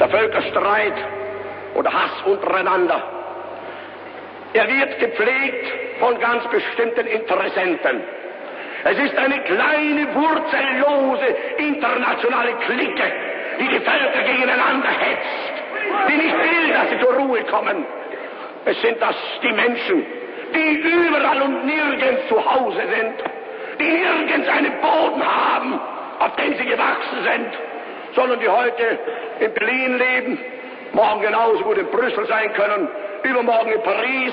der Völkerstreit oder Hass untereinander. Er wird gepflegt von ganz bestimmten Interessenten. Es ist eine kleine, wurzellose internationale Clique, die die Völker gegeneinander hetzt, die nicht will, dass sie zur Ruhe kommen. Es sind das die Menschen, die überall und nirgends zu Hause sind, die nirgends einen Boden haben, auf dem sie gewachsen sind, sondern die heute in Berlin leben, morgen genauso gut in Brüssel sein können, übermorgen in Paris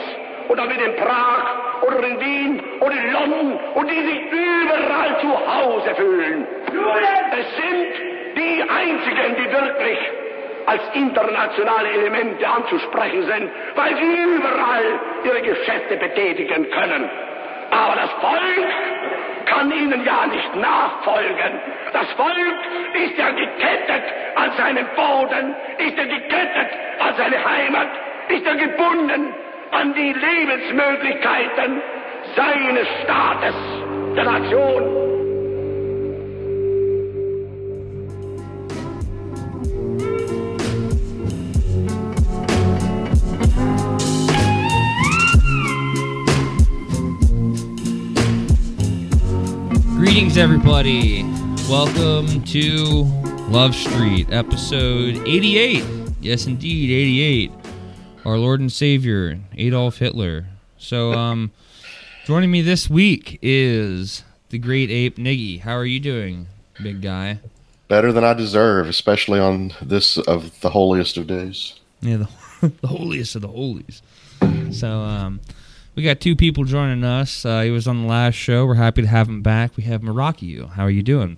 oder wieder in Prag oder in Wien oder in London und die sich überall zu Hause fühlen. Es sind die einzigen, die wirklich als internationale Elemente anzusprechen sind, weil sie überall ihre Geschäfte betätigen können. Aber das Volk kann ihnen ja nicht nachfolgen. Das Volk ist ja gekettet an seinen Boden, ist ja gekettet an seine Heimat, ist ja gebunden an die Lebensmöglichkeiten seines Staates, der Nation. Greetings, everybody. Welcome to Love Street, episode 88. Yes, indeed, 88. Our Lord and Savior, Adolf Hitler. So, um, joining me this week is the great ape Niggy. How are you doing, big guy? Better than I deserve, especially on this of the holiest of days. Yeah, the, the holiest of the holies. So, um, we got two people joining us. Uh, he was on the last show. We're happy to have him back. We have Maraki. How are you doing?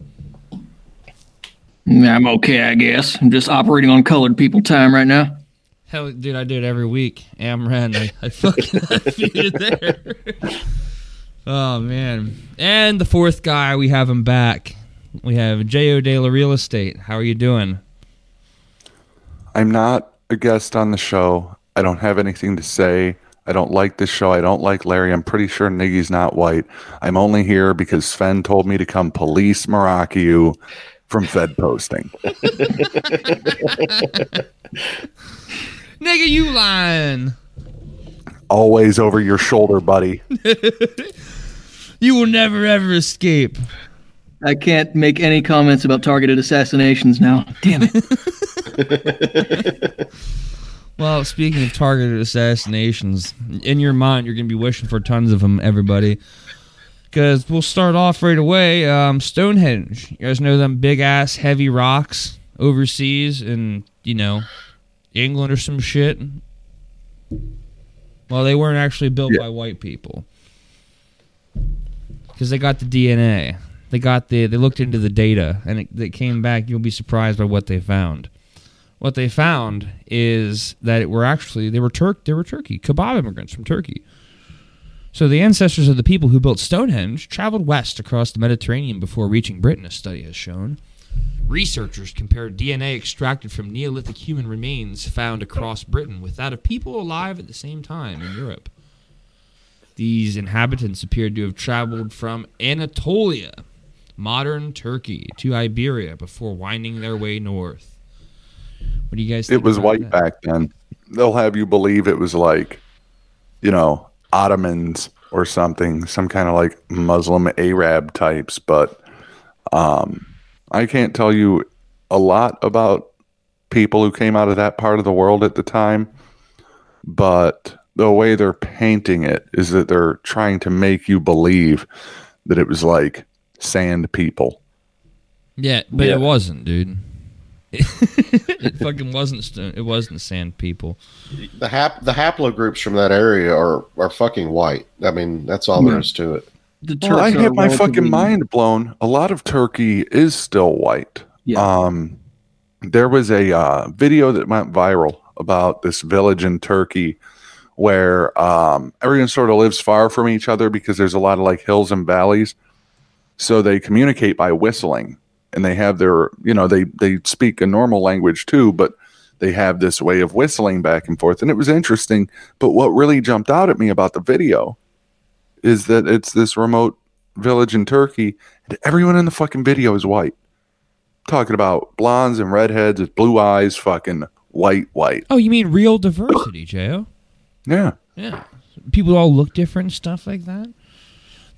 I'm okay, I guess. I'm just operating on colored people time right now. Hell, dude, I do it every week. Amren, I, I fucking I feed it there. oh man! And the fourth guy, we have him back. We have Jo De La Real Estate. How are you doing? I'm not a guest on the show. I don't have anything to say. I don't like this show. I don't like Larry. I'm pretty sure Niggy's not white. I'm only here because Sven told me to come police Marakiu from Fed posting. Nigga, you lying. Always over your shoulder, buddy. You will never ever escape. I can't make any comments about targeted assassinations now. Damn it. Well, speaking of targeted assassinations, in your mind, you're going to be wishing for tons of them, everybody. Because we'll start off right away. Um, Stonehenge. You guys know them big ass heavy rocks overseas in, you know, England or some shit? Well, they weren't actually built Yeah. by white people. Because they got the DNA. They got the, they looked into the data and it, it came back. You'll be surprised by what they found what they found is that it were actually they were Turk they were Turkey kebab immigrants from Turkey. So the ancestors of the people who built Stonehenge traveled west across the Mediterranean before reaching Britain, a study has shown. Researchers compared DNA extracted from Neolithic human remains found across Britain with that of people alive at the same time in Europe. These inhabitants appeared to have traveled from Anatolia, modern Turkey, to Iberia before winding their way north. What do you guys think? It was about white that? back then. They'll have you believe it was like, you know, Ottomans or something, some kind of like Muslim Arab types. But um, I can't tell you a lot about people who came out of that part of the world at the time. But the way they're painting it is that they're trying to make you believe that it was like sand people. Yeah, but Yeah. it wasn't, dude. It fucking wasn't. Stone, it wasn't sand people. The hap the haplogroups from that area are are fucking white. I mean, that's all there Yeah. is to it. The Well, I had my relatively- fucking mind blown. A lot of Turkey is still white. Yeah. Um, there was a uh, video that went viral about this village in Turkey where um, everyone sort of lives far from each other because there's a lot of like hills and valleys. So they communicate by whistling, and they have their, you know, they they speak a normal language too, but they have this way of whistling back and forth, and it was interesting. But what really jumped out at me about the video is that it's this remote village in Turkey, and everyone in the fucking video is white. talking about blondes and redheads with blue eyes, fucking white, white. Oh, you mean real diversity, Jo? Yeah. Yeah. People all look different stuff like that.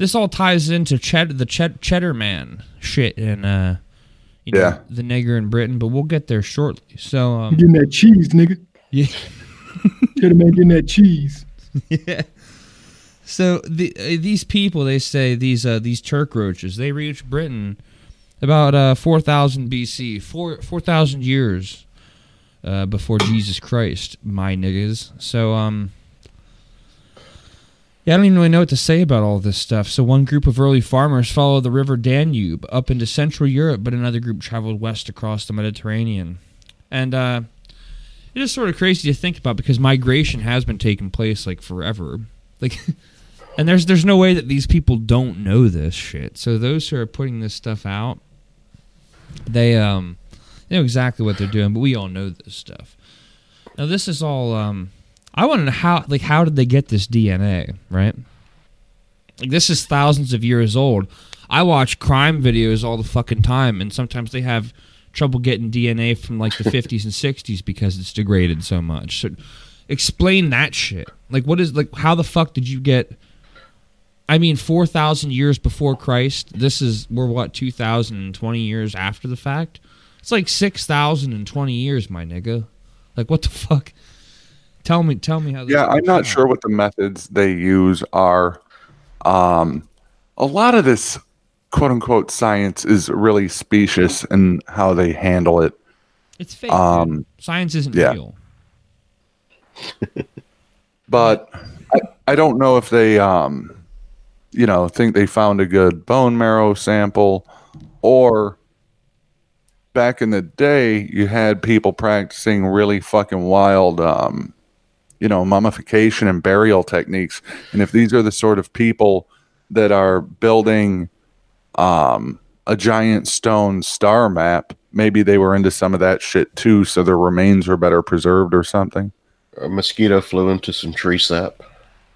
This all ties into ched- the ched- cheddar man shit and uh you know, Yeah. the nigger in Britain, but we'll get there shortly. So um Getting that cheese, nigga. yeah. Cheddar man getting that cheese. yeah. So the, uh, these people, they say these uh, these Turk roaches, they reached Britain about uh, 4000 BC, four 4000 years uh, before Jesus Christ, my niggas. So um yeah, I don't even really know what to say about all this stuff. So one group of early farmers followed the river Danube up into Central Europe, but another group traveled west across the Mediterranean. And uh it is sort of crazy to think about because migration has been taking place like forever. Like and there's there's no way that these people don't know this shit. So those who are putting this stuff out, they um they know exactly what they're doing, but we all know this stuff. Now this is all um I want to know how like how did they get this DNA, right? Like this is thousands of years old. I watch crime videos all the fucking time and sometimes they have trouble getting DNA from like the 50s and 60s because it's degraded so much. So explain that shit. Like what is like how the fuck did you get I mean 4000 years before Christ. This is we're what 2020 years after the fact. It's like 6020 years, my nigga. Like what the fuck? Tell me tell me how Yeah, I'm not out. sure what the methods they use are. Um, a lot of this quote unquote science is really specious in how they handle it. It's fake. Um. Science isn't yeah. real. But I, I don't know if they, um, you know, think they found a good bone marrow sample or back in the day, you had people practicing really fucking wild, um, you know, mummification and burial techniques. And if these are the sort of people that are building um, a giant stone star map, maybe they were into some of that shit too, so their remains were better preserved or something. A mosquito flew into some tree sap.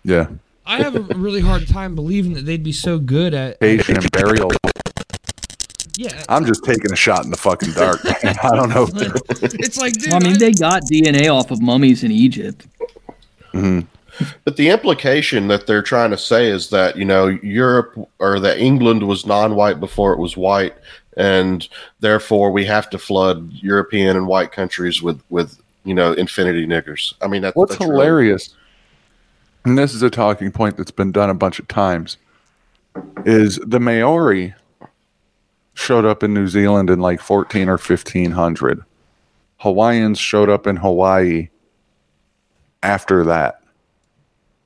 Yeah. I have a really hard time believing that they'd be so good at Patient and burial. yeah. I'm just taking a shot in the fucking dark. man. I don't know. It's like dude, Well, I mean, they got DNA off of mummies in Egypt. Mm-hmm. But the implication that they're trying to say is that, you know, Europe or that England was non white before it was white, and therefore we have to flood European and white countries with, with you know, infinity niggers. I mean, that's, What's that's really- hilarious, and this is a talking point that's been done a bunch of times, is the Maori showed up in New Zealand in like 14 or 1500. Hawaiians showed up in Hawaii after that.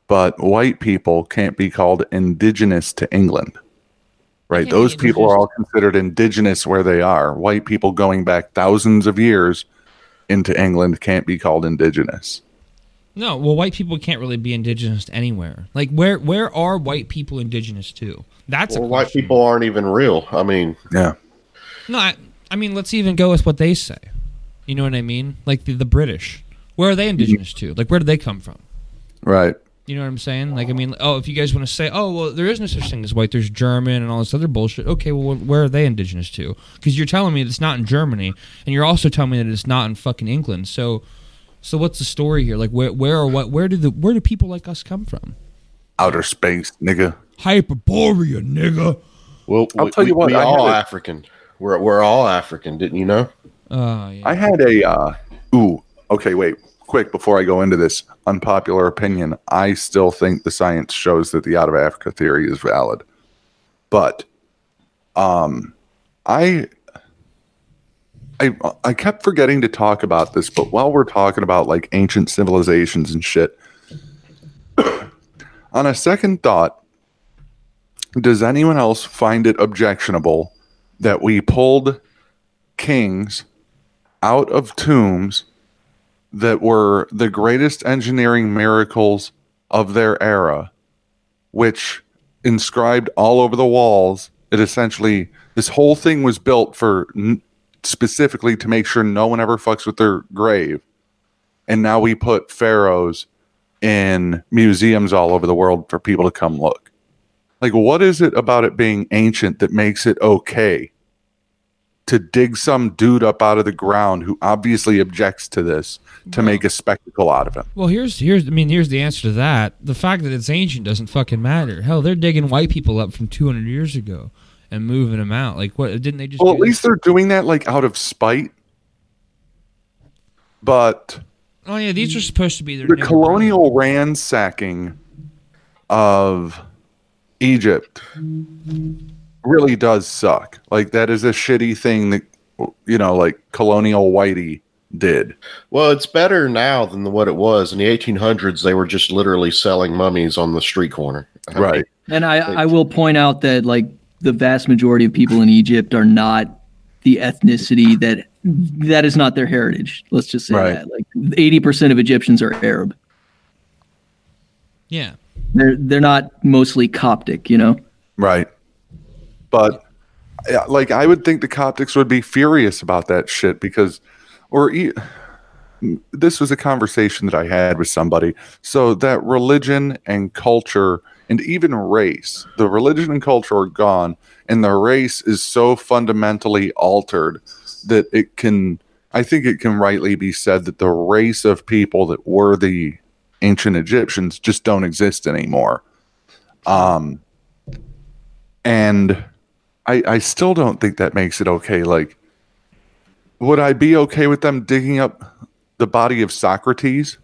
But white people can't be called indigenous to England. Right? can't Those people are all considered indigenous where they are. White people going back thousands of years into England can't be called indigenous. No, well, white people can't really be indigenous to anywhere. Like, where where are white people indigenous to? That's a Well, white people aren't even real. I mean, Yeah. No, I, I mean, let's even go with what they say. You know what I mean? Like the, the British. Where are they indigenous to? Like, where do they come from? Right. You know what I'm saying? Like, I mean, oh, if you guys want to say, oh, well, there is no such thing as white, there's German and all this other bullshit. Okay, well, where are they indigenous to? Because you're telling me it's not in Germany, and you're also telling me that it's not in fucking England. So, so what's the story here? Like, where, where or what? Where do the where do people like us come from? Outer space, nigga. Hyperborea, nigga. well, I'll we, tell you what, we I all had a- African. We're, we're all African, didn't you know? Oh yeah. I had a uh ooh, okay, wait. Quick before I go into this unpopular opinion, I still think the science shows that the out of Africa theory is valid. But um I I I kept forgetting to talk about this, but while we're talking about like ancient civilizations and shit, on a second thought, does anyone else find it objectionable that we pulled kings out of tombs that were the greatest engineering miracles of their era, which inscribed all over the walls. It essentially, this whole thing was built for n- specifically to make sure no one ever fucks with their grave. And now we put pharaohs in museums all over the world for people to come look. Like, what is it about it being ancient that makes it okay to dig some dude up out of the ground who obviously objects to this to make a spectacle out of him. Well, here's here's I mean here's the answer to that. The fact that it's ancient doesn't fucking matter. Hell, they're digging white people up from 200 years ago and moving them out. Like what? Didn't they just? Well, at least this? they're doing that like out of spite. But Oh yeah, these are supposed to be their the colonial ransacking of Egypt really does suck. Like that is a shitty thing that you know, like colonial whitey did. Well, it's better now than what it was in the 1800s. They were just literally selling mummies on the street corner. I mean, Right. And I, I will point out that like the vast majority of people in Egypt are not the ethnicity that that is not their heritage. Let's just say Right. that. Like eighty percent of Egyptians are Arab. Yeah. They're they're not mostly Coptic, you know. Right. But like I would think the Coptics would be furious about that shit because or this was a conversation that I had with somebody. So that religion and culture and even race, the religion and culture are gone and the race is so fundamentally altered that it can I think it can rightly be said that the race of people that were the ancient Egyptians just don't exist anymore. Um and I I still don't think that makes it okay. Like would I be okay with them digging up the body of Socrates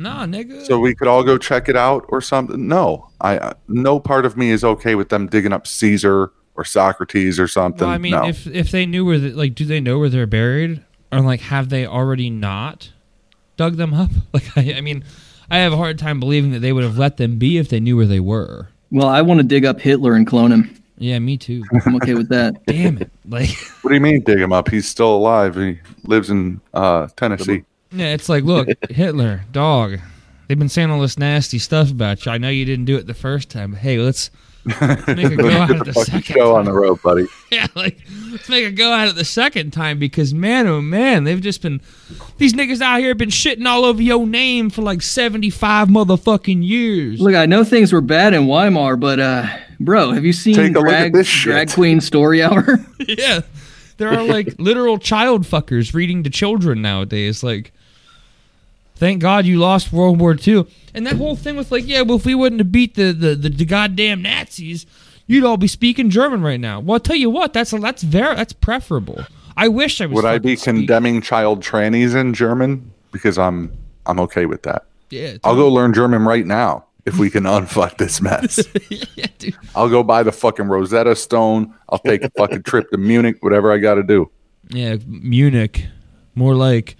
Nah, nigga. so we could all go check it out or something? No. I I- no part of me is okay with them digging up Caesar or Socrates or something. well, I mean, no. if if they knew where, the, like, do they know where they're buried, or like, have they already not dug them up? Like, I, I mean, I have a hard time believing that they would have let them be if they knew where they were. Well, I want to dig up Hitler and clone him. Yeah, me too. I'm okay with that. Damn it! Like, what do you mean dig him up? He's still alive. He lives in uh, Tennessee. yeah, it's like, look, Hitler, dog. They've been saying all this nasty stuff about you. I know you didn't do it the first time, but hey, let's make a go at it the Fucking second show time. on the road, buddy. yeah, like let's make a go at it the second time because man, oh man, they've just been these niggas out here have been shitting all over your name for like seventy five motherfucking years. Look, I know things were bad in Weimar, but uh, bro, have you seen Take a look at drag, this shit. drag queen story hour? yeah, there are like literal child fuckers reading to children nowadays. Like, thank God you lost World War II. And that whole thing with like, yeah, well, if we wouldn't have beat the the, the, the goddamn Nazis, you'd all be speaking German right now. Well, I'll tell you what, that's that's very that's preferable. I wish I was. Would I be speaking- condemning child trannies in German? Because I'm I'm okay with that. Yeah, I'll go learn German right now if we can unfuck this mess. yeah, dude. I'll go buy the fucking Rosetta Stone. I'll take a fucking trip to Munich, whatever I got to do. Yeah, Munich. More like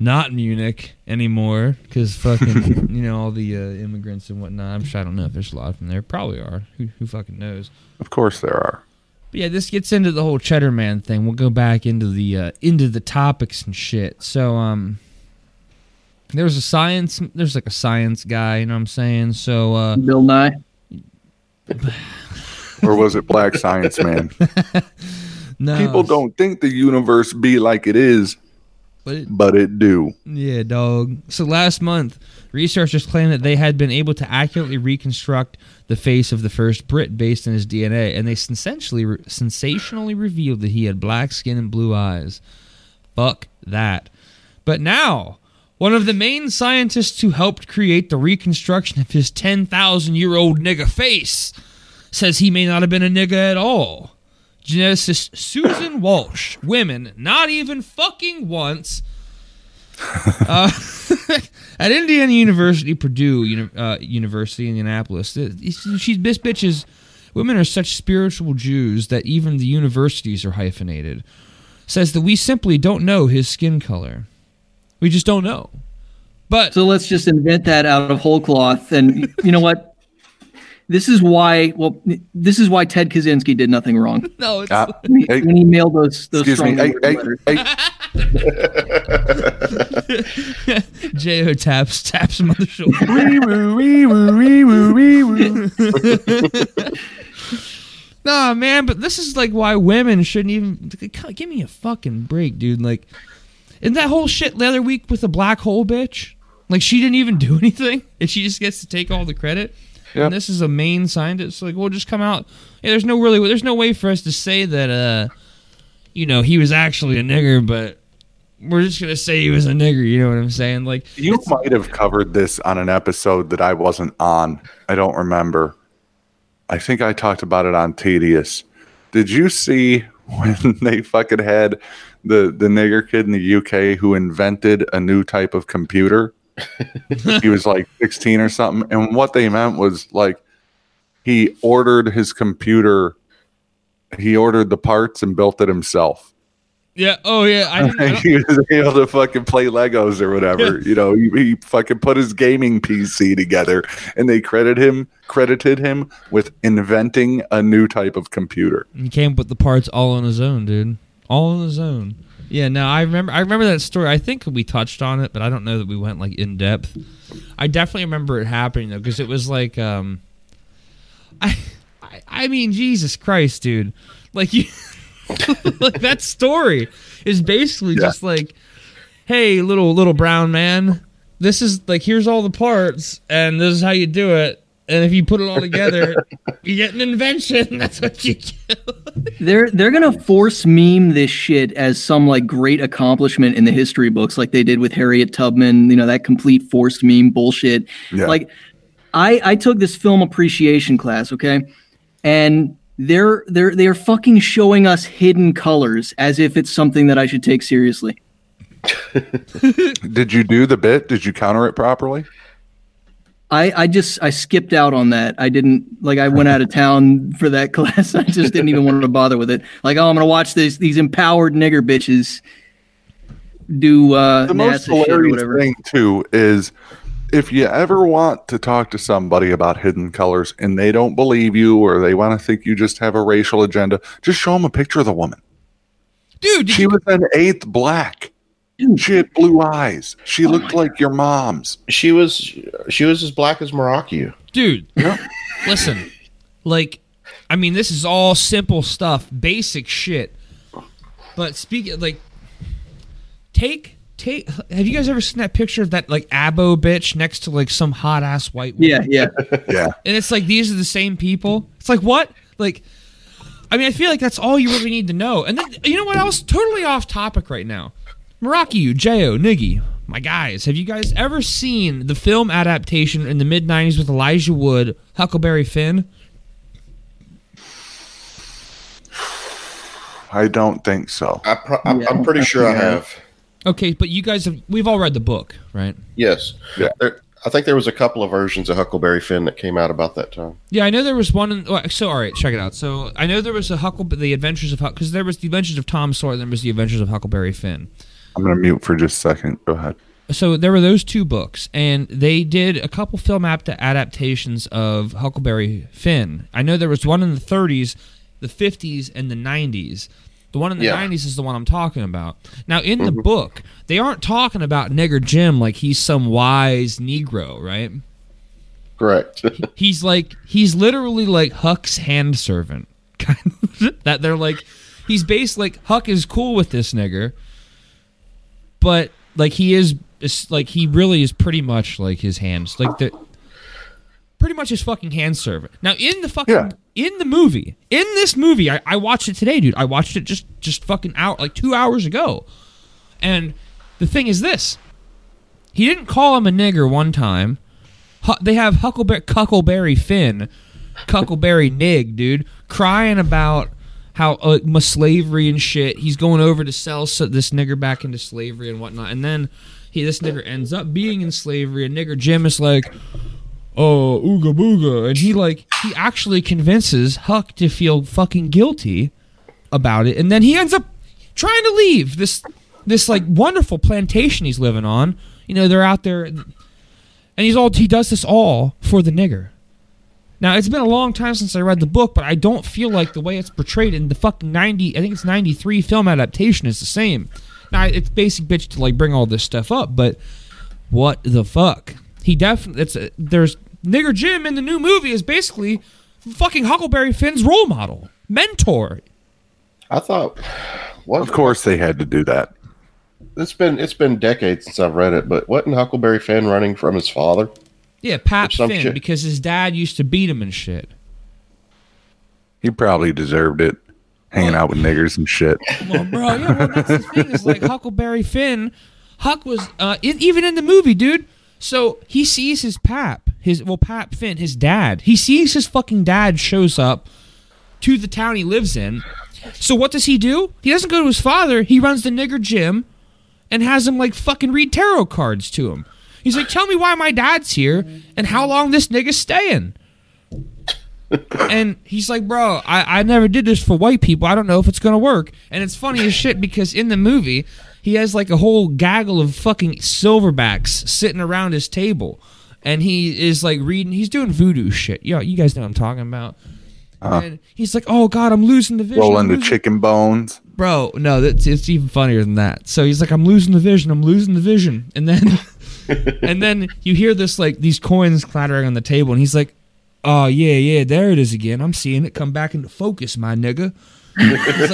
not Munich anymore because fucking, you know, all the uh, immigrants and whatnot. I'm sure I don't know if there's a lot of them there. Probably are. Who, who fucking knows? Of course there are. But yeah, this gets into the whole Cheddar Man thing. We'll go back into the uh, into the topics and shit. So, um, there's a science. There's like a science guy. You know what I'm saying? So, uh, Bill Nye. Or was it Black Science Man? no, People don't think the universe be like it is, But it, but it do. Yeah, dog. So last month, researchers claimed that they had been able to accurately reconstruct the face of the first Brit based on his DNA, and they sensationally, sensationally revealed that he had black skin and blue eyes. Fuck that. But now, one of the main scientists who helped create the reconstruction of his 10,000 year old nigga face says he may not have been a nigga at all. Geneticist Susan Walsh, women, not even fucking once, uh, at Indiana University, Purdue Uni- uh, University, Indianapolis. th- She's this bitch is. Women are such spiritual Jews that even the universities are hyphenated. Says that we simply don't know his skin color. We just don't know. But So let's just invent that out of whole cloth. And you know what? This is why. Well, this is why Ted Kaczynski did nothing wrong no, it's Ah, when he, Hey. when he mailed those those excuse me. strongly Hey, worded hey, letters. hey. Jo taps taps him on the shoulder. Nah, man, but this is like why women shouldn't even give me a fucking break, dude. Like, in that whole shit the other week with the black hole bitch, like she didn't even do anything, and she just gets to take all the credit. Yep. And this is a main scientist. Like, we'll just come out. Yeah, there's no really, there's no way for us to say that. uh you know, he was actually a nigger, but we're just gonna say he was a nigger. You know what I'm saying? Like, You might have covered this on an episode that I wasn't on. I don't remember. I think I talked about it on Tedious. Did you see when they fucking had the the nigger kid in the UK who invented a new type of computer? He was like 16 or something, and what they meant was like he ordered his computer. He ordered the parts and built it himself. yeah, oh yeah, I didn't. I don't- he was able to fucking play Legos or whatever. You know, he, he fucking put his gaming PC together, and they credit him credited him with inventing a new type of computer. He came up with the parts all on his own, dude. All on his own. Yeah, no, I remember. I remember that story. I think we touched on it, but I don't know that we went like in depth. I definitely remember it happening though, because it was like, um, I, I, I mean, Jesus Christ, dude, like you, like that story is basically Yeah. just like, hey, little little brown man, this is like here's all the parts, and this is how you do it. And if you put it all together, you get an invention. That's what you do. They're they're gonna force meme this shit as some like great accomplishment in the history books, like they did with Harriet Tubman. You know that complete forced meme bullshit. Yeah. Like, I I took this film appreciation class, okay, and they're they're they're fucking showing us hidden colors as if it's something that I should take seriously. Did you do the bit? Did you counter it properly? I, I just I skipped out on that. I didn't like I went out of town for that class. I just didn't even want to bother with it. Like, oh, I'm gonna watch this these empowered nigger bitches do uh the most NASA shit or hilarious whatever. thing too is if you ever want to talk to somebody about hidden colors and they don't believe you or they want to think you just have a racial agenda, just show them a picture of the woman. Dude, She you, was an eighth black. She had blue eyes. She oh looked like your mom's. She was she was as black as Morocco. dude, listen, like, I mean, this is all simple stuff, basic shit. But speaking, like, take take. Have you guys ever seen that picture of that like abo bitch next to like some hot ass white woman? Yeah, yeah. Yeah. and it's like these are the same people. It's like what? Like, I mean, I feel like that's all you really need to know. And then you know what else? Totally off topic right now. Morocco, Jo, Niggy, my guys. Have you guys ever seen the film adaptation in the mid '90s with Elijah Wood, Huckleberry Finn? I don't think so. I pro- I'm, Yeah. I'm pretty sure I have. Okay, but you guys have. We've all read the book, right? Yes. Yeah. There, I think there was a couple of versions of Huckleberry Finn that came out about that time. Yeah, I know there was one. In, well, so all right, check it out. So I know there was a Huckle, the Adventures of Huck, because there was the Adventures of Tom Sawyer, then there was the Adventures of Huckleberry Finn. I'm going to mute for just a second. Go ahead. so there were those two books, and they did a couple film apt- adaptations of Huckleberry Finn. I know there was one in the 30s, the 50s, and the 90s. The one in the Yeah. 90s is the one I'm talking about. Now, in the mm-hmm. book, they aren't talking about Nigger Jim like he's some wise Negro, right? Correct. He's like he's literally like Huck's hand servant. Kind of that they're like he's based like Huck is cool with this nigger, but like he is like he really is pretty much like his hands like the pretty much his fucking hand servant. Now in the fucking Yeah. in the movie in this movie I, I watched it today, dude. I watched it just just fucking out like two hours ago, and the thing is this: he didn't call him a nigger one time. They have Huckleberry, Cuckleberry Finn, Cuckleberry Nig, dude, crying about how uh, my slavery and shit. He's going over to sell so, this nigger back into slavery and whatnot, and then he this nigger ends up being in slavery. And nigger Jim is like, oh ooga booga, and he like he actually convinces Huck to feel fucking guilty about it, and then he ends up trying to leave this this like wonderful plantation he's living on. You know, they're out there and he's all he does this all for the nigger. Now it's been a long time since I read the book, but I don't feel like the way it's portrayed in the fucking ninety I think it's ninety three film adaptation is the same. Now it's basic bitch to like bring all this stuff up, but what the fuck? He definitely it's a, there's nigger Jim in the new movie is basically fucking Huckleberry Finn's role model, mentor. I thought, what? Of course, they had to do that. It's been it's been decades since I've read it, but wasn't Huckleberry Finn running from his father? Yeah, Pap Finn shit. because his dad used to beat him and shit. He probably deserved it. hanging out with niggers and shit. Well, bro, yeah, well, that's the thing. Is like Huckleberry Finn. Huck was uh, in, even in the movie, dude. So he sees his pap, his well, Pap Finn, his dad. He sees his fucking dad shows up to the town he lives in. So what does he do? He doesn't go to his father. He runs the nigger Jim and has him like fucking read tarot cards to him. He's like, "Tell me why my dad's here and how long this nigga's staying." and he's like, bro, I, I never did this for white people. I don't know if it's gonna work. And it's funny as shit because in the movie, he has like a whole gaggle of fucking silverbacks sitting around his table. And he is like reading he's doing voodoo shit. Yo, you guys know what I'm talking about. Uh-huh. And he's like, Oh god, I'm losing the vision. Rolling the chicken bones. Bro, no, it's even funnier than that. So he's like, I'm losing the vision, I'm losing the vision. And then and then you hear this like these coins clattering on the table, and he's like, Oh yeah, yeah, there it is again. I'm seeing it come back into focus, my nigga. It's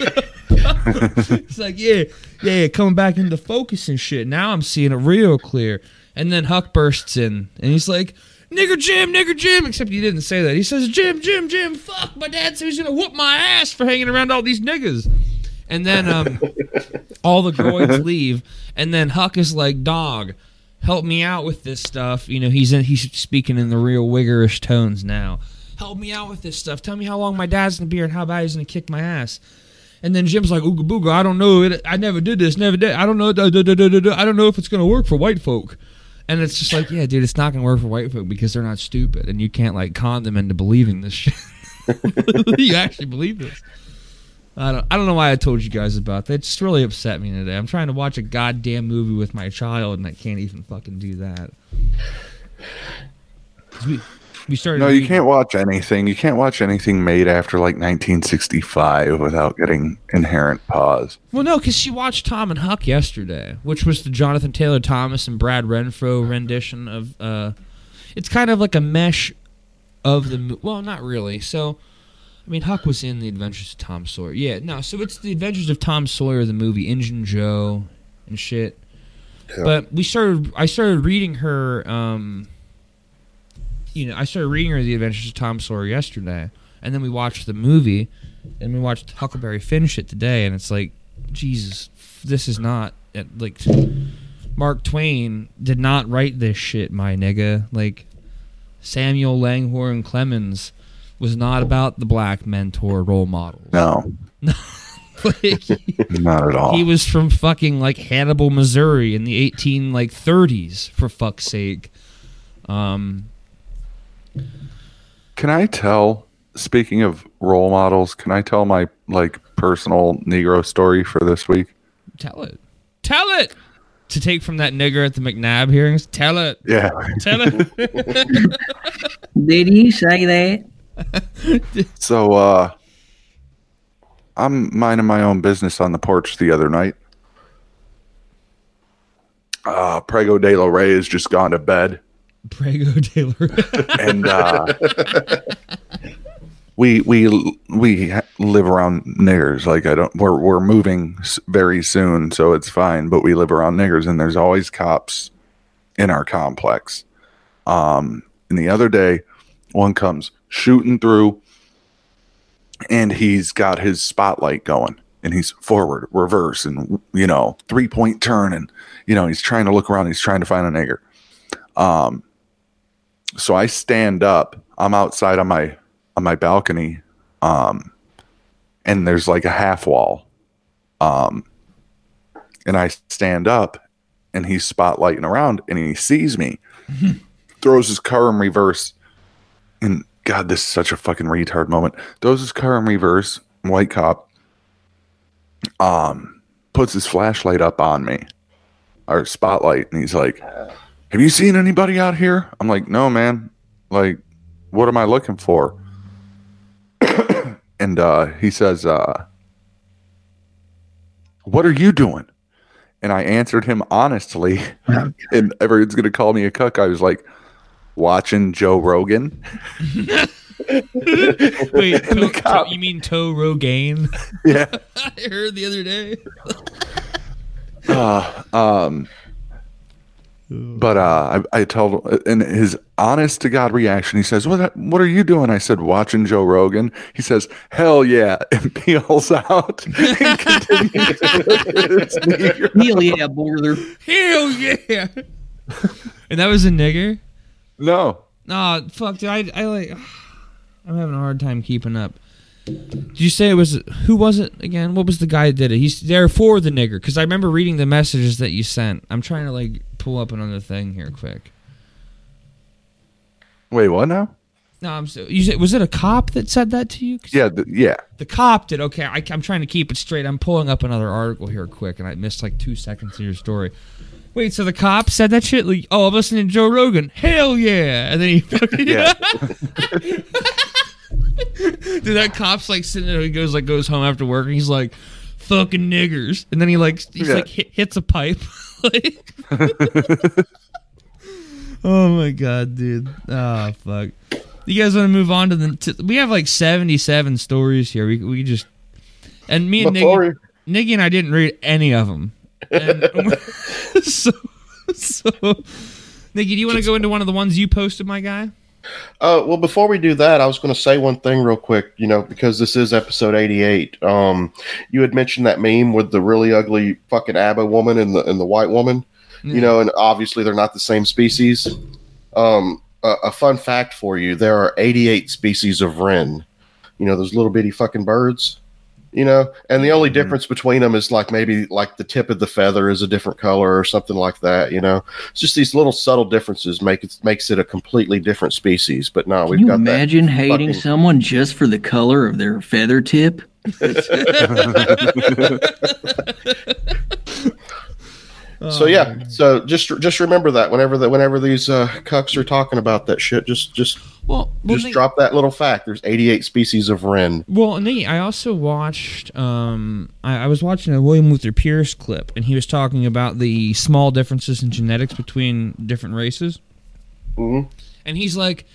like, it's like, yeah, yeah, coming back into focus and shit. Now I'm seeing it real clear. And then Huck bursts in and he's like, Nigger Jim, nigger Jim, except he didn't say that. He says, Jim, Jim, Jim, fuck, my dad said he's gonna whoop my ass for hanging around all these niggas. And then um all the groins leave, and then Huck is like, dog, help me out with this stuff. You know, he's in he's speaking in the real wiggerish tones now. Help me out with this stuff. Tell me how long my dad's gonna be here and how bad he's gonna kick my ass. And then Jim's like, Ooga booga, I don't know. It, I never did this, never did. I don't know. I don't know if it's gonna work for white folk. And it's just like, yeah, dude, it's not gonna work for white folk because they're not stupid, and you can't like con them into believing this shit. you actually believe this. I don't. I don't know why I told you guys about that. It just really upset me today. I'm trying to watch a goddamn movie with my child, and I can't even fucking do that. We, we started. No, you reading- can't watch anything. You can't watch anything made after like 1965 without getting inherent pause. Well, no, because she watched Tom and Huck yesterday, which was the Jonathan Taylor Thomas and Brad Renfro rendition of. uh It's kind of like a mesh of the. Well, not really. So, I mean, Huck was in the Adventures of Tom Sawyer. Yeah, no. So it's the Adventures of Tom Sawyer, the movie, Injun Joe, and shit. Yeah. But we started. I started reading her. um You know, I started reading her the Adventures of Tom Sawyer yesterday, and then we watched the movie, and we watched Huckleberry Finn shit today, and it's like, Jesus, this is not like Mark Twain did not write this shit, my nigga. Like Samuel Langhorne Clemens was not about the black mentor role models. No, Like, not at all. he was from fucking like Hannibal, Missouri in the eighteen like thirties, for fuck's sake. Um, Can I tell? Speaking of role models, can I tell my like personal Negro story for this week? tell it, tell it. To take from that nigger at the McNabb hearings, tell it, Yeah, tell it. Did he say that? So uh I'm minding my own business on the porch the other night. Uh Prego de la Rey has just gone to bed Prego Taylor. and uh we we we live around niggers like I don't we're we're moving very soon so it's fine but we live around niggers and there's always cops in our complex. Um and the other day one comes shooting through and he's got his spotlight going and he's forward, reverse, and you know, three point turn, and you know, he's trying to look around, he's trying to find an nigger. Um, so I stand up, I'm outside on my on my balcony, um, and there's like a half wall, um, and I stand up, and he's spotlighting around, and he sees me, throws his car in reverse, and God, this is such a fucking retard moment. Throws his car in reverse, white cop, um, puts his flashlight up on me, or spotlight, and he's like, Have you seen anybody out here? I'm like, No, man. Like, what am I looking for? and uh, he says, uh, What are you doing? And I answered him honestly, and everyone's gonna call me a cuck. I was like, watching Joe Rogan. Wait, to, cop- to- you mean Toe Rogaine? Yeah. I heard the other day. Uh, um, But uh, I, I told in his honest to God reaction, he says, "What what are you doing?" I said, "Watching Joe Rogan." He says, "Hell yeah!" and peels out and continues to his. Hell yeah, border. Hell yeah! and that was a nigger. No, Nah, fuck, dude. I, I like. I'm having a hard time keeping up. Did you say it was who was it again? What was the guy that did it? He's there for the nigger because I remember reading the messages that you sent. I'm trying to like pull up another thing here quick. wait, what now? No, I'm so, you said was it a cop that said that to you? Yeah, th- yeah. the cop did. Okay, I, I'm trying to keep it straight. I'm pulling up another article here quick, and I missed like two seconds of your story. Wait, so the cop said that shit? Like, oh, I'm listening to Joe Rogan. Hell yeah! And then he fucking Yeah. Dude, that cop's like sitting there. He goes like goes home after work, and he's like, "Fucking niggers," and then he like he's Yeah. like hit, hits a pipe. like, oh my god, dude! Ah, fuck. You guys want to move on to the? To, we have like seventy-seven stories here. We we just and me and Before Niggy, Niggy and I didn't read any of them. And so so, Niggy, do you want to go into one of the ones you posted, my guy? Uh, well, before we do that, I was going to say one thing real quick. You know, because this is episode eighty-eight. Um, you had mentioned that meme with the really ugly fucking ABBA woman and the and the white woman. You know, and obviously they're not the same species. Um, a, a fun fact for you: there are eighty-eight species of wren. You know, those little bitty fucking birds. You know, and the only mm-hmm. difference between them is like maybe like the tip of the feather is a different color or something like that. You know, it's just these little subtle differences make it makes it a completely different species. But no, Can we've you got imagine hating fucking- someone just for the color of their feather tip? So yeah, so just just remember that whenever that whenever these uh, cucks are talking about that shit, just just Well, well just Niggy- drop that little fact. There's 88 species of wren. Well, Nate, I also watched. Um, I, I was watching a William Luther Pierce clip, and he was talking about the small differences in genetics between different races. Mhm. And he's like,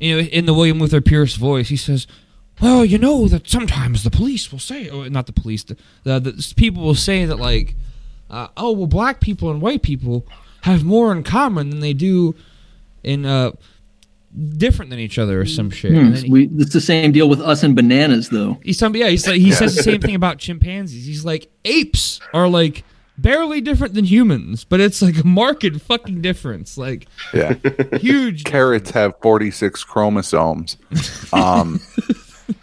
you know, in the William Luther Pierce voice, he says, "Well, you know that sometimes the police will say, oh, not the police, the, the, the people will say that like, uh, oh, well, black people and white people have more in common than they do in uh." Different than each other or some shit. Hmm, he- we, it's the same deal with us and bananas, though. He's talking, yeah, he's like, he says the same thing about chimpanzees. He's like, apes are like barely different than humans, but it's like a marked fucking difference, like Yeah. huge. Carrots have 46 chromosomes. Um,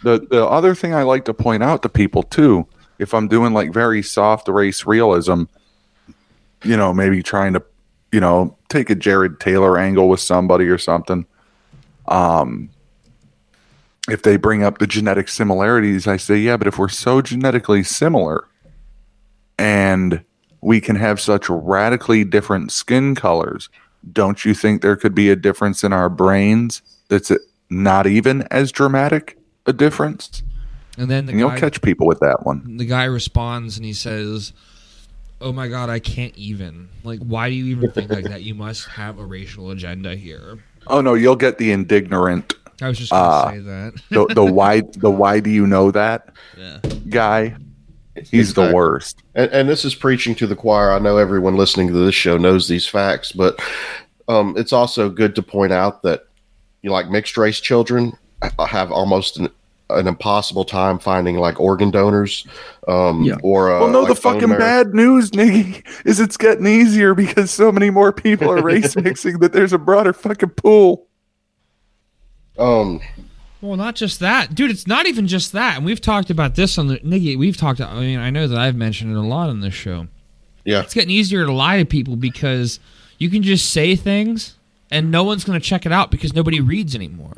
the the other thing I like to point out to people too, if I'm doing like very soft race realism, you know, maybe trying to, you know, take a Jared Taylor angle with somebody or something. Um, if they bring up the genetic similarities, I say, yeah, but if we're so genetically similar, and we can have such radically different skin colors, don't you think there could be a difference in our brains that's not even as dramatic a difference? And then the And you'll guy, catch people with that one. the guy responds and he says, "Oh my god, I can't even. Like, why do you even think like that? You must have a racial agenda here." Oh no, you'll get the indignant, I was just gonna Uh, say that. the the why the why do you know that yeah. guy? He's the worst. And, and this is preaching to the choir. I know everyone listening to this show knows these facts, but um, it's also good to point out that you know, like mixed race children have almost an, an impossible time finding like organ donors. Um, Yeah. Or uh, well, no, like the fucking marrow. bad news, Niggy, is it's getting easier because so many more people are race mixing that there's a broader fucking pool. Um, Well, not just that, dude. It's not even just that, and we've talked about this on the Niggy. We've talked. I mean, I know that I've mentioned it a lot on this show. yeah. It's getting easier to lie to people because you can just say things, and no one's going to check it out because nobody reads anymore,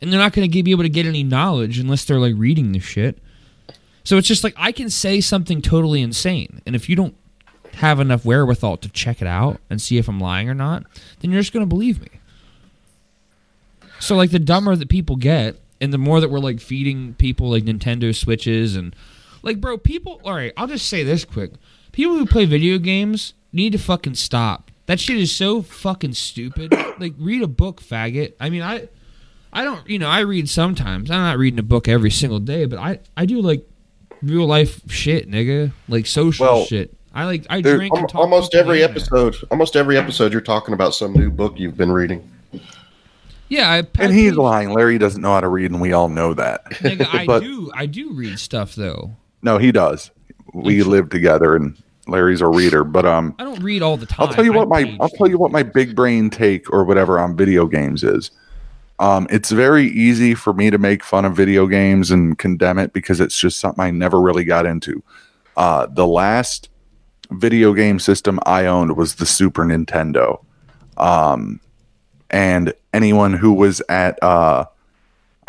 and they're not going to be able to get any knowledge unless they're like reading the shit. So it's just like I can say something totally insane, and if you don't have enough wherewithal to check it out and see if I'm lying or not, then you're just going to believe me. So like the dumber that people get, and the more that we're like feeding people like Nintendo Switches and like bro, people. All right, I'll just say this quick: people who play video games need to fucking stop. That shit is so fucking stupid. like read a book, faggot. I mean, I, I don't. You know, I read sometimes. I'm not reading a book every single day, but I I do like real life shit, nigga. Like social Well- shit. I like I Dude, drink and talk almost every in. episode, almost every episode, you're talking about some new book you've been reading. Yeah, I, And he's lying. Larry doesn't know how to read, and we all know that. Nigga, I But- do. I do read stuff though. No, he does. We live together, and Larry's a reader. But um, I don't read all the time. I'll tell you I what my I'll tell you what my big brain take or whatever on video games is. Um, it's very easy for me to make fun of video games and condemn it because it's just something I never really got into. Uh, the last video game system I owned was the Super Nintendo. Um, and anyone who was at uh,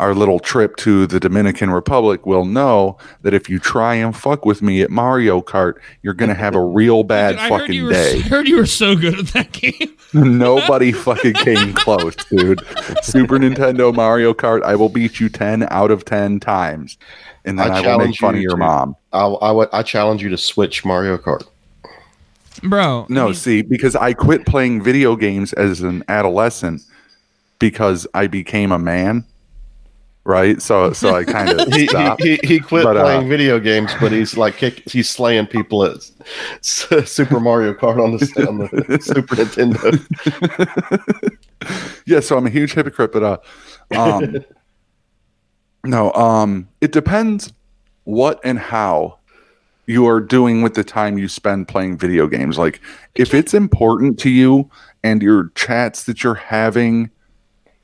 our little trip to the Dominican Republic will know that if you try and fuck with me at Mario Kart, you're gonna have a real bad Dude, fucking were. day. I heard you were so good at that game. Nobody fucking came close, dude. Super Nintendo Mario Kart, I will beat you 10 out of 10 times. And then I I, will make challenge fun of your to- mom. I, I, would- I challenge you to switch Mario Kart. Bro, I No, mean, see, because I quit playing video games as an adolescent because I became a man. Right? So so I kind of He, he, he, quit But, uh, playing video games, but he's like kick, he's slaying people at Super Mario Kart on the, on the Super Nintendo. yeah, so I'm a huge hypocrite, but uh, um, no, um, it depends what and how you are doing with the time you spend playing video games. Like, if it's important to you and your chats that you're having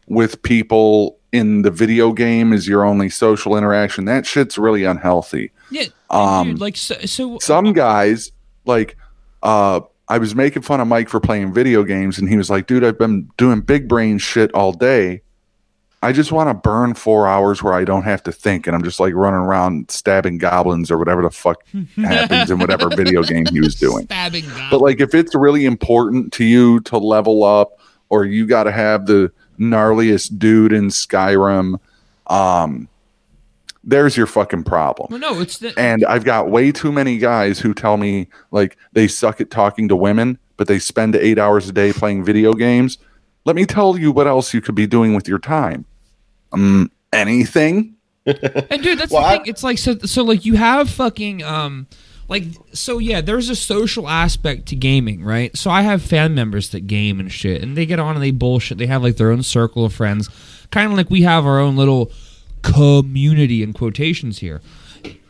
with people in the video game is your only social interaction, that shit's really unhealthy. yeah, um, dude, like so. so Some guys, like, uh, I was making fun of Mike for playing video games, and he was like, dude, I've been doing big brain shit all day. I just want to burn four hours where I don't have to think, and I'm just like running around stabbing goblins or whatever the fuck happens in whatever video game he was doing. stabbing. But like, if it's really important to you to level up, or you got to have the gnarliest dude in Skyrim, um, there's your fucking problem. well, no, it's the, And I've got way too many guys who tell me like they suck at talking to women, but they spend eight hours a day playing video games. Let me tell you what else you could be doing with your time. Um, anything. And dude, that's Well, the I- thing. It's like so so like you have fucking um like so yeah, there's a social aspect to gaming, right? So I have fan members that game and shit and they get on and they bullshit. They have like their own circle of friends. Kind of like we have our own little community in quotations here.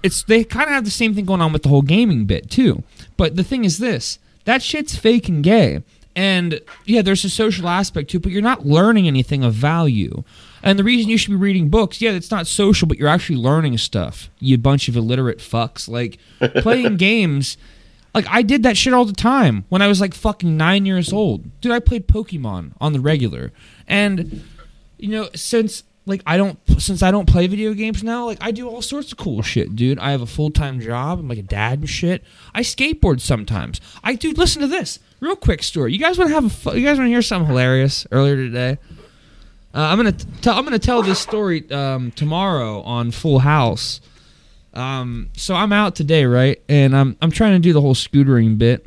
It's they kind of have the same thing going on with the whole gaming bit too. But the thing is this, that shit's fake and gay. And yeah, there's a social aspect to it, but you're not learning anything of value. And the reason you should be reading books, yeah, it's not social, but you're actually learning stuff. You bunch of illiterate fucks. Like playing games, like I did that shit all the time when I was like fucking nine years old. Dude, I played Pokemon on the regular. And you know, since like I don't since I don't play video games now, like I do all sorts of cool shit, dude. I have a full time job. I'm like a dad and shit. I skateboard sometimes. I dude, listen to this real quick story. You guys want to have a you guys want to hear something hilarious earlier today? Uh, I'm gonna t- tell I'm gonna tell this story um, tomorrow on Full House. Um, so I'm out today, right? And I'm I'm trying to do the whole scootering bit.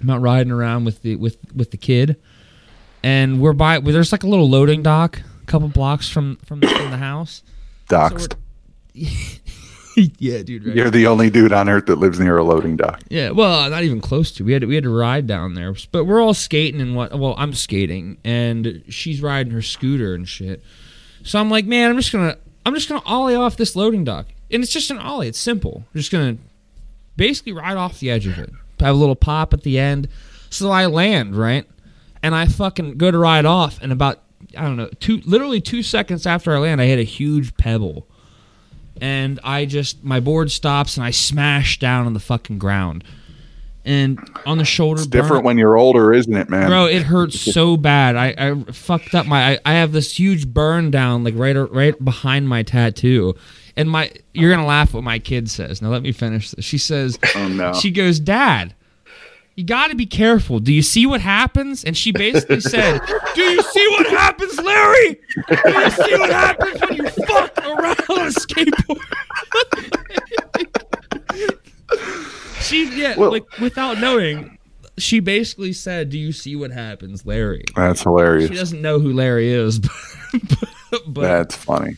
I'm out riding around with the with with the kid, and we're by well, there's like a little loading dock, a couple blocks from from the, from the house. Doxed. yeah, dude. Right. You're the only dude on earth that lives near a loading dock. Yeah, well, not even close to. We had to, we had to ride down there, but we're all skating and what? Well, I'm skating and she's riding her scooter and shit. So I'm like, man, I'm just gonna I'm just gonna ollie off this loading dock, and it's just an ollie. It's simple. I'm just gonna basically ride off the edge of it. Have a little pop at the end. So I land right, and I fucking go to ride off, and about I don't know two literally two seconds after I land, I hit a huge pebble and I just my board stops and I smash down on the fucking ground. And on the shoulder, It's different burn- when you're older, isn't it, man? bro. It hurts so bad. I, I fucked up my. I, I have this huge burn down like right right behind my tattoo. And my you're gonna laugh what my kid says. Now let me finish this. She says, Oh, no. She goes, Dad, you got to be careful. Do you see what happens? And she basically said, Do you see what happens, Larry? Do you see what happens when you fuck around on a skateboard? she, yeah, Well- like without knowing, she basically said, Do you see what happens, Larry? That's hilarious. She doesn't know who Larry is, but, but, but That's funny.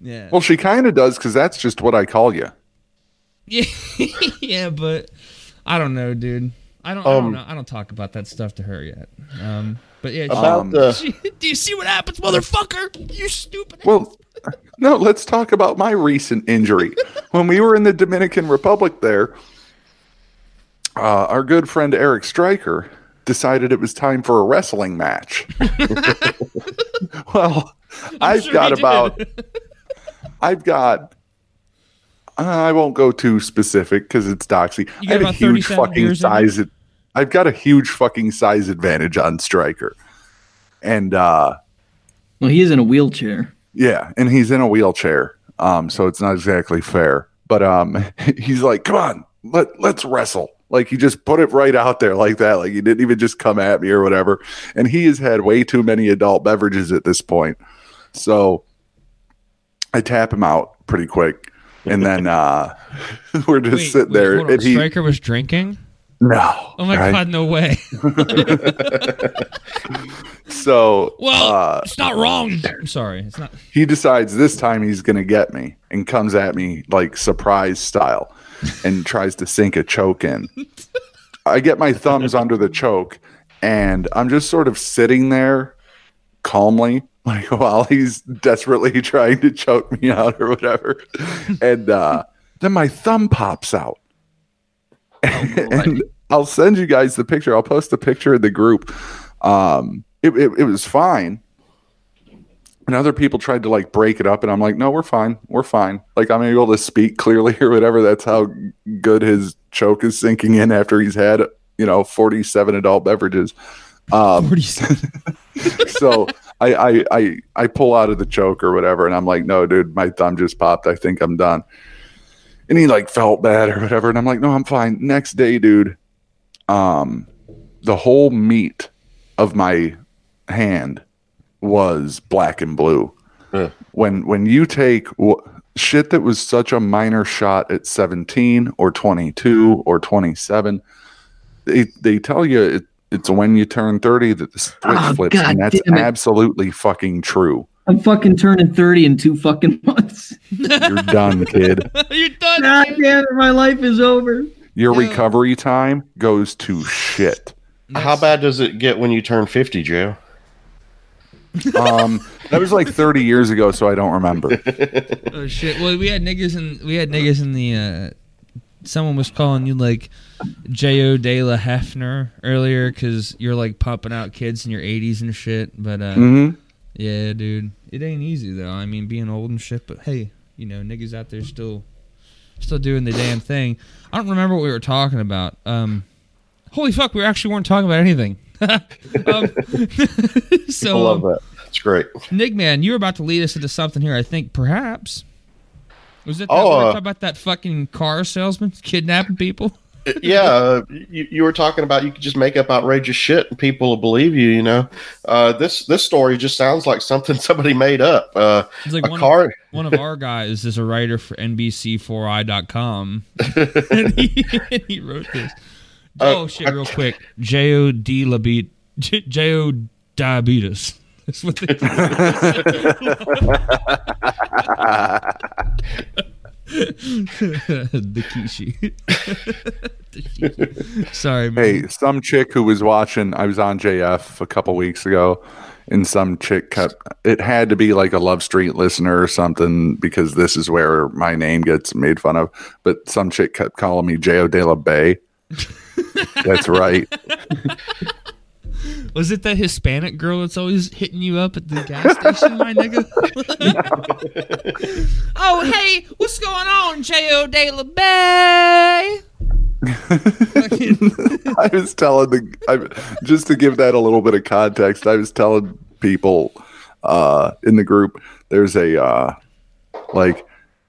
yeah. Well, she kind of does because that's just what I call you. Yeah, yeah, but I don't know, dude. I don't. I don't Um, know. I don't talk about that stuff to her yet. Um, but yeah. About Um, the she- do you see what happens, motherfucker? You stupid. Well, no, let's talk about my recent injury. when we were in the Dominican Republic there, uh, our good friend Eric Striker decided it was time for a wrestling match. well, I've sure got about. I've got, uh, I won't go too specific because it's doxy. I have a huge fucking size. I've got a huge fucking size advantage on Striker, And, uh, Well, he is in a wheelchair. yeah, and he's in a wheelchair, um, so it's not exactly fair. But um, he's like, "Come on, let let's wrestle." Like he just put it right out there like that. Like he didn't even just come at me or whatever. And he has had way too many adult beverages at this point, so I tap him out pretty quick, and then uh, we're just Wait, sitting there, hold and he Striker was drinking. No. Oh my right? god, no way. So Well, uh, it's not wrong. I'm sorry. It's not. he decides this time he's going to get me and comes at me like surprise style and tries to sink a choke in. I get my thumbs under the choke and I'm just sort of sitting there calmly like while he's desperately trying to choke me out or whatever. And uh, then my thumb pops out. and I'll send you guys the picture. I'll post the picture in the group. Um, it, it, it was fine. And other people tried to like break it up and i'm like no we're fine. We're fine. Like i'm able to speak clearly or whatever. That's how good his choke is sinking in after he's had you know 47 adult beverages. Um 47. so I, I i i pull out of the choke or whatever and i'm like no dude my thumb just popped. I think i'm done. And he like felt bad or whatever and i'm like no i'm fine. Next day dude um the whole meat of my hand was black and blue Yeah. when when you take w- shit that was such a minor shot at 17 or 22 or 27 they they tell you it, it's when you turn 30 that the switch Oh, flips God and that's absolutely fucking true I'm fucking turning 30 in two fucking months. you're done kid You're done. God dude. damn it, my life is over. Your Yeah. recovery time goes to shit how bad does it get when you turn 50, Joe? um that was like 30 years ago so i don't remember Oh shit. Well, we had niggas in we had niggas in the uh someone was calling you like J.O. De La Hefner earlier cuz you're like popping out kids in your 80s and shit, but uh hmm yeah, dude. It ain't easy though. I mean, being old and shit, but hey, you know, niggas out there still still doing the damn thing. I don't remember what we were talking about. Um Holy fuck, we actually weren't talking about anything. um, I love um, that. It's great. Nick, man, you were about to lead us into something here. I think perhaps was it that Oh, uh, about that fucking car salesman kidnapping people? Yeah, uh, you, you were talking about you could just make up outrageous shit and people will believe you. You know, uh, this this story just sounds like something somebody made up. Uh, It's like a one, car. one of our guys is a writer for NBC4i.com, and he, and he wrote this. Oh Uh, shit! Real quick, J O D Labit J O diabetes. That's what they. the Kishi. Sorry, man. Hey, some chick who was watching, I was on JF a couple weeks ago, and some chick kept, it had to be like a Love Street listener or something because this is where my name gets made fun of. But some chick kept calling me J.O. De La Bay. That's right. Was it that Hispanic girl that's always hitting you up at the gas station, my nigga? oh, hey, what's going on, J.O. De La Bay? I was telling the, I, just to give that a little bit of context, I was telling people uh, in the group, there's a uh, like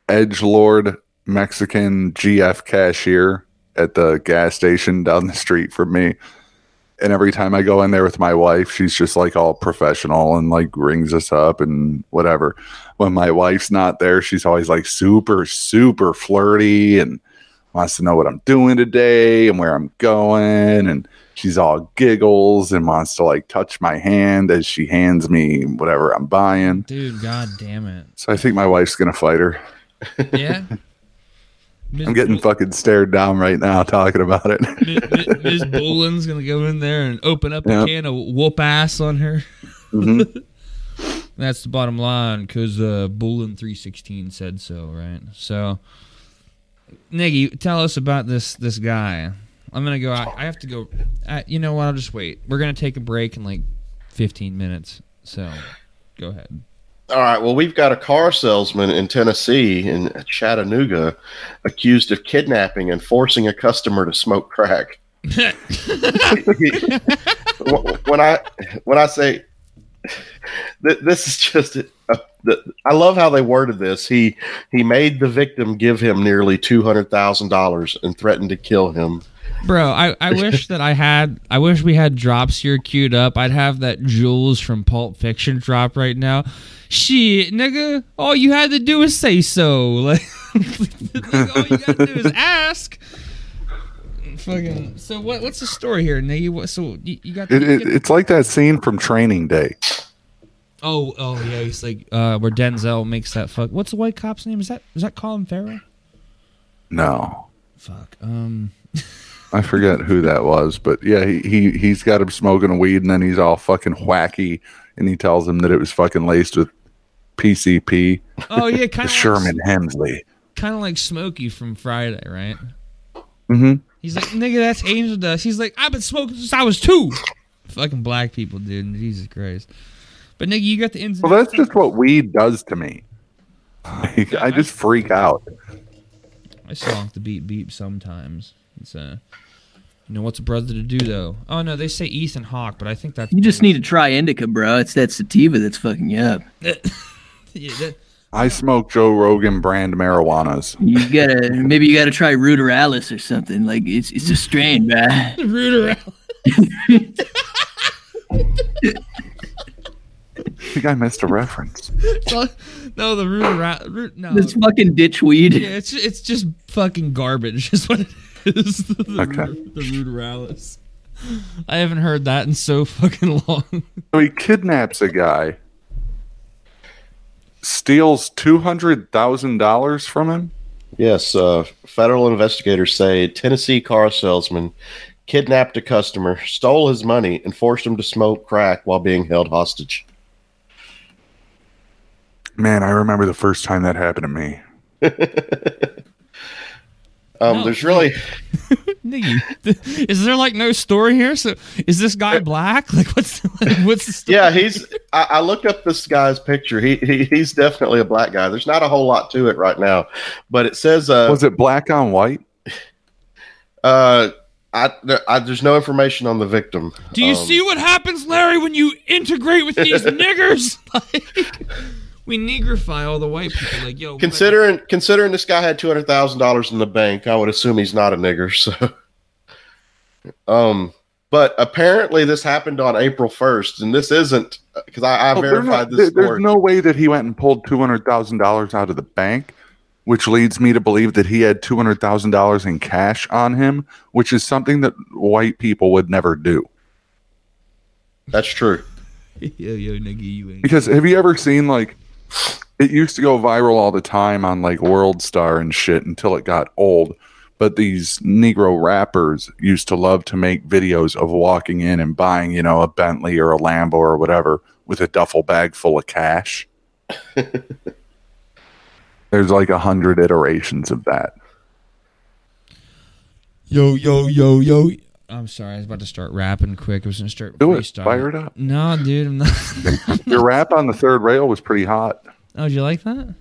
edge lord Mexican GF cashier at the gas station down the street from me. And every time I go in there with my wife, she's just like all professional and like rings us up and whatever. When my wife's not there, she's always like super, super flirty and wants to know what I'm doing today and where I'm going. And she's all giggles and wants to like touch my hand as she hands me whatever I'm buying. Dude, god damn it. So I think my wife's going to fight her. Yeah? Ms. I'm getting fucking stared down right now talking about it. Ms. Bolin's gonna go in there and open up Yeah. a can of whoop ass on her. Mhm. That's the bottom line, because uh, Bullen three sixteen said so, right? So, Niggy, tell us about this this guy. I'm gonna go. I, I have to go. Uh, you know what? I'll just wait. We're gonna take a break in like 15 minutes. So, go ahead. All right. Well, we've got a car salesman in Tennessee, in Chattanooga, accused of kidnapping and forcing a customer to smoke crack. when I when I say this is just a, the, I love how they worded this. He he made the victim give him nearly two hundred thousand dollars and threatened to kill him. Bro, I, I wish that I had I wish we had drops here queued up. I'd have that Jules from Pulp Fiction drop right now. Shit, nigga, all you had to do is say so. Like, nigga, all you gotta do is ask. Fucking. So what? What's the story here, nigga? What? So you, you got? It, you it, it's like that scene from Training Day. oh, oh yeah. He's like, uh, where Denzel makes that fuck. What's the white cop's name? Is that is that Colin Farrell? No, Fuck. Um. I forget who that was, but yeah, he, he he's got him smoking a weed, and then he's all fucking wacky, and he tells him that it was fucking laced with PCP, Oh yeah, kind of Sherman Hemsley. kind of like Smokey from Friday, right? Mm-hmm. He's like, nigga, that's angel dust. He's like, I've been smoking since I was two. Fucking black people, dude. Jesus Christ. But nigga, you got the ins Well, that's just what weed does to me. Like, I just freak out. I song the beat beep sometimes. It's uh, you know what's a brother to do though? Oh no, they say Ethan Hawke, but I think that's You just need to try indica, bro. It's that sativa that's fucking you up. Yeah, that- I smoke Joe Rogan brand marijuanas. You gotta maybe you gotta try Ruderalis or something. Like it's it's a strain, man. Rooter out. I think I missed a reference. no, the rooter out. Root, no, This fucking ditch weed. yeah, it's it's just fucking garbage. Is what it is. The, Okay. The Ruderalis. I haven't heard that in so fucking long. So he kidnaps a guy, steals two hundred thousand dollars from him. Yes, uh, federal investigators say Tennessee car salesman kidnapped a customer, stole his money, and forced him to smoke crack while being held hostage. Man, I remember the first time that happened to me. Um, No. There's really Nigga, is there like no story here? So is this guy black? Like what's like, what's the story? yeah. He's I, I looked up this guy's picture. He, he he's definitely a black guy. There's not a whole lot to it right now, but it says uh Was it black on white? uh I, I there's no information on the victim. Do you Um, see what happens, Larry, when you integrate with these niggers? Like, we negrify all the white people. Like, yo, Considering considering this guy had two hundred thousand dollars in the bank, I would assume he's not a nigger. So, um, but apparently this happened on April first, and this isn't because I, I Oh, verified not- this there- There's no way that he went and pulled two hundred thousand dollars out of the bank, which leads me to believe that he had two hundred thousand dollars in cash on him, which is something that white people would never do. That's true. yo, yo, nigga, you ain't. Because have you ever seen like it used to go viral all the time on like World Star and shit until it got old. But these Negro rappers used to love to make videos of walking in and buying, you know, a Bentley or a Lambo or whatever with a duffel bag full of cash. There's like a hundred iterations of that. Yo, yo, yo, yo. I'm sorry, I was about to start rapping quick. I was gonna start Do it. Fire it up. No, dude, I'm not. Your rap on the third rail was pretty hot. oh, did you like that?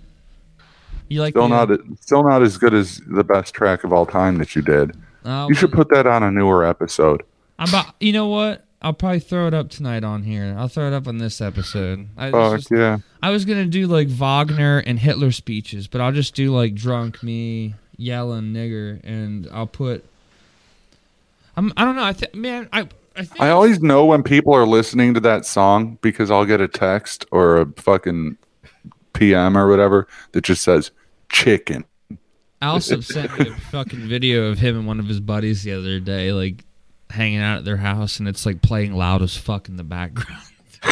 You like Still the, not still not as good as the best track of all time that you did. Oh, You should put that on a newer episode. I'm about. You know what? I'll probably throw it up tonight on here. I'll throw it up on this episode. I, Fuck just- yeah. I was gonna do like Wagner and Hitler speeches, but I'll just do like drunk me yelling nigger, and I'll put. I'm. I don't know. I think, man. I. I. I always know when people are listening to that song because I'll get a text or a fucking PM or whatever that just says chicken. Alsop sent me a fucking video of him and one of his buddies the other day, like hanging out at their house, and it's like playing loud as fuck in the background.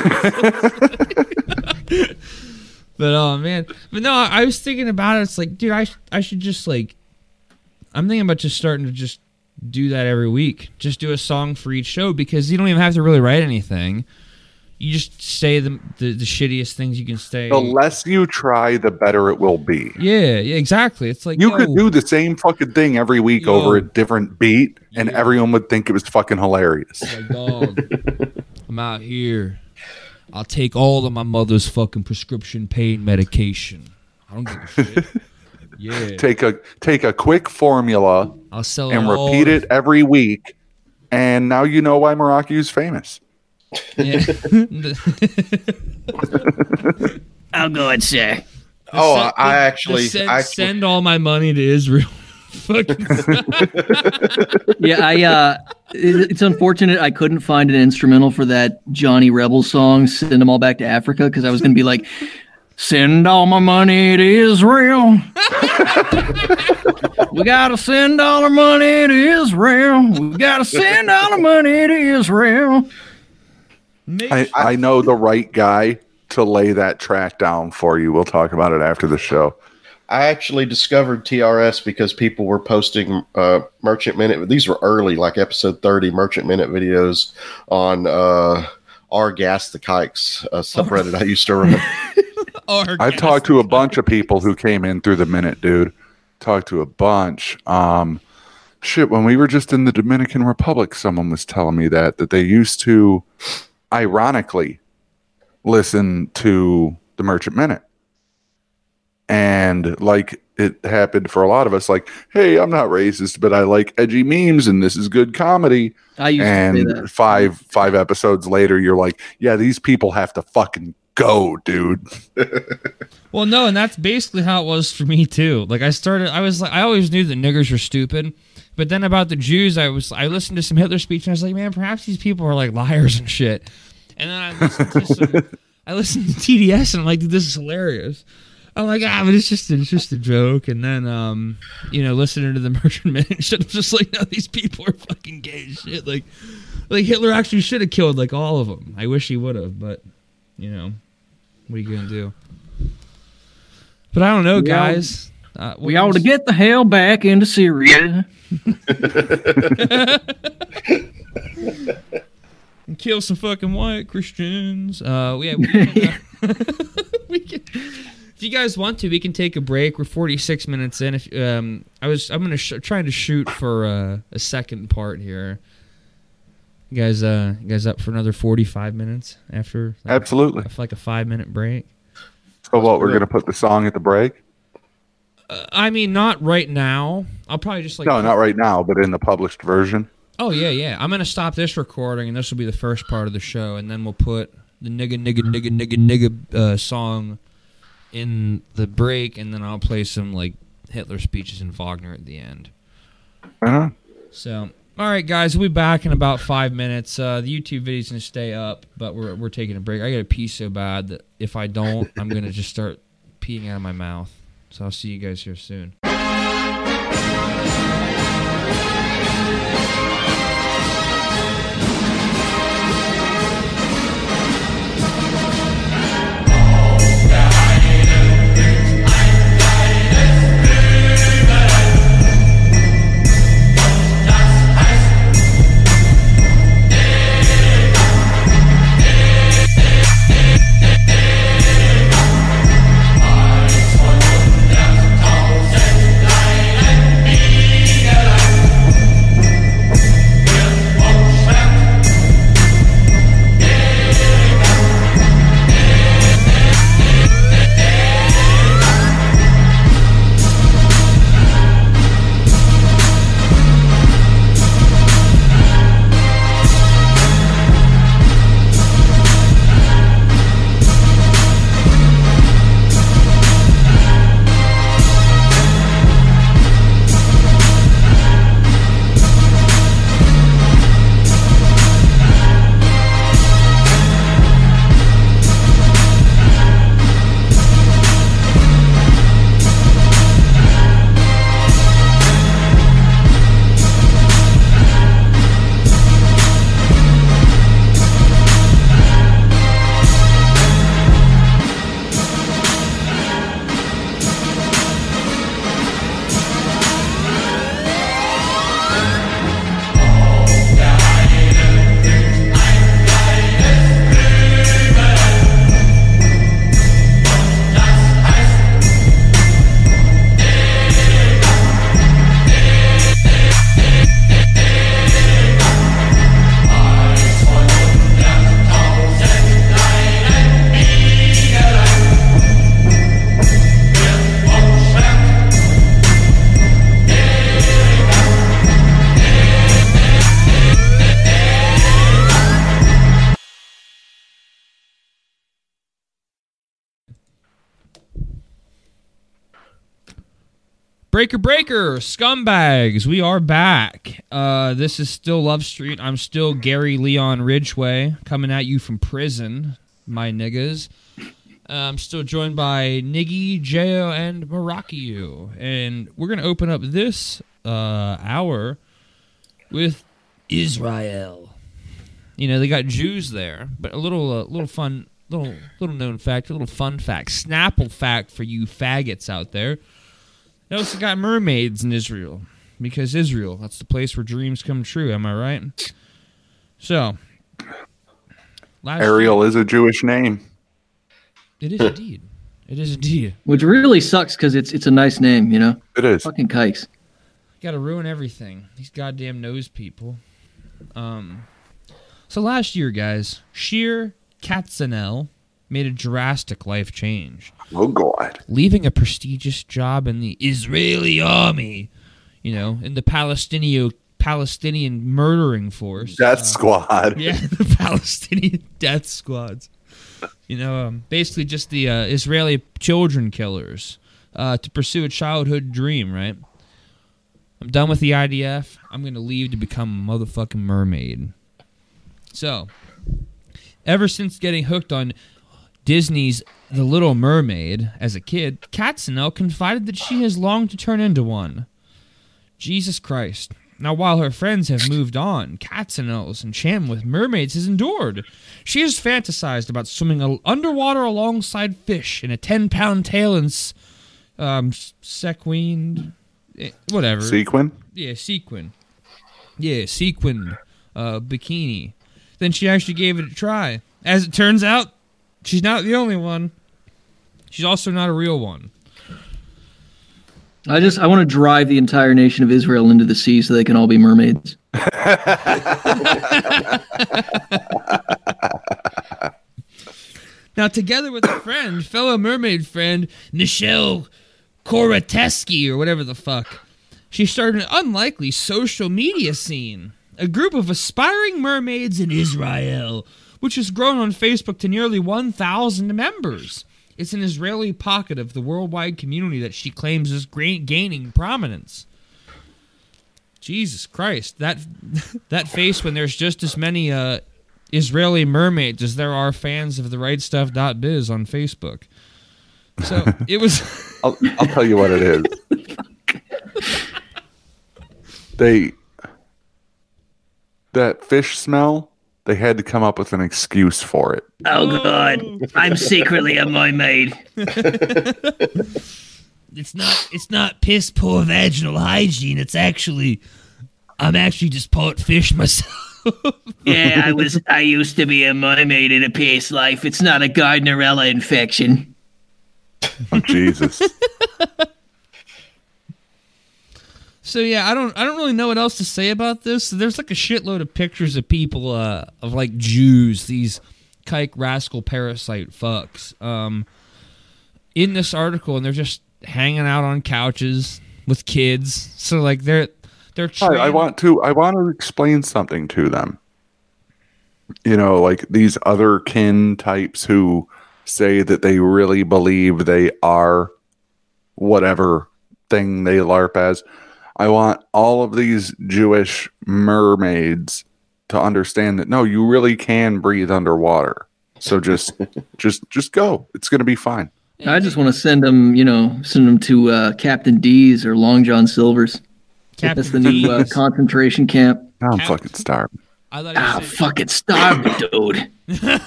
but oh man, but no, I was thinking about it. It's like, dude, I I should just like I'm thinking about just starting to just do that every week. Just do a song for each show because you don't even have to really write anything. You just say the the, the shittiest things you can say. The less you try, the better it will be. yeah, yeah, exactly. It's like You yo, could do the same fucking thing every week Yo. over a different beat, and Yeah. everyone would think it was fucking hilarious. Oh like dog. I'm out here. I'll take all of my mother's fucking prescription pain medication. I don't give a shit. Yeah, Take a take a quick formula I'll sell and all repeat it every week, and now you know why Meraki is famous. Yeah. I'll go and say. Oh, Send- I actually- send, I actually- send all my money to Israel. Yeah, I. uh It's unfortunate I couldn't find an instrumental for that Johnny Rebel song. Send them all back to Africa because I was gonna be like, send all my money to Israel. We gotta send all our money to Israel. We gotta send all our money to Israel. I, I know the right guy to lay that track down for you. We'll talk about it after the show. I actually discovered TRS because people were posting uh, Merchant Minute. These were early, like episode 30 Merchant Minute videos on uh, our Gas the Kikes uh, subreddit I used to run. I've talked to a bunch of people who came in through the minute, dude. Talked to a bunch. Um, shit, when we were just in the Dominican Republic, someone was telling me that that they used to, ironically, listen to the Merchant Minute, and like it happened for a lot of us. Like, hey, I'm not racist, but I like edgy memes, and this is good comedy. I used to say And that. five five episodes later, you're like, yeah, these people have to fucking go, dude. Well, no, and that's basically how it was for me too. Like I started, I was like, I always knew that niggers were stupid, but then about the Jews, I was, I listened to some Hitler speech, and I was like, man, perhaps these people are like liars and shit. And then I listened to some, I listened to TDS, and I'm like, dude, this is hilarious. I'm like, ah, but it's just, it's just a joke. And then, um, you know, listening to the Merchant Man and shit, I'm just like, no, these people are fucking gay as shit. Like, like Hitler actually should have killed like all of them. I wish he would have, but you know, what are you gonna do? But I don't know, We all- guys. Uh, We ought to get the hell back into Syria. and kill some fucking white Christians. Uh, yeah, we can, uh, we can. If you guys want to, we can take a break. We're 46 minutes in. If um, I was, I'm gonna sh- trying to shoot for uh, a second part here. You guys, uh, you guys up for another 45 minutes after? Like, Absolutely. Like a five minute break. So what? We're gonna put the song at the break? Uh, I mean, not right now. I'll probably just like. no, not right now, but in the published version. Oh yeah, yeah. I'm gonna stop this recording, and this will be the first part of the show, and then we'll put the nigga nigga nigga nigga nigga uh, song in the break, and then I'll play some like Hitler speeches and Wagner at the end. Right on. So, all right, guys, we'll be back in about five minutes. Uh, the YouTube video's gonna stay up, but we're we're taking a break. I gotta pee so bad that if I don't, I'm gonna just start peeing out of my mouth. So I'll see you guys here soon. Breaker Breaker, scumbags, we are back. Uh, this is still Love Street. I'm still Gary Leon Ridgway coming at you from prison, my niggas. Uh, I'm still joined by Niggy, Jo, and Marakiu. And we're going to open up this uh, hour with Israel. You know, they got Jews there, but a little uh, little fun, little little known fact, a little fun fact, Snapple fact for you faggots out there. They also got mermaids in Israel because Israel, that's the place where dreams come true. Am I right? So, last Ariel is a Jewish name. It is indeed. It is indeed. Which really sucks because it's it's a nice name, you know. It is. Fucking kikes. Got to ruin everything. These goddamn nose people. Um. So last year, guys, Shir Katzenell made a drastic life change. Oh God. leaving a prestigious job in the Israeli army, you know, in the Palestinian Palestinian murdering force. Death Uh, Squad. yeah, the Palestinian death squads. You know, um, basically just the uh, Israeli children killers uh, to pursue a childhood dream, right? I'm done with the IDF. I'm going to leave to become a motherfucking mermaid. So, ever since getting hooked on Disney's The Little Mermaid as a kid, Katzenell confided that she has longed to turn into one. Jesus Christ. Now, while her friends have moved on, Katzenell's enchantment with mermaids has endured. She has fantasized about swimming underwater alongside fish in a 10 pound tail and um, sequined. eh, Whatever. Sequin. Yeah, sequin. Yeah, sequin uh, bikini. Then she actually gave it a try. As it turns out, she's not the only one. She's also not a real one. I just I want to drive the entire nation of Israel into the sea so they can all be mermaids. Now, together with a friend, fellow mermaid friend, Michelle Koroteski, or whatever the fuck, she started an unlikely social media scene. A group of aspiring mermaids in Israel, which has grown on Facebook to nearly 1,000 members. It's an Israeli pocket of the worldwide community that she claims is gaining prominence. Jesus Christ, that that face when there's just as many uh, Israeli mermaids as there are fans of the rightstuff.biz on Facebook. So it was I'll, I'll tell you what it is. they that fish smell. They had to come up with an excuse for it. Oh god, I'm secretly a mermaid. it's not it's not piss poor vaginal hygiene. It's actually I'm actually just part fish myself. Yeah, I was. I used to be a mermaid in a past life. It's not a Gardnerella infection. Oh, Jesus. So yeah, I don't I don't really know what else to say about this. There's like a shitload of pictures of people uh of like Jews, these kike rascal parasite fucks. Um in this article and they're just hanging out on couches with kids. So like they're they're I, I want to I want to explain something to them. You know, like these other kin types who say that they really believe they are whatever thing they LARP as. I want all of these Jewish mermaids to understand that no, you really can breathe underwater. So just just just go. It's gonna be fine. I just want to send them, you know, send them to uh, Captain D's or Long John Silver's. Captain That's the new uh, concentration camp. I'm Cap- fucking starving. I thought you Ah, said- fucking starving, dude.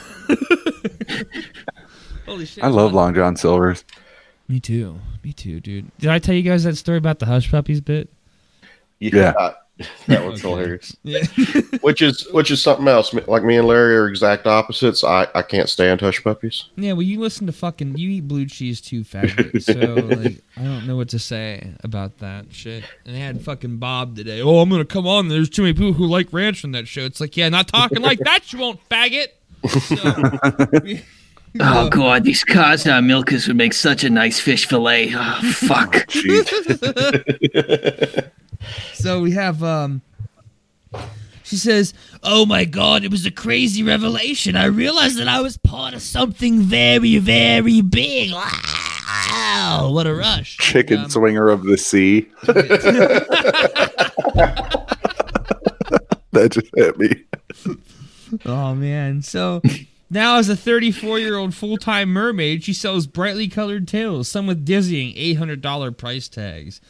Holy shit. I love Long John Silver's. Me too. Me too, dude. Did I tell you guys that story about the hush puppies bit? Yeah. Uh, that was Okay. hilarious. Yeah. Which is which is something else. Like me and Larry are exact opposites. I, I can't stand hush puppies. Yeah, well, you listen to fucking you eat blue cheese too, faggot. So like, I don't know what to say about that shit. And they had fucking Bob today. Oh, I'm gonna come on. There's too many people who like ranch on that show. It's like, yeah, not talking like that. You won't, faggot. So, Oh god, these Khazar milkers would make such a nice fish fillet. Oh fuck. Oh, jeez. So we have um. She says, "Oh my God! It was a crazy revelation. I realized that I was part of something very, very big." Wow, what a rush! Chicken Um, swinger of the sea. that just hit me. Oh man. So now as a 34-year-old full-time mermaid, she sells brightly colored tails, some with dizzying $800 price tags.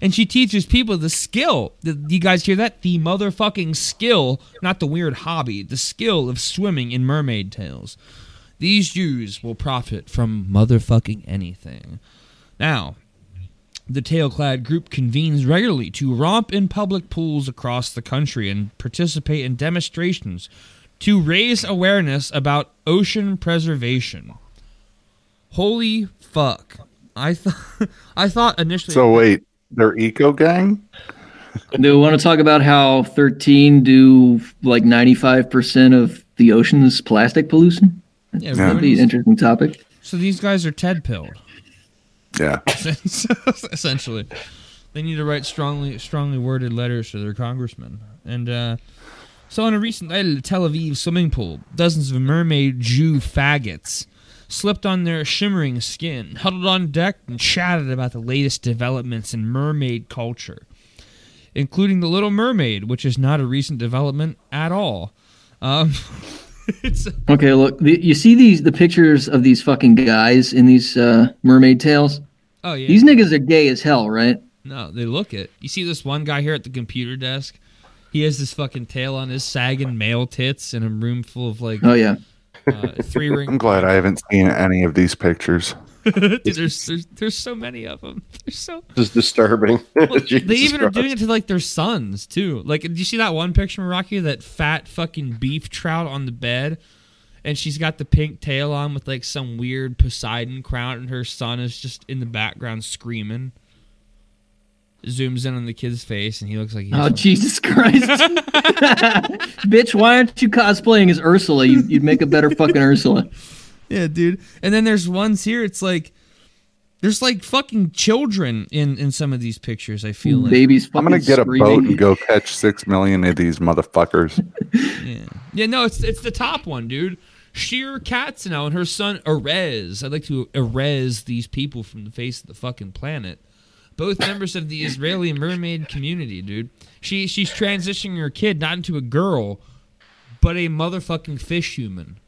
And she teaches people the skill. You guys hear that? The motherfucking skill, not the weird hobby, the skill of swimming in mermaid tails. These Jews will profit from motherfucking anything. Now, the tail-clad group convenes regularly to romp in public pools across the country and participate in demonstrations to raise awareness about ocean preservation. Holy fuck. I thought I thought initially So wait, they're eco gang? Do we want to talk about how 13 do like 95% of the ocean's plastic pollution? yeah, That'd be an interesting topic. so these guys are Ted pilled. Yeah. essentially. They need to write strongly strongly worded letters to their congressman. And uh, so, on a recent night at a Tel Aviv swimming pool, dozens of mermaid Jew faggots slipped on their shimmering skin, huddled on deck, and chatted about the latest developments in mermaid culture, including the Little Mermaid, which is not a recent development at all. Um, it's Okay, look, the, you see these the pictures of these fucking guys in these uh, mermaid tails? oh yeah, These niggas are gay as hell, right? No, they look it. You see this one guy here at the computer desk? He has this fucking tail on his sagging male tits in a room full of like Oh yeah. Uh, three I'm glad I haven't seen any of these pictures. Dude, there's, there's there's so many of them. There's so. This is disturbing. Well, they Jesus even are doing it to like their sons too. Like, do you see that one picture, Rocky? That fat fucking beef trout on the bed, and she's got the pink tail on with like some weird Poseidon crown, and her son is just in the background screaming. Zooms in on the kid's face, and he looks like he's Oh Jesus Christ. Bitch, why aren't you cosplaying as Ursula? You, you'd make a better fucking Ursula. Yeah, dude. And then there's ones here. It's like there's like fucking children in in some of these pictures. I feel like. Babies I'm gonna get a boat and go catch six million of these motherfuckers. Yeah. Yeah. No, it's it's the top one, dude. Sheer Katzenau and her son Erez. I'd like to erase these people from the face of the fucking planet. Both members of the Israeli mermaid community, dude. She she's transitioning her kid not into a girl, but a motherfucking fish human.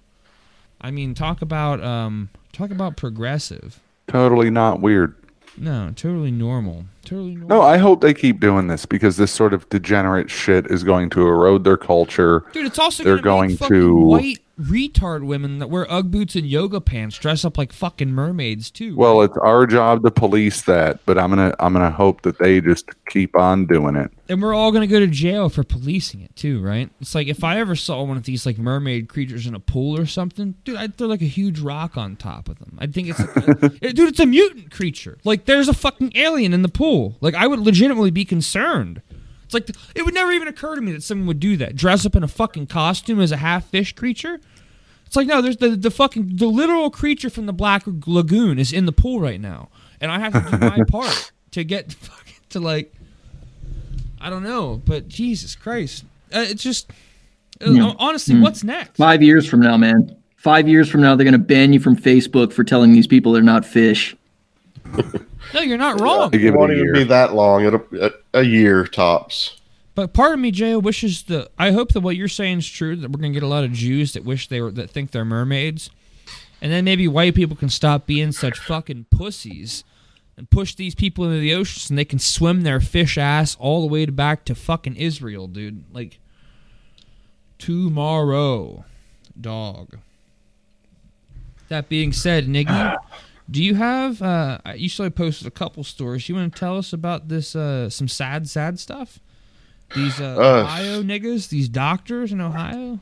I mean, talk about um, talk about progressive. totally not weird. No, totally normal. Totally normal. No, I hope they keep doing this because this sort of degenerate shit is going to erode their culture. Dude, it's also They're make to- white retard women that wear UGG boots and yoga pants dress up like fucking mermaids too. Well, it's our job to police that, but I'm gonna I'm gonna hope that they just keep on doing it. and we're all gonna go to jail for policing it too, right? It's like if I ever saw one of these like mermaid creatures in a pool or something, dude, I'd throw like a huge rock on top of them. I'd think it's, like dude, it's a mutant creature. Like there's a fucking alien in the pool. Like I would legitimately be concerned. It's like it would never even occur to me that someone would do that. Dress up in a fucking costume as a half fish creature. It's like no, there's the the fucking the literal creature from the Black Lagoon is in the pool right now, and I have to do my part to get fucking to like I don't know, but Jesus Christ, uh, it's just uh, Yeah. honestly, what's next? Five years from now, man. Five years from now, they're gonna ban you from Facebook for telling these people they're not fish. No, you're not wrong. I give It it won't even year. be that long. It'll a, a year tops. But part of me, Jay, wishes that I hope that what you're saying is true. That we're gonna get a lot of Jews that wish they were that think they're mermaids, and then maybe white people can stop being such fucking pussies and push these people into the oceans, and they can swim their fish ass all the way to back to fucking Israel, dude. Like tomorrow, dog. That being said, Niggy, do you have? Uh, you saw I posted a couple stories. You want to tell us about this? Uh, some sad, sad stuff. These uh, Uh, Ohio niggas, these doctors in Ohio.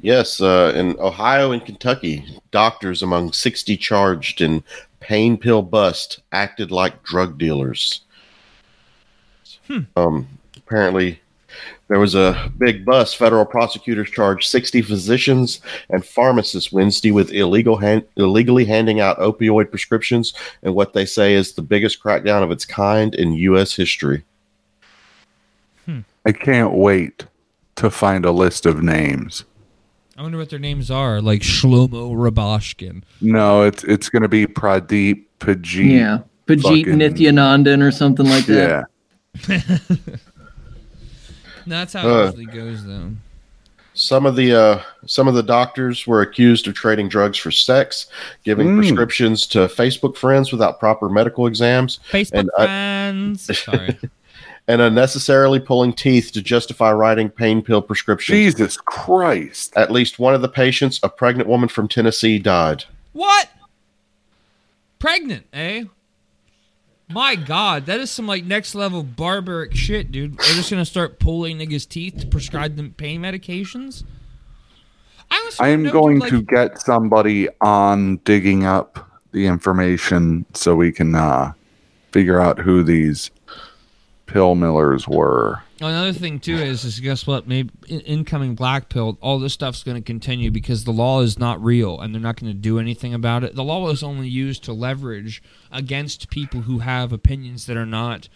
Yes, uh, in Ohio and Kentucky, doctors among 60 charged in pain pill bust acted like drug dealers. Um, apparently, there was a big bust. Federal prosecutors charged 60 physicians and pharmacists Wednesday with illegal hand, illegally handing out opioid prescriptions and what they say is the biggest crackdown of its kind in U.S. history. I can't wait to find a list of names. I wonder what their names are, like Shlomo Rabashkin. No, it's it's going to be Pradeep Pajit. Yeah. Pajit Fucking- Nityanandan or something like that. Yeah. No, that's how Uh. it usually goes, though. Some of the uh, some of the doctors were accused of trading drugs for sex, giving Mm. prescriptions to Facebook friends without proper medical exams, Facebook And I- friends. Sorry. and unnecessarily pulling teeth to justify writing pain pill prescriptions. Jesus Christ. At least one of the patients, a pregnant woman from Tennessee, died. what? Pregnant, eh? My God, that is some like next level barbaric shit, dude. They're just gonna start pulling niggas' teeth to prescribe them pain medications. I was. I am no, dude, going like- to get somebody on digging up the information so we can uh, figure out who these pill millers were. Another thing too is, is guess what? Maybe incoming black pill, all this stuff's going to continue because the law is not real and they're not going to do anything about it. The law is only used to leverage against people who have opinions that are not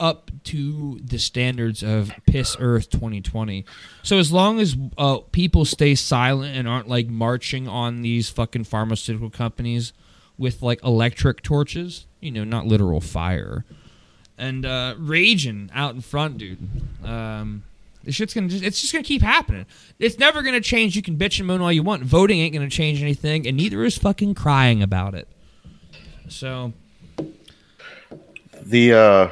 up to the standards of piss earth 2020 so as long as uh, people stay silent and aren't like marching on these fucking pharmaceutical companies with like electric torches you know not literal fire and uh, raging out in front, dude. Um, this shit's gonna just, it's just gonna keep happening. It's never gonna change. You can bitch and moan all you want. Voting ain't gonna change anything, and neither is fucking crying about it. So The uh,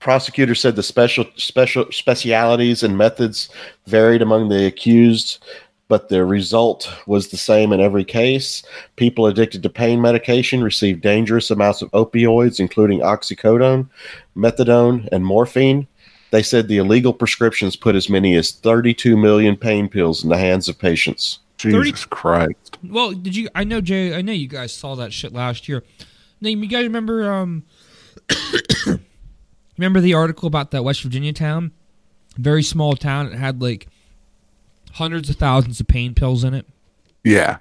prosecutor said the special special specialities and methods varied among the accused, but the result was the same in every case. People addicted to pain medication received dangerous amounts of opioids, including oxycodone, methadone, and morphine. They said the illegal prescriptions put as many as 32 million pain pills in the hands of patients. Jesus Christ. Well, did you? I know Jay. I know you guys saw that shit last year. Name you guys remember? Um, remember the article about that West Virginia town? Very small town. It had like hundreds of thousands of pain pills in it. Yeah.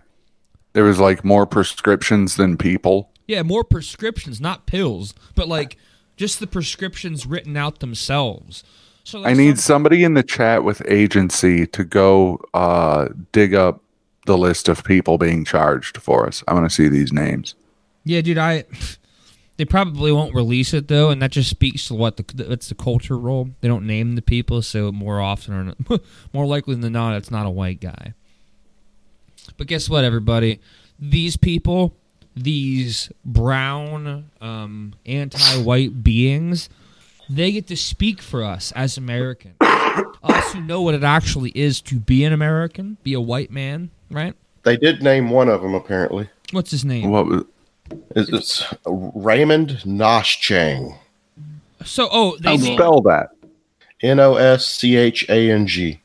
There was like more prescriptions than people. Yeah, more prescriptions, not pills, but like just the prescriptions written out themselves. So I need some- somebody in the chat with agency to go uh, dig up the list of people being charged for us. I want to see these names. Yeah, dude, I. They probably won't release it though, and that just speaks to what the it's the culture role. They don't name the people, so more often or more likely than not, it's not a white guy. But guess what, everybody? These people, these brown, um, anti-white beings, they get to speak for us as Americans. us who know what it actually is to be an American, be a white man, right? They did name one of them, apparently. What's his name? What was It's, it's Raymond Noschang. So, oh, they named- spell that? N O S C H A N G.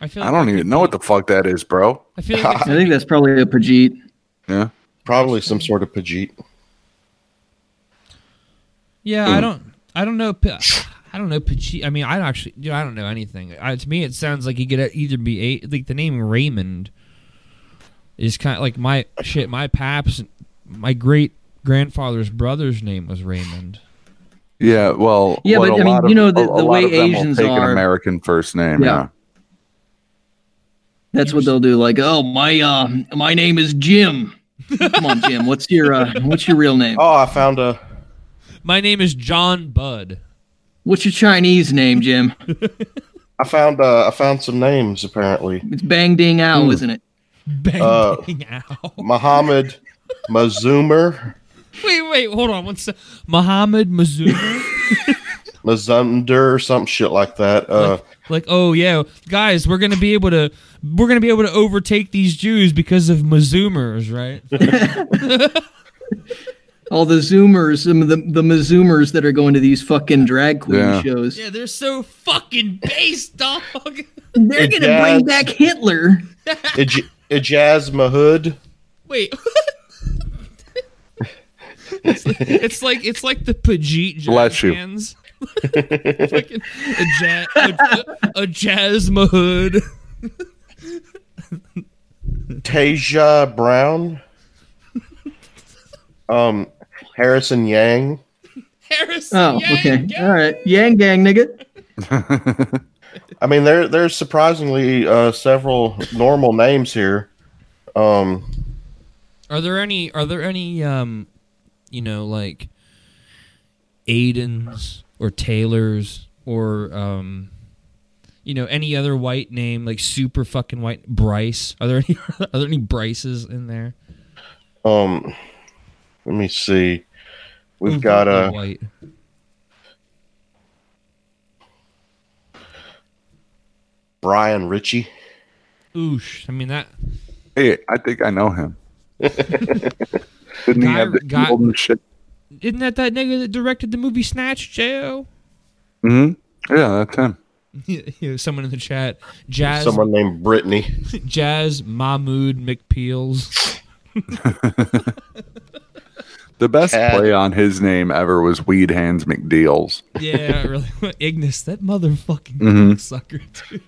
I feel I like don't even know what the fuck that is, bro. I feel like I think that's probably a Pajit. Yeah. Probably some sort of Pajit. Yeah, I hmm. don't. I don't know. I don't know. Pachi- I mean, I actually. You know, I don't know anything. I, to me, it sounds like you could either be a, like the name Raymond is kind of like my shit. My paps, my great grandfather's brother's name was Raymond. Yeah, well, Yeah, but, I mean, of- you know, the- the way of them will Asians take an are- American first name. Yeah. Yeah. That's what they'll do. Like, oh my, uh, my name is Jim. Come on, Jim. What's your uh, what's your real name? Oh, I found a. My name is John Budd. What's your Chinese name, Jim? I found. Uh, I found some names. Apparently, It's Bang Ding Ao, Hmm. isn't it? Bang Uh, dang. Muhammad Mazumer, Wait, wait, hold on. What's the Muhammad Mazuma? Mazunder, or some shit like that. Uh, like, oh yeah, guys, we're gonna be able to we're gonna be able to overtake these Jews because of Mazumers, right? All the Zoomers, some of the the Mazumers that are going to these fucking drag queen Yeah. shows. yeah, they're so fucking based, dog. They're It gonna bring back Hitler. Ij- Ijaz Mahood. Wait. it's, it's like it's like the Pajit jazz Bless you. hands. Fucking a, jazz, a, a jazz mahood. Tasia Brown. Um, Harrison Yang. Harrison. Oh, Yang, okay. yeah. All right. Yang gang, nigga. I mean, there there's surprisingly uh, several normal names here. Um, Are there any? Are there any? Um, you know, like Aidens or Taylors or um, you know, any other white name like super fucking white Bryce? Are there any? Are there any Bryces in there? Um, let me see. We've Who's got a white. Brian Ritchie. Oosh. I mean that. Hey, I think I know him. Didn't he Guy- have the guy- golden shit? Isn't that that nigga that directed the movie Snatch? Jo. hmm Yeah, that's him. you someone in the chat. Jazz. Someone named Brittany. Jazz Mahmood McPeels. The best Cat. play on his name ever was Weed Hands McDeals. Yeah, really. Ignis, that motherfucking Mhm. sucker,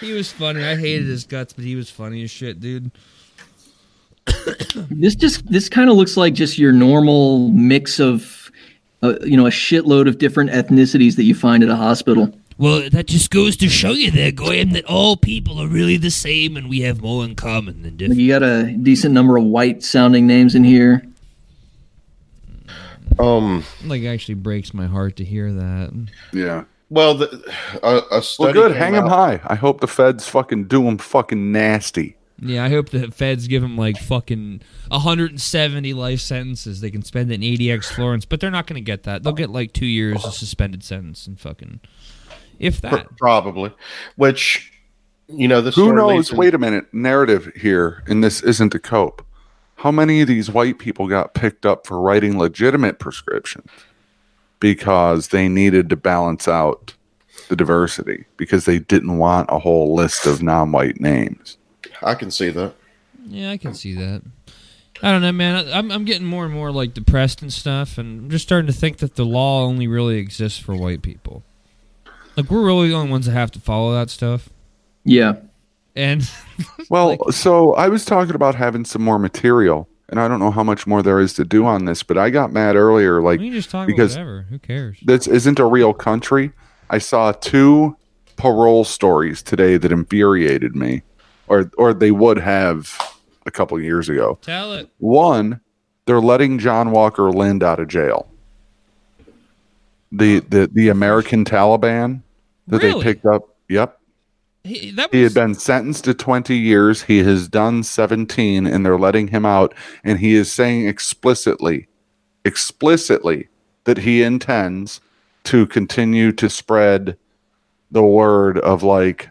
he was funny. I hated his guts, but he was funny as shit, dude. This just this kind of looks like just your normal mix of, uh, you know, a shitload of different ethnicities that you find at a hospital. Well, that just goes to show you there, Goyim, that all people are really the same and we have more in common than different. you got a decent number of white sounding names in here. Um, Like, actually breaks my heart to hear that. Yeah. well, the, a, a Well, good. came Hang him out- high. I hope the feds fucking do him fucking nasty. Yeah, I hope the feds give him like fucking 170 life sentences they can spend in ADX Florence, but they're not going to get that. They'll get like two years of suspended sentence and fucking, if Pr- that. probably. Which, you know, this Who knows? leads in- Wait a minute. Narrative here, and this isn't a cope. How many of these white people got picked up for writing legitimate prescriptions because they needed to balance out the diversity because they didn't want a whole list of non-white names? I can see that. Yeah, I can see that. I don't know, man. I'm I'm getting more and more like depressed and stuff, and I'm just starting to think that the law only really exists for white people. Like we're really the only ones that have to follow that stuff. Yeah. And Well, Like- so I was talking about having some more material, and I don't know how much more there is to do on this, but I got mad earlier. Like, we just talk because- whatever. Who cares? this isn't a real country. I saw two parole stories today that infuriated me, or or they would have a couple years ago. Tell it. One, they're letting John Walker Lindh out of jail. The the the American Taliban that Really? they picked up. Yep. He, that He had been sentenced to 20 years. He has done 17 and they're letting him out and he is saying explicitly explicitly that he intends to continue to spread the word of like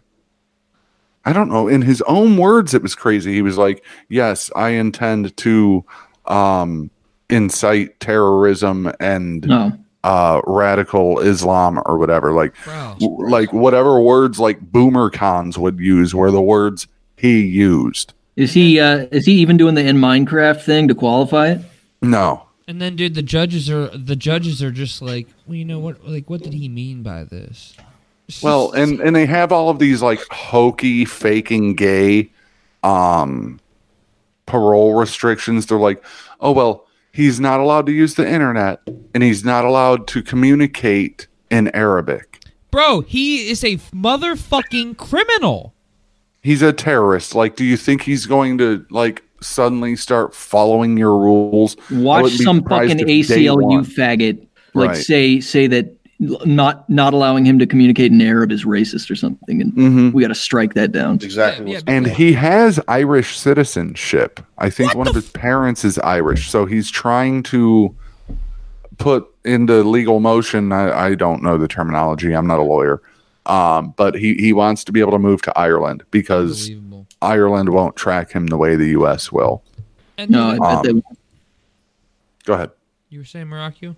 I don't know in his own words it was crazy. He was like, "Yes, I intend to um incite terrorism and No. Uh radical Islam or whatever like bro. w- like whatever words like boomer cons would use were the words he used. Is he uh is he even doing the in Minecraft thing to qualify it? No. And then, dude, the judges are the judges are just like, well, you know what? Like, what did he mean by this? It's Well, just- and and they have all of these like hokey faking gay um parole restrictions. They're like, "Oh, well, he's not allowed to use the internet and he's not allowed to communicate in Arabic. bro, he is a motherfucking criminal. He's a terrorist. Like, do you think he's going to like suddenly start following your rules? Watch some fucking ACLU one- faggot like Right. say say that l- not not allowing him to communicate in Arab is racist or something, and Mhm. we got to strike that down. Exactly Yeah, yeah, And he has Irish citizenship. I think one of his parents is Irish, so he's trying to put into legal motion. I, I don't know the terminology. I'm not a lawyer, um, but he he wants to be able to move to Ireland because Ireland won't track him the way the U.S. will. And No, I dude, Um, they. Go ahead. you were saying Morocco?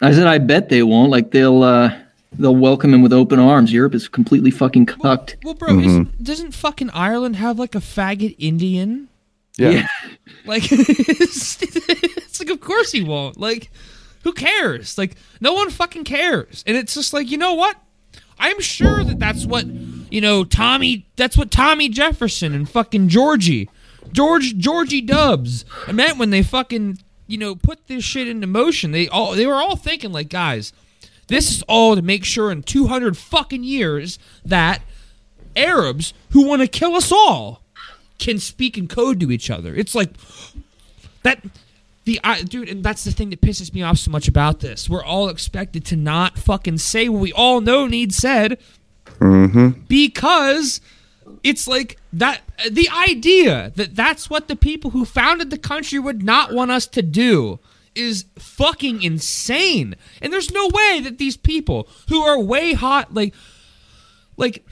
I said I bet they won't. Like they'll uh they'll welcome him with open arms. Europe is completely fucking cucked. Well, bro, isn't, doesn't fucking Ireland have like a faggot Indian? Yeah. Yeah. Like, it's, it's like, of course he won't. Like, who cares? Like, no one fucking cares. And it's just like, you know what? I'm sure that that's what, you know, Tommy, that's what Tommy Jefferson and fucking Georgie, George, Georgie Dubs meant when they fucking, you know, put this shit into motion. They all, they were all thinking, like, guys, this is all to make sure in 200 fucking years that Arabs who want to kill us all can speak in code to each other. It's like that the I, dude, and that's the thing that pisses me off so much about this. We're all expected to not fucking say what we all know needs said mm-hmm. because it's like that the idea that that's what the people who founded the country would not want us to do is fucking insane. And there's no way that these people who are way hot like like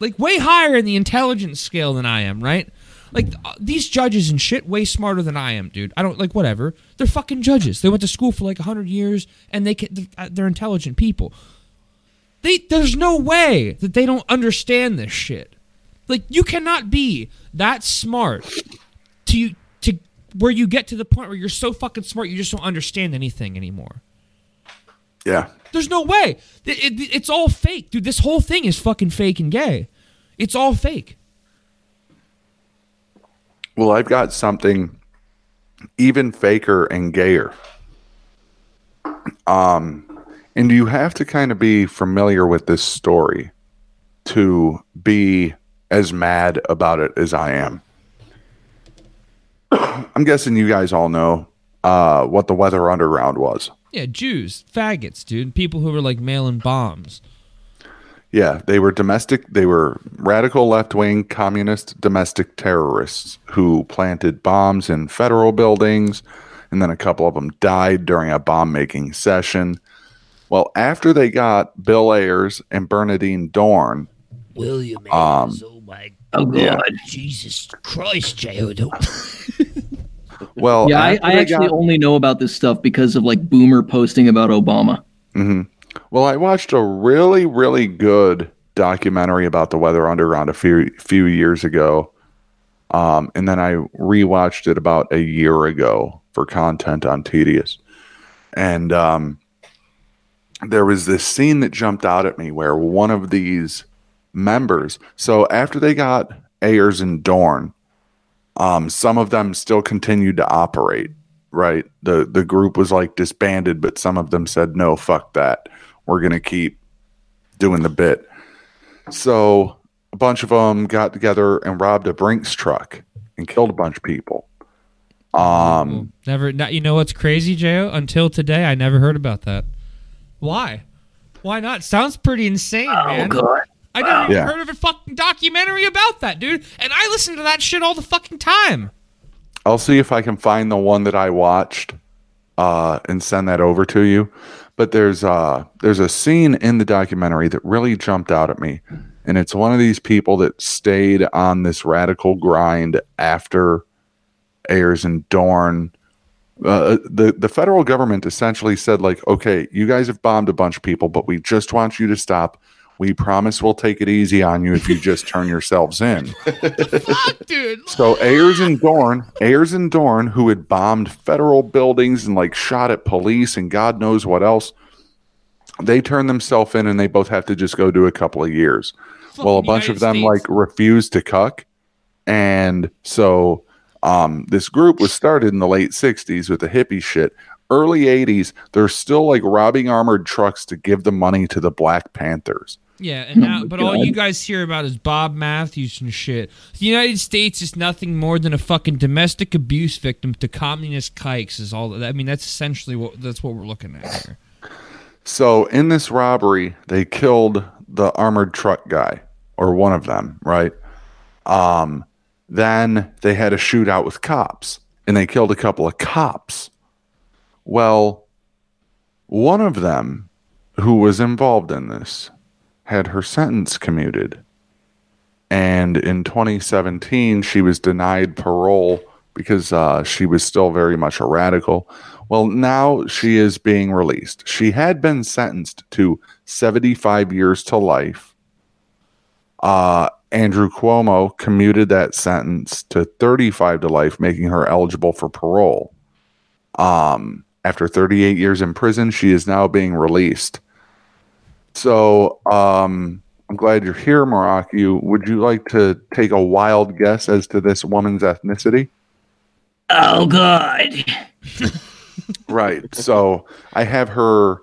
like way higher in the intelligence scale than I am, right? Like uh, these judges and shit way smarter than I am, dude. I don't like whatever. They're fucking judges. They went to school for like 100 years and they can uh, they're intelligent people. They there's no way that they don't understand this shit. Like you cannot be that smart to to where you get to the point where you're so fucking smart you just don't understand anything anymore. Yeah. There's no way. It- it- it's all fake, dude. This whole thing is fucking fake and gay. It's all fake. Well, I've got something even faker and gayer. Um, and you have to kind of be familiar with this story to be as mad about it as I am. I'm guessing you guys all know uh, what the Weather Underground was. Yeah, Jews, faggots, dude. People who were like mailing bombs. Yeah, they were domestic, they were radical left wing communist domestic terrorists who planted bombs in federal buildings, and then a couple of them died during a bomb making session. Well, after they got Bill Ayers and Bernardine Dohrn, William Um, oh my Oh god. Yeah. Jesus Christ, J.O. Well, Yeah, I, I actually got- only know about this stuff because of like Boomer posting about Obama. Well, I watched a really, really good documentary about the Weather Underground a few few years ago, um, and then I rewatched it about a year ago for content on Tedious, and um, there was this scene that jumped out at me where one of these members. So after they got Ayers and Dohrn, um, some of them still continued to operate. Right, the the group was like disbanded, but some of them said, "No, fuck that. We're gonna keep doing the bit." So a bunch of them got together and robbed a Brinks truck and killed a bunch of people. Um, Never. Not, you know what's crazy, Jo? Until today, I never heard about that. Why? Why not? Sounds pretty insane, man. I never even Yeah. heard of a fucking documentary about that, dude. And I listen to that shit all the fucking time. I'll see if I can find the one that I watched uh, and send that over to you. But there's uh, there's a scene in the documentary that really jumped out at me, and it's one of these people that stayed on this radical grind after Ayers and Dohrn. Uh, the the federal government essentially said like, okay, you guys have bombed a bunch of people, but we just want you to stop. We promise we'll take it easy on you if you just turn yourselves in. Fuck, dude. So Ayers and Dohrn, Ayers and Dohrn, who had bombed federal buildings and like shot at police and God knows what else, they turned themselves in and they both have to just go do a couple of years. well, a Fucking bunch of them States. like refused to cuck, and so um, this group was started in the late '60s with the hippie shit. Early '80s, they're still like robbing armored trucks to give the money to the Black Panthers. Yeah, and now, my but all you guys hear about is Bob Matthews and shit. The United States is nothing more than a fucking domestic abuse victim to communist kikes. Is all. I mean, that's essentially what that's what we're looking at here. So in this robbery, they killed the armored truck guy, or one of them, right? Um, then they had a shootout with cops, and they killed a couple of cops. Well, one of them who was involved in this had her sentence commuted. And in 2017, she was denied parole because uh, she was still very much a radical. Well, now she is being released. She had been sentenced to 75 years to life. Uh, Andrew Cuomo commuted that sentence to 35 to life, making her eligible for parole. Um, after 38 years in prison, she is now being released. So um, I'm glad you're here, Morocco. Would you like to take a wild guess as to this woman's ethnicity? Oh god. Right. So I have her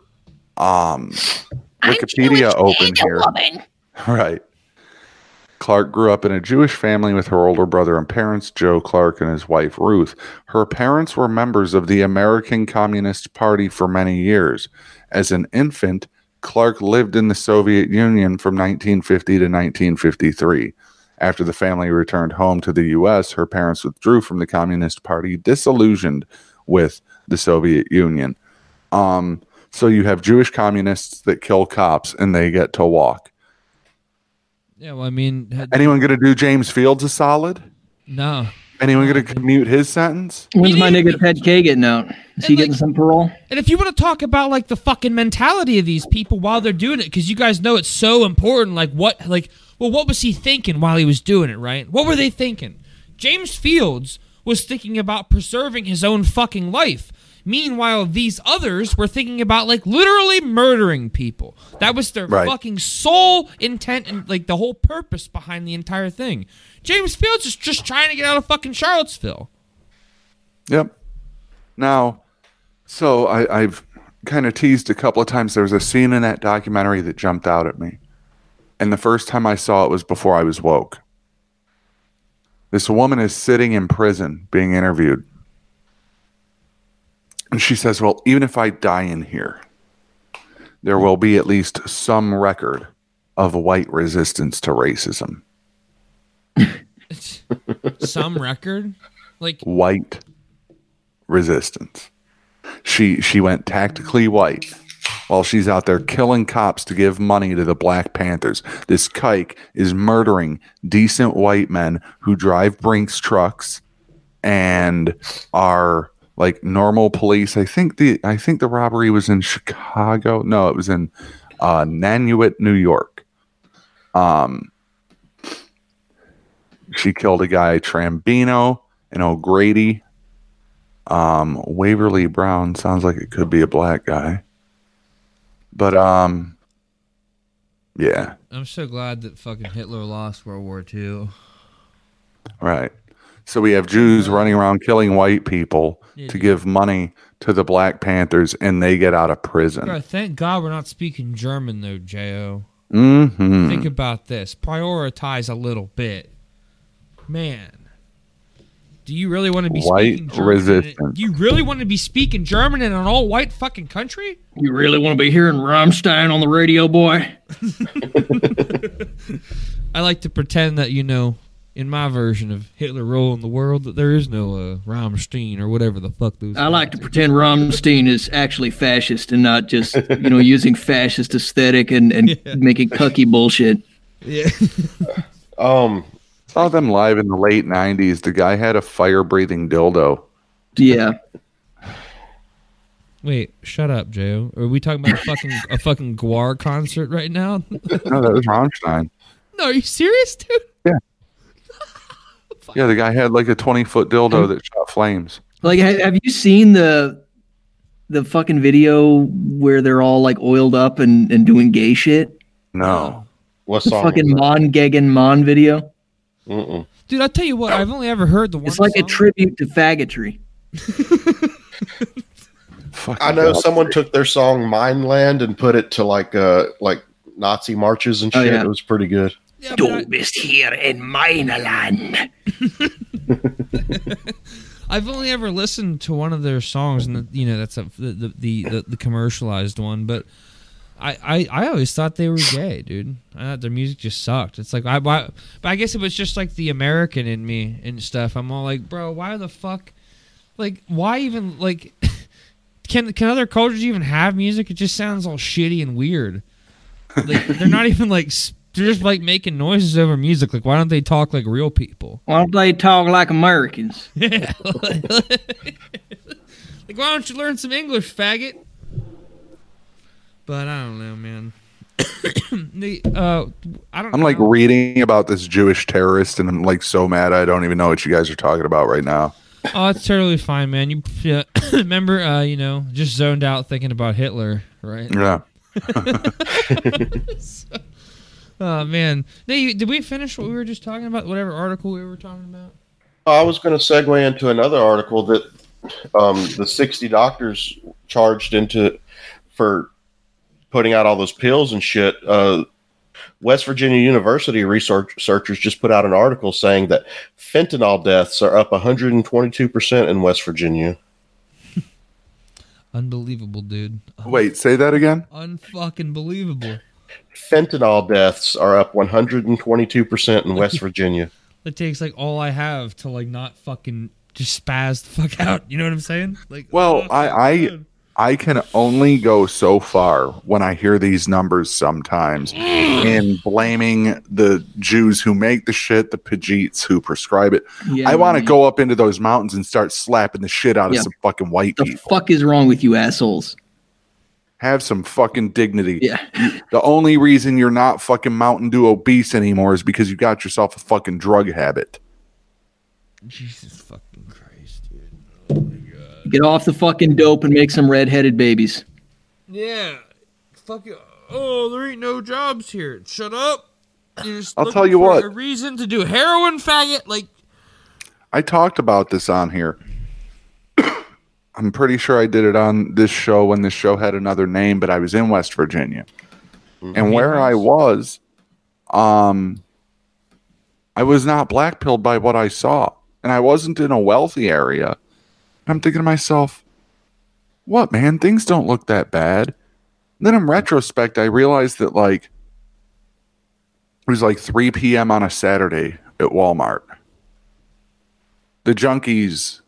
um Wikipedia open here. Right. Clark grew up in a Jewish family with her older brother and parents, Joe Clark and his wife Ruth. Her parents were members of the American Communist Party for many years. As an infant, Clark lived in the Soviet Union from 1950 to 1953. After the family returned home to the U.S., her parents withdrew from the Communist Party, disillusioned with the Soviet Union. Um, so you have Jewish communists that kill cops and they get to walk. Yeah, well, I mean, had- Anyone going to do James Fields a solid? no. Anyone going to commute his sentence? When's my nigga Ted K getting out? Is he And, getting some parole? And if you want to talk about like the fucking mentality of these people while they're doing it, because you guys know it's so important. Like what, like, well, what was he thinking while he was doing it? Right? What were they thinking? James Fields was thinking about preserving his own fucking life. Meanwhile, these others were thinking about like literally murdering people. That was their Right. fucking sole intent and like the whole purpose behind the entire thing. James Fields is just trying to get out of fucking Charlottesville. Yep. Now, so I, I've kind of teased a couple of times. There was a scene in that documentary that jumped out at me. And the first time I saw it was before I was woke. This woman is sitting in prison being interviewed. And she says, Well, even if I die in here, there will be at least some record of white resistance to racism. Some record, like white resistance. She she went tactically white while she's out there killing cops to give money to the Black Panthers. This kike is murdering decent white men who drive Brinks trucks and are like normal police. I think the I think the robbery was in Chicago. No, it was in uh, Nanuet, New York. Um, she killed a guy, Trombino and O'Grady. Um, Waverly Brown sounds like it could be a black guy. But um yeah, I'm so glad that fucking Hitler lost World War II. right. So we have Jews running around killing white people to give money to the Black Panthers and they get out of prison. Bro, thank God we're not speaking German though, Jo. Mhm. Think about this. Prioritize a little bit, man. Do you really want to be White speaking German? in- resistance. Do you really want to be speaking German in an all-white fucking country? You really want to be hearing Rammstein on the radio, boy? I like to pretend that you know, in my version of Hitler ruling the world, that there is no uh, Rammstein or whatever the fuck those. I like to pretend Rammstein is actually fascist and not just, you know, using fascist aesthetic and, and making cucky bullshit. Yeah. Um, Saw them live in the late '90s. The guy had a fire-breathing dildo. Yeah. Wait, shut up, Joe. Are we talking about a fucking a fucking GWAR concert right now? No, that was Rammstein. no, are you serious, dude? Yeah, the guy had like a 20-foot dildo that shot flames. Like, have you seen the the fucking video where they're all like oiled up and, and doing gay shit? No. what The fucking Mann gegen Mann video. Mm-mm. Dude, I'll tell you what. I've only ever heard the one. It's like a tribute to faggotry. I know God. someone took their song "Mein Land" and put it to like uh like Nazi marches and Oh, shit. yeah. It was pretty good. Yeah, but I- bist hier in meiner Land. I've only ever listened to one of their songs, and the, you know that's a, the, the the the commercialized one. But I, I I always thought they were gay, dude. I thought their music just sucked. It's like I, why, but I guess it was just like the American in me and stuff. I'm all like, bro, why the fuck, like, why even like, can can other cultures even have music? It just sounds all shitty and weird. Like they're not even like. S- They're just like making noises over music. Like, why don't they talk like real people? Why don't they talk like Americans? Yeah. like, why don't you learn some English, faggot? But I don't know, man. the, uh, I don't. I'm like reading about this Jewish terrorist, and I'm like so mad. I don't even know what you guys are talking about right now. oh, it's totally fine, man. You yeah, remember, uh, you know, just zoned out thinking about Hitler, right? Yeah. Oh man, Now, you- did we finish what we were just talking about? Whatever article we were talking about? I was going to segue into another article that um, the 60 doctors charged into for putting out all those pills and shit. Uh, West Virginia University researchers just put out an article saying that fentanyl deaths are up 122% in West Virginia. Unbelievable, dude. Wait, say that again. Unfucking believable. Fentanyl deaths are up 122% in West Virginia. It takes like all I have to like not fucking just spaz the fuck out. You know what I'm saying? Like, Well, oh, I I, God. I can only go so far when I hear these numbers sometimes in blaming the Jews who make the shit, the Pajeets who prescribe it. Yeah, I want to go up into those mountains and start slapping the shit out Yeah. of some fucking white The people. fuck is wrong with you assholes? Have some fucking dignity. Yeah. The only reason you're not fucking Mountain Dew obese anymore is because you got yourself a fucking drug habit. Jesus fucking Christ, dude. Get off the fucking dope and make some red-headed babies. Yeah. Fuck you. Oh, there ain't no jobs here. Shut up. I'll tell you for what. A reason to do heroin, faggot. Like, I talked about this on here. I'm pretty sure I did it on this show when this show had another name, but I was in West Virginia. And where I was, um I was not blackpilled by what I saw. And I wasn't in a wealthy area. I'm thinking to myself, what man, things don't look that bad. then in retrospect, I realized that like it was like 3 p.m. on a Saturday at Walmart the junkies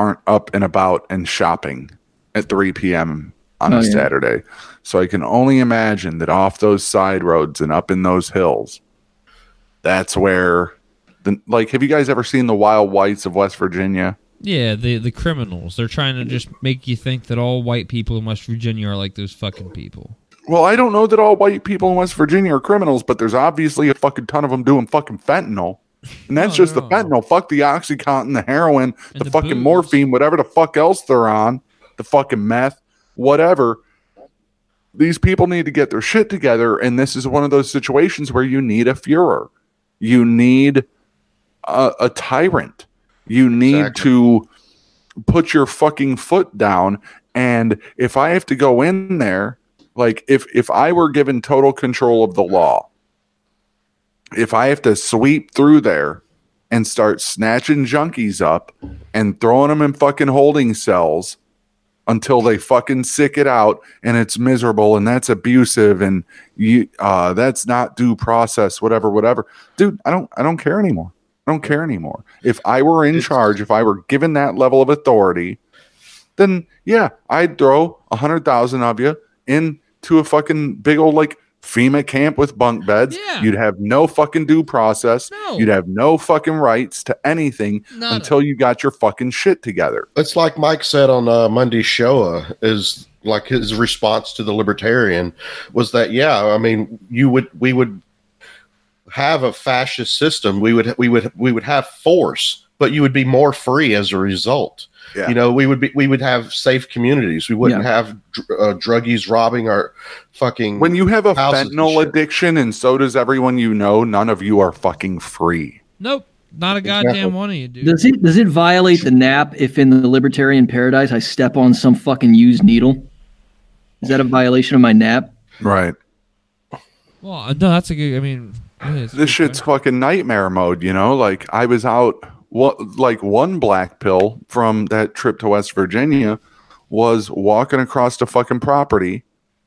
aren't up and about and shopping at 3 p.m. on Oh, a yeah. Saturday. So I can only imagine that off those side roads and up in those hills, that's where the like have you guys ever seen the wild whites of West Virginia? yeah, the the criminals. They're trying to just make you think that all white people in West Virginia are like those fucking people. Well, I don't know that all white people in West Virginia are criminals, but there's obviously a fucking ton of them doing fucking fentanyl. And that's No, just no. the fentanyl. Fuck the Oxycontin, the heroin, the, the fucking booze. morphine, whatever the fuck else they're on, the fucking meth, whatever. These people need to get their shit together. And this is one of those situations where you need a Fuhrer. You need a, a tyrant. You need Exactly. to put your fucking foot down. And if I have to go in there, like if if I were given total control of the law, if I have to sweep through there and start snatching junkies up and throwing them in fucking holding cells until they fucking sick it out and it's miserable and that's abusive and you uh that's not due process whatever whatever. Dude i don't i don't care anymore. I don't care anymore. If i were in charge if i were given that level of authority then yeah i'd throw a hundred thousand of you into a fucking big old like FEMA camp with bunk beds. Yeah. You'd have no fucking due process. No. You'd have no fucking rights to anything Nada. until you got your fucking shit together. It's like Mike said on uh, Monday's show. Uh, is like his response to the libertarian was that yeah, I mean you would we would have a fascist system. We would we would we would have force, but you would be more free as a result. Yeah. You know, we would be we would have safe communities. We wouldn't Yeah. have dr- uh, druggies robbing our fucking. When you have a Houses and fentanyl addiction and so does everyone you know, none of you are fucking free. Nope, not a goddamn Exactly. one of you, dude. Does it does it violate the nap if in the libertarian paradise I step on some fucking used needle? Is that a violation of my nap? Right. well, no, that's a good. I mean, yeah, it's a This shit's point. fucking nightmare mode, you know? Like I was out what like one black pill from that trip to West Virginia was walking across the fucking property,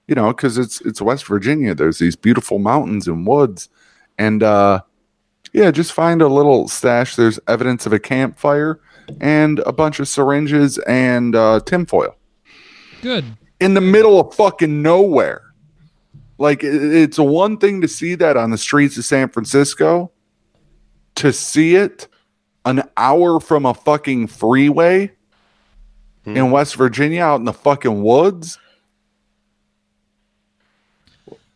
you know, cuz it's it's West Virginia. There's these beautiful mountains and woods and uh yeah, just find a little stash. There's evidence of a campfire and a bunch of syringes and uh tinfoil. good. in the middle of fucking nowhere. Like it's one thing to see that on the streets of San Francisco, to see it an hour from a fucking freeway in West Virginia out in the fucking woods.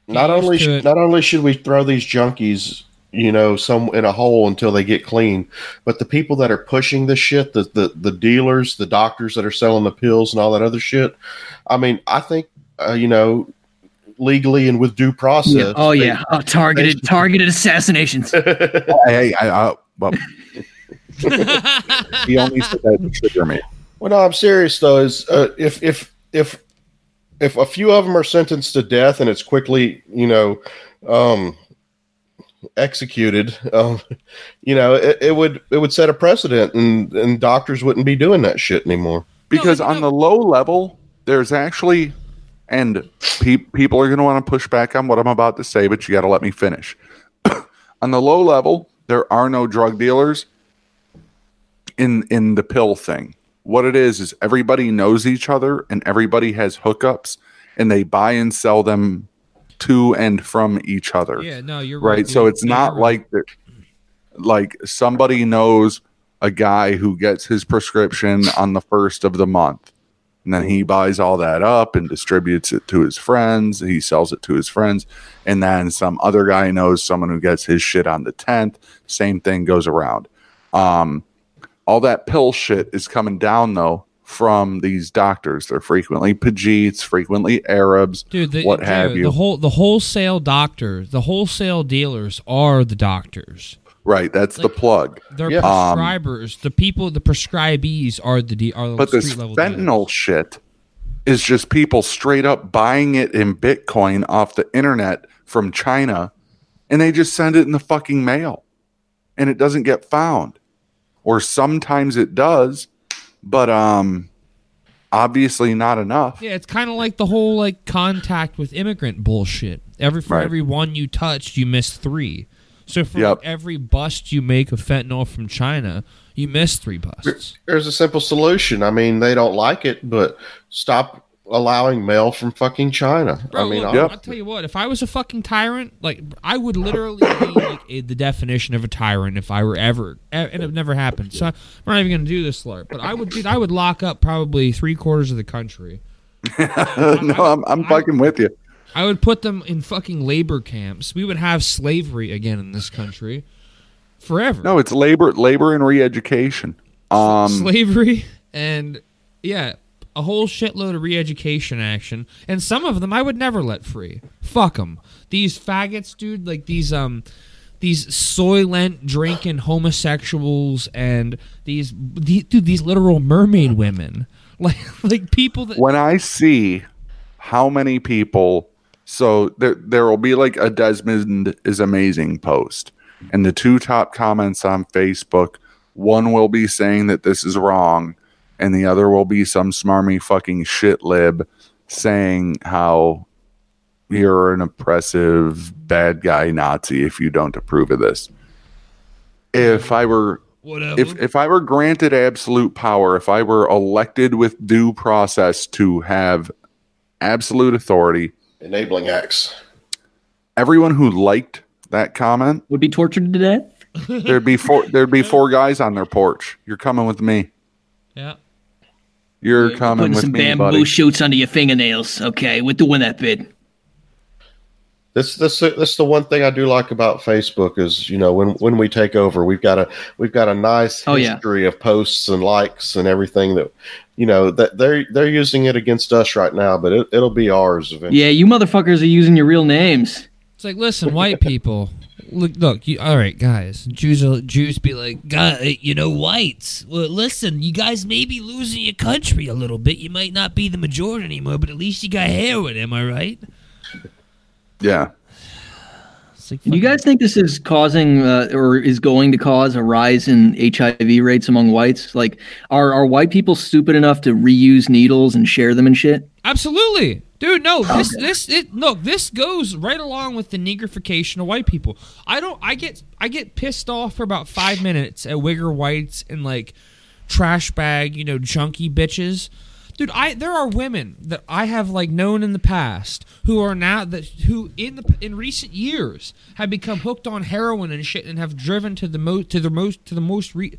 not only to sh- not only should we throw these junkies you know some in a hole until they get clean but the people that are pushing this shit the, the the dealers the doctors that are selling the pills and all that other shit i mean i think uh, you know legally and with due process Yeah. Oh they- yeah. Oh, targeted targeted assassinations. hey, I, I, well, he only said that to trigger me. Well, no, I'm serious though. Is uh, if if if if a few of them are sentenced to death and it's quickly, you know, um, executed, um, you know, it, it would it would set a precedent, and and doctors wouldn't be doing that shit anymore. because No, on the low level there's actually and pe- people are going to want to push back on what i'm about to say but you got to let me finish on the low level there are no drug dealers in in the pill thing what it is is everybody knows each other and everybody has hookups and they buy and sell them to and from each other Yeah, no, you're right? right. So it's not right. like the, like somebody knows a guy who gets his prescription on the first of the month, and then he buys all that up and distributes it to his friends. He sells it to his friends, and then some other guy knows someone who gets his shit on the tenth. Same thing goes around. Um, all that pill shit is coming down though from these doctors. They're frequently Pajeets, frequently Arabs, Dude, the, what Joe, have you. The whole the wholesale doctors, the wholesale dealers are the doctors. right, that's the plug. They're Yeah. Um, prescribers. the people, the prescribees are the de- are the But this level fentanyl dealers. shit is just people straight up buying it in Bitcoin off the internet from China and they just send it in the fucking mail and it doesn't get found. Or sometimes it does, but um obviously not enough. Yeah, it's kind of like the whole like contact with immigrant bullshit. Every for Right. every one you touched, you miss three. So for Yep. every bust you make of fentanyl from China, you miss three busts. There's a simple solution. I mean, they don't like it, but stop allowing mail from fucking China. Bro, I mean, look, I- I'll tell you what. If I was a fucking tyrant, like I would literally be like a, the definition of a tyrant if I were ever, and it never happened. So I'm not even gonna do this, Lark. But I would, dude, I would lock up probably three quarters of the country. no, I'm I'm fucking with you. I would put them in fucking labor camps. We would have slavery again in this country forever. No, it's labor labor and re-education. Um slavery and yeah, a whole shitload of re-education action, and some of them I would never let free. Fuck them. These faggots, dude. Like these um, these soylent drinking homosexuals and these, the dude, these literal mermaid women. Like like people that when I see how many people, so there there will be like a Desmond is amazing post, and the two top comments on Facebook, one will be saying that this is wrong, and the other will be some smarmy fucking shit lib saying how you're an oppressive bad guy Nazi if you don't approve of this. If I were whatever. if if I were granted absolute power, if I were elected with due process to have absolute authority, enabling acts. everyone who liked that comment, Would be tortured to death. there'd be four there'd be four guys on their porch. You're coming with me. yeah. You're coming Putting with some me, bamboo buddy. shoots under your fingernails. Okay, we're doing that bit. This this this the one thing I do like about Facebook is you know when when we take over we've got a we've got a nice Oh, yeah. history of posts and likes and everything that you know that they're they're using it against us right now but it, it'll be ours eventually. Yeah, you motherfuckers are using your real names. It's like, listen, white people. Look, look. You, all right, guys. Jews, Jews be like, God, you know, whites. Well, listen, you guys may be losing your country a little bit. You might not be the majority anymore, but at least you got heroin. Am I right? Yeah. It's like, Do you guys think this is causing uh, or is going to cause a rise in HIV rates among whites? Like, are are white people stupid enough to reuse needles and share them and shit? Absolutely, dude. No, this this it look this goes right along with the negrification of white people. I don't. I get I get pissed off for about five minutes at wigger whites and like trash bag, you know, junky bitches. Dude, I there are women that I have like known in the past who are now that who in the in recent years have become hooked on heroin and shit and have driven to the most to the most to the most re-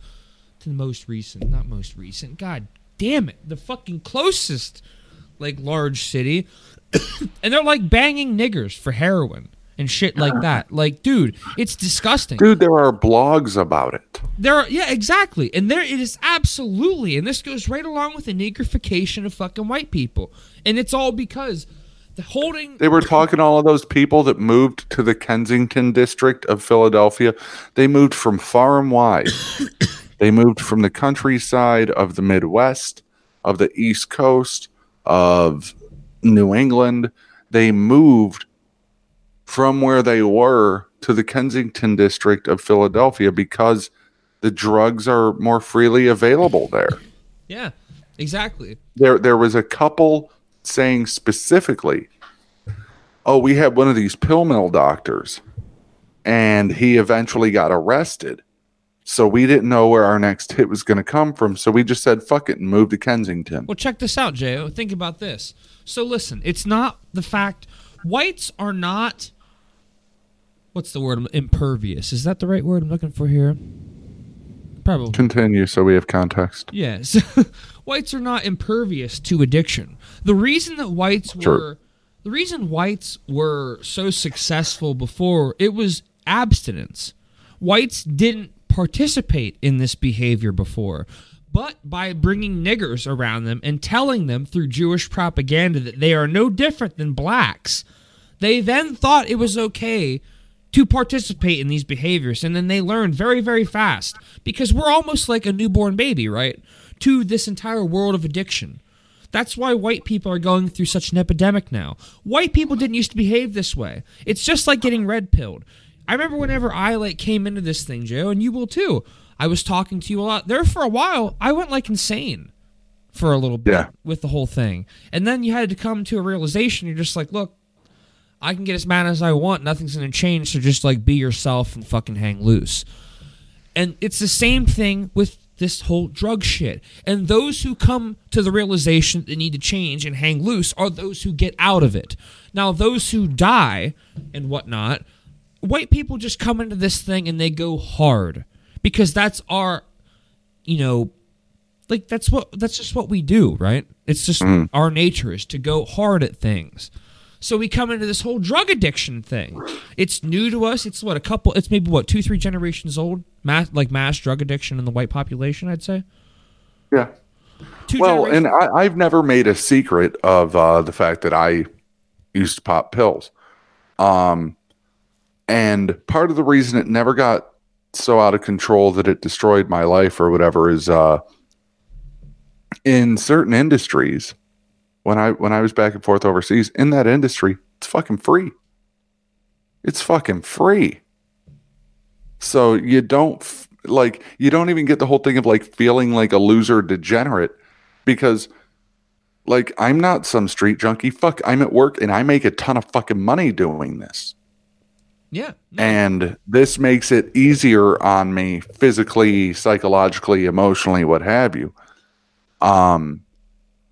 to the most recent, not most recent. God damn it, the fucking closest like large city, and they're like banging niggers for heroin and shit like that. Like, dude, it's disgusting. Dude, there are blogs about it. There, are, yeah, exactly, and there it is absolutely, and this goes right along with the negrification of fucking white people, and it's all because the holding. They were talking all of those people that moved to the Kensington district of Philadelphia. They moved from far and wide. they moved from the countryside of the Midwest, of the East Coast, of New England. They moved from where they were to the Kensington district of Philadelphia because the drugs are more freely available there. Yeah, exactly. There there was a couple saying specifically, "Oh, we had one of these pill mill doctors and he eventually got arrested." So we didn't know where our next hit was going to come from, so we just said fuck it and moved to Kensington. Well, check this out, Jo. Think about this. So listen, it's not the fact whites are not what's the word impervious. Is that the right word I'm looking for here? Probably. Continue so we have context. Yes. whites are not impervious to addiction. The reason that whites Sure. were the reason whites were so successful before it was abstinence. Whites didn't participate in this behavior before. But by bringing niggers around them and telling them through Jewish propaganda that they are no different than blacks, they then thought it was okay to participate in these behaviors. And then they learn very, very fast because we're almost like a newborn baby, right? To this entire world of addiction. That's why white people are going through such an epidemic now. White people didn't used to behave this way. It's just like getting red pilled. I remember whenever I like came into this thing, Joe, and you will too. I was talking to you a lot. There for a while, I went like insane for a little bit Yeah. with the whole thing. And then you had to come to a realization. You're just like, look, I can get as mad as I want. Nothing's going to change. So just like be yourself and fucking hang loose. And it's the same thing with this whole drug shit. And those who come to the realization that they need to change and hang loose are those who get out of it. Now, those who die and whatnot, white people just come into this thing and they go hard because that's our, you know, like that's what that's just what we do, right? It's just mm. our nature is to go hard at things. So we come into this whole drug addiction thing. It's new to us. It's what a couple. It's maybe what two, three generations old. Mass like mass drug addiction in the white population. I'd say. Yeah. Two Well, and I, I've never made a secret of uh, the fact that I used to pop pills. Um, and part of the reason it never got so out of control that it destroyed my life or whatever is uh, in certain industries. When I when I was back and forth overseas in that industry, it's fucking free. It's fucking free. So you don't f- like you don't even get the whole thing of like feeling like a loser degenerate because like I'm not some street junkie. Fuck, I'm at work and I make a ton of fucking money doing this. yeah. no, And this makes it easier on me physically, psychologically, emotionally, what have you. Um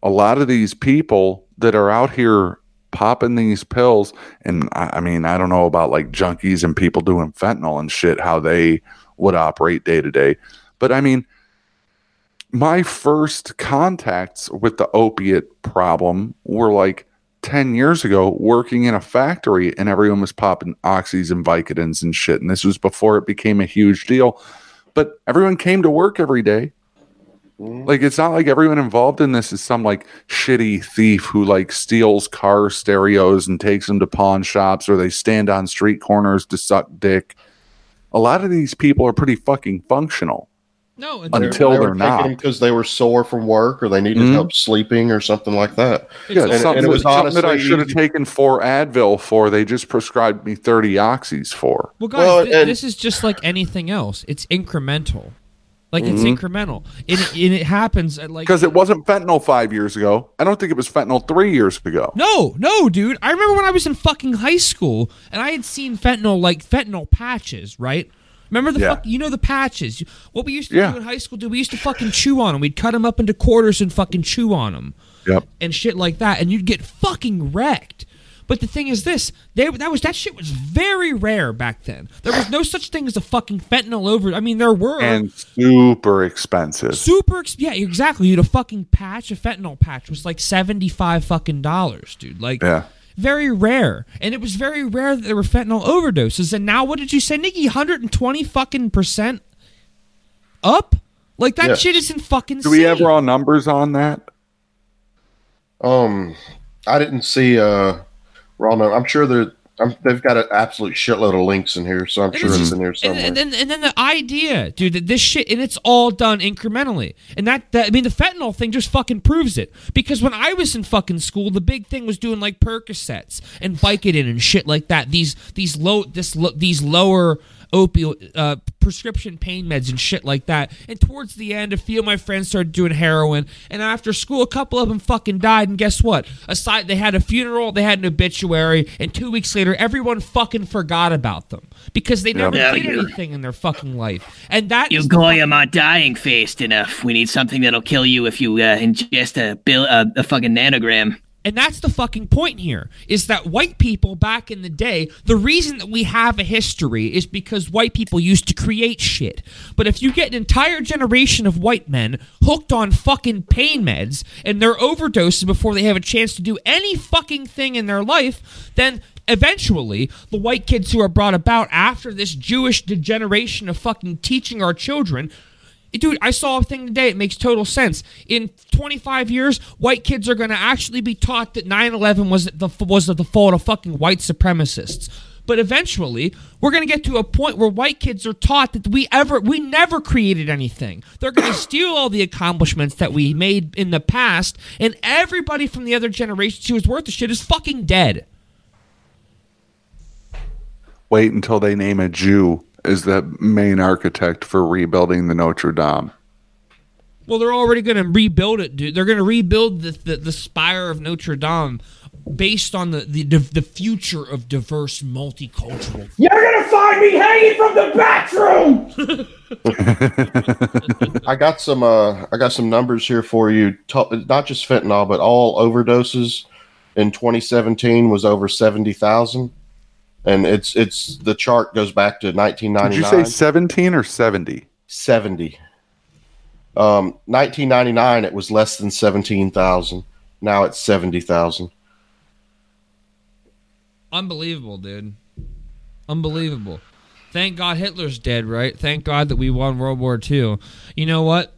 a lot of these people that are out here popping these pills and I, I mean I don't know about like junkies and people doing fentanyl and shit how they would operate day to day. But I mean my first contacts with the opiate problem were like 10 years ago working in a factory and everyone was popping oxys and Vicodins and shit and this was before it became a huge deal. But everyone came to work every day like it's not like everyone involved in this is some like shitty thief who like steals car stereos and takes them to pawn shops or they stand on street corners to suck dick. A lot of these people are pretty fucking functional. no. And Until they they're were not. because they were sore from work or they needed Mhm. help sleeping or something like that. Yeah, and- something, and it was something that I should have taken four Advil for. They just prescribed me 30 oxys for. well, guys, Well, thi- and- this is just like anything else. It's incremental. Like it's Mm-hmm. incremental, and it, and it happens at like Because it wasn't fentanyl five years ago. I don't think it was fentanyl three years ago. No, no, dude. I remember when I was in fucking high school and I had seen fentanyl, like fentanyl patches, right? Remember the Yeah. fuck? You know the patches. What we used to Yeah. do in high school, dude. We used to fucking chew on them. We'd cut them up into quarters and fucking chew on them Yep. and shit like that, and you'd get fucking wrecked. But the thing is, this they that was that shit was very rare back then. There was no such thing as a fucking fentanyl over. I mean, there were And super expensive. super. Ex- yeah, exactly. You'd a fucking patch, a fentanyl patch was like seventy five fucking dollars, dude. Like, Yeah. very rare, and it was very rare that there were fentanyl overdoses. And now, what did you say, Nikki? Hundred and twenty fucking percent up. Like that Yeah. shit isn't fucking. Do we have insane. raw numbers on that? Um, I didn't see uh raw number. I'm sure that Um, they've got an absolute shitload of links in here, so I'm And sure it's it's in here and, somewhere. and then and then the idea, dude, that this shit and it's all done incrementally. And that, that I mean the fentanyl thing just fucking proves it. Because when I was in fucking school, the big thing was doing like Percocets and Vicodin and shit like that. These these low this lo, these lower opioid uh, prescription pain meds and shit like that. And towards the end, a few of my friends started doing heroin. And after school, a couple of them fucking died. And guess what? Aside, they had a funeral, they had an obituary, and two weeks later, everyone fucking forgot about them because they never Yeah, did you- anything in their fucking life. And that You is- goyim are dying fast enough. We need something that'll kill you if you uh, ingest a, bill, uh, a fucking nanogram. And that's the fucking point here is that white people back in the day, the reason that we have a history is because white people used to create shit. But if you get an entire generation of white men hooked on fucking pain meds and they're overdoses before they have a chance to do any fucking thing in their life, then eventually the white kids who are brought about after this Jewish degeneration of fucking teaching our children Dude, I saw a thing today. It makes total sense. In 25 years, white kids are going to actually be taught that 9/11 was the was the fault of fucking white supremacists. But eventually, we're going to get to a point where white kids are taught that we ever we never created anything. They're going to steal all the accomplishments that we made in the past, and everybody from the other generations who was worth the shit is fucking dead. Wait until they name a Jew as the main architect for rebuilding the Notre Dame. Well, they're already going to rebuild it, dude. They're going to rebuild the, the the spire of Notre Dame based on the the the future of diverse multicultural. You're gonna find me hanging from the bathroom! I got some. Uh, I got some numbers here for you. To- not just fentanyl, but all overdoses in 2017 was over 70,000, and it's it's the chart goes back to Did you say 17 or 70? 70. Um, 1999, it was less than 17,000. Now it's 70,000. Unbelievable, dude. Unbelievable. Thank God Hitler's dead, right? Thank God that we won World War II. You know what?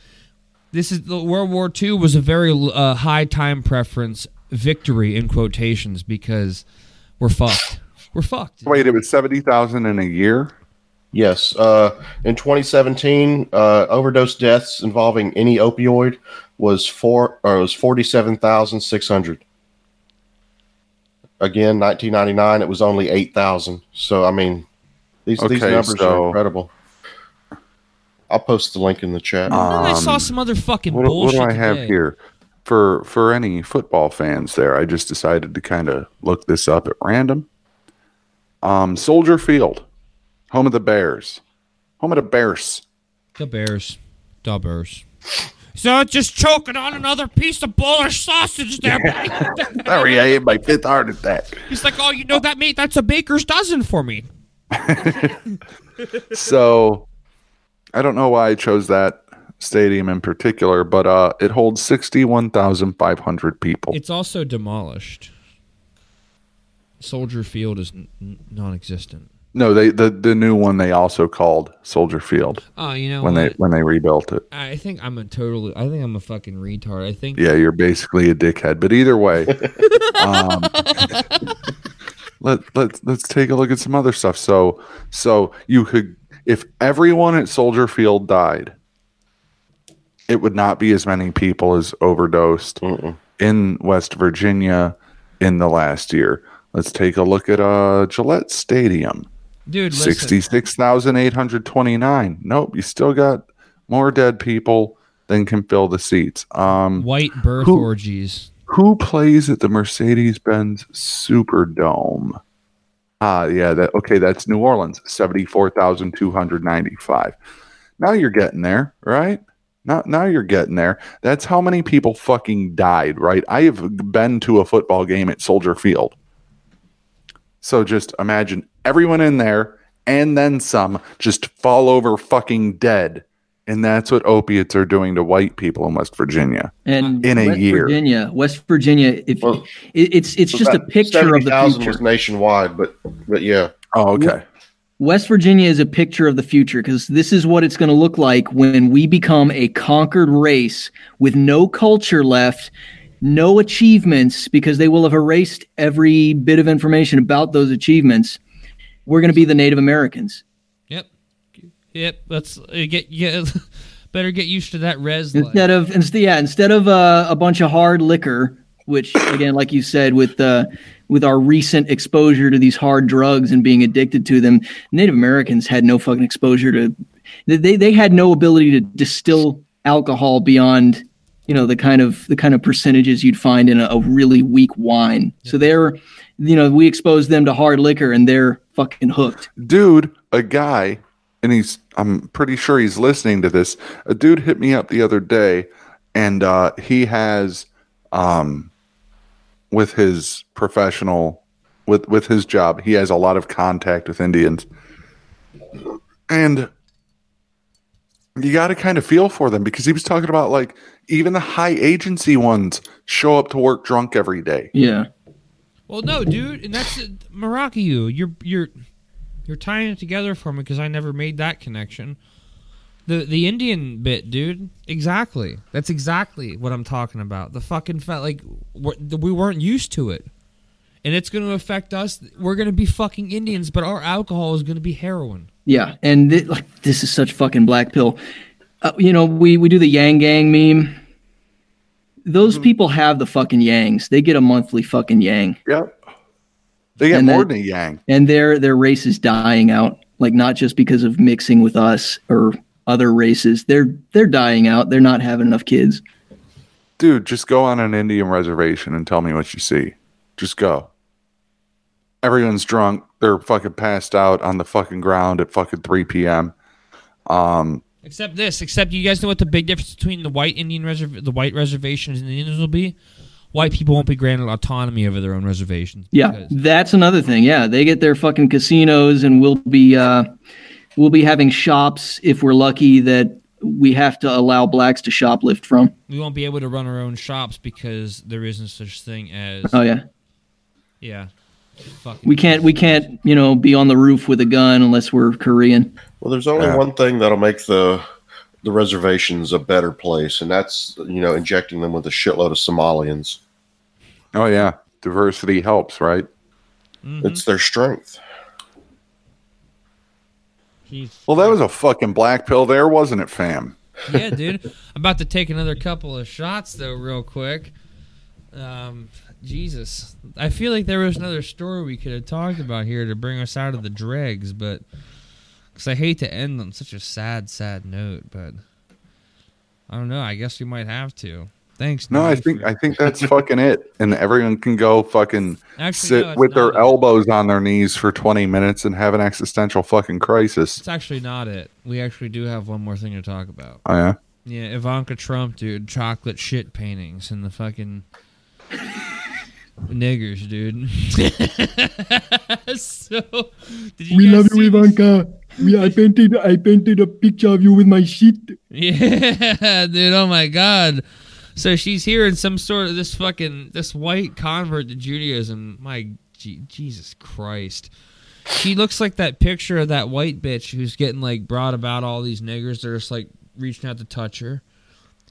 this is the World War II was a very uh, high time preference victory in quotations because we're fucked. We're fucked. Wait, it was 70,000 in a year? Yes. Uh, in 2017, uh, overdose deaths involving any opioid was four or was 47,600. Again, 1999, it was only 8,000. So I mean, these these numbers so- are incredible. I'll post the link in the chat. And then I saw Um, some other fucking What, what do I have today. here? For for any football fans there, I just decided to kind of look this up at random. Um, Soldier Field, home of the Bears, home of the Bears. The Bears. The Bears. So just choking on another piece of Polish sausage there. buddy. Sorry, I had my fifth heart attack. He's like, oh, you know that, mate? That's a baker's dozen for me. So, I don't know why I chose that stadium in particular, but uh, it holds sixty-one thousand five hundred people. It's also demolished. Soldier Field is n- n- non-existent. No, they the the new one they also called Soldier Field Oh, you know when they when they rebuilt it. I think I'm a totally. I think I'm a fucking retard. I think. Yeah, you're basically a dickhead. But either way, um, let let let's take a look at some other stuff. So so you could if everyone at Soldier Field died, it would not be as many people as overdosed in West Virginia in the last year. Let's take a look at uh Gillette Stadium. dude. Listen, Sixty-six thousand eight hundred twenty-nine. Nope, you still got more dead people than can fill the seats. Um, white birth Who- orgies. who plays at the Mercedes-Benz Superdome? Ah, yeah, that okay. That's New Orleans, seventy-four thousand two hundred ninety-five. Now you're getting there, right? Now, now you're getting there. That's how many people fucking died, right? I have been to a football game at Soldier Field. So just imagine everyone in there and then some just fall over fucking dead. And that's what opiates are doing to white people in West Virginia. And In a West year. Virginia, West Virginia, if Well, it, it's it's just a About picture of the future. was nationwide, but but yeah. Oh, okay. West Virginia is a picture of the future because this is what it's going to look like when we become a conquered race with no culture left. No achievements because they will have erased every bit of information about those achievements. We're going to be the Native Americans. Yep. Yep. Let's uh, get yeah. Better get used to that res. life. instead of instead yeah instead of uh, a bunch of hard liquor which again like you said with uh, with our recent exposure to these hard drugs and being addicted to them native americans had no fucking exposure to they they had no ability to distill alcohol beyond you know the kind of the kind of percentages you'd find in a, a really weak wine so they're you know we expose them to hard liquor and they're fucking hooked dude, a guy, and he's I'm pretty sure he's listening to this. A dude hit me up the other day, and uh, he has um with his professional with with his job, he has a lot of contact with Indians. And you got to kind of feel for them because he was talking about like even the high agency ones show up to work drunk every day. yeah Well, no, dude, and that's Morocco. You're you're you're tying it together for me because I never made that connection. The the Indian bit, dude. Exactly. That's exactly what I'm talking about. The fucking fat like we're, we weren't used to it, and it's going to affect us. We're going to be fucking Indians, but our alcohol is going to be heroin. Yeah, and thi- like this is such fucking black pill. Uh, you know, we we do the Yang Gang meme. Those Mm-hmm. people have the fucking Yangs. They get a monthly fucking Yang, Yep. They get And more than a yang. and their their race is dying out. Like not just because of mixing with us or other races. They're they're dying out. They're not having enough kids. Dude, just go on an Indian reservation and tell me what you see. Just go. Everyone's drunk. They're fucking passed out on the fucking ground at fucking 3 p.m. Um, Except this. Except you guys know what the big difference between the white Indian reserv- the white reservations and the Indians will be. White people won't be granted autonomy over their own reservations. Yeah, because- that's another thing. Yeah, they get their fucking casinos, and we'll be uh, we'll be having shops if we're lucky that we have to allow blacks to shoplift from. we won't be able to run our own shops because there isn't such thing as Oh yeah, yeah. Fucking we can't we can't you know be on the roof with a gun unless we're Korean. Well, there's only Yeah. one thing that'll make the the reservations a better place, and that's you know injecting them with a shitload of Somalians. oh, yeah. Diversity helps, right? It's their strength. Jeez. Well, that was a fucking black pill there, wasn't it, fam? yeah, dude. I'm about to take another couple of shots though, real quick. Um, Jesus, I feel like there was another story we could have talked about here to bring us out of the dregs, but because I hate to end on such a sad, sad note, but I don't know. I guess we might have to. Thanks. No, I think for- I think that's fucking it. And everyone can go fucking Actually, sit no, with their it. elbows on their knees for 20 minutes and have an existential fucking crisis. It's actually not it. We actually do have one more thing to talk about. Oh, yeah? Yeah, Ivanka Trump, dude, chocolate shit paintings and the fucking niggers, dude. so, did you guys see this? Ivanka. We, I painted I painted a picture of you with my sheet. Yeah, dude. Oh my god. So she's here in some sort of this fucking this white convert to Judaism. My Je- Jesus Christ. She looks like that picture of that white bitch who's getting like brought about all these niggers. They're just like reaching out to touch her.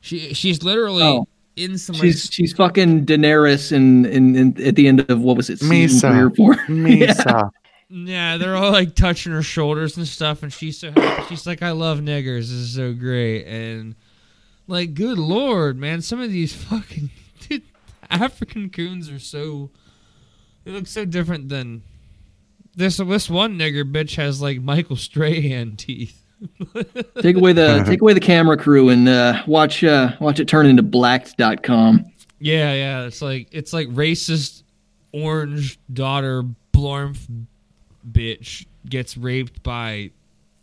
She she's literally Oh. In some like, She's she's fucking Daenerys in, in, in at the end of what was it season Mhysa. three or four? Mhysa. Yeah, they're all like touching her shoulders and stuff, and she's so happy. She's like, "I love niggers. This is so great." And like, good lord, man, some of these fucking dude, African coons are so they look so different than this. This one nigger bitch has like Michael Strahan teeth. take away the take away the camera crew and uh, watch uh, watch it turn into blacked.com. Yeah, yeah, it's like it's like racist orange daughter Blormf bitch gets raped by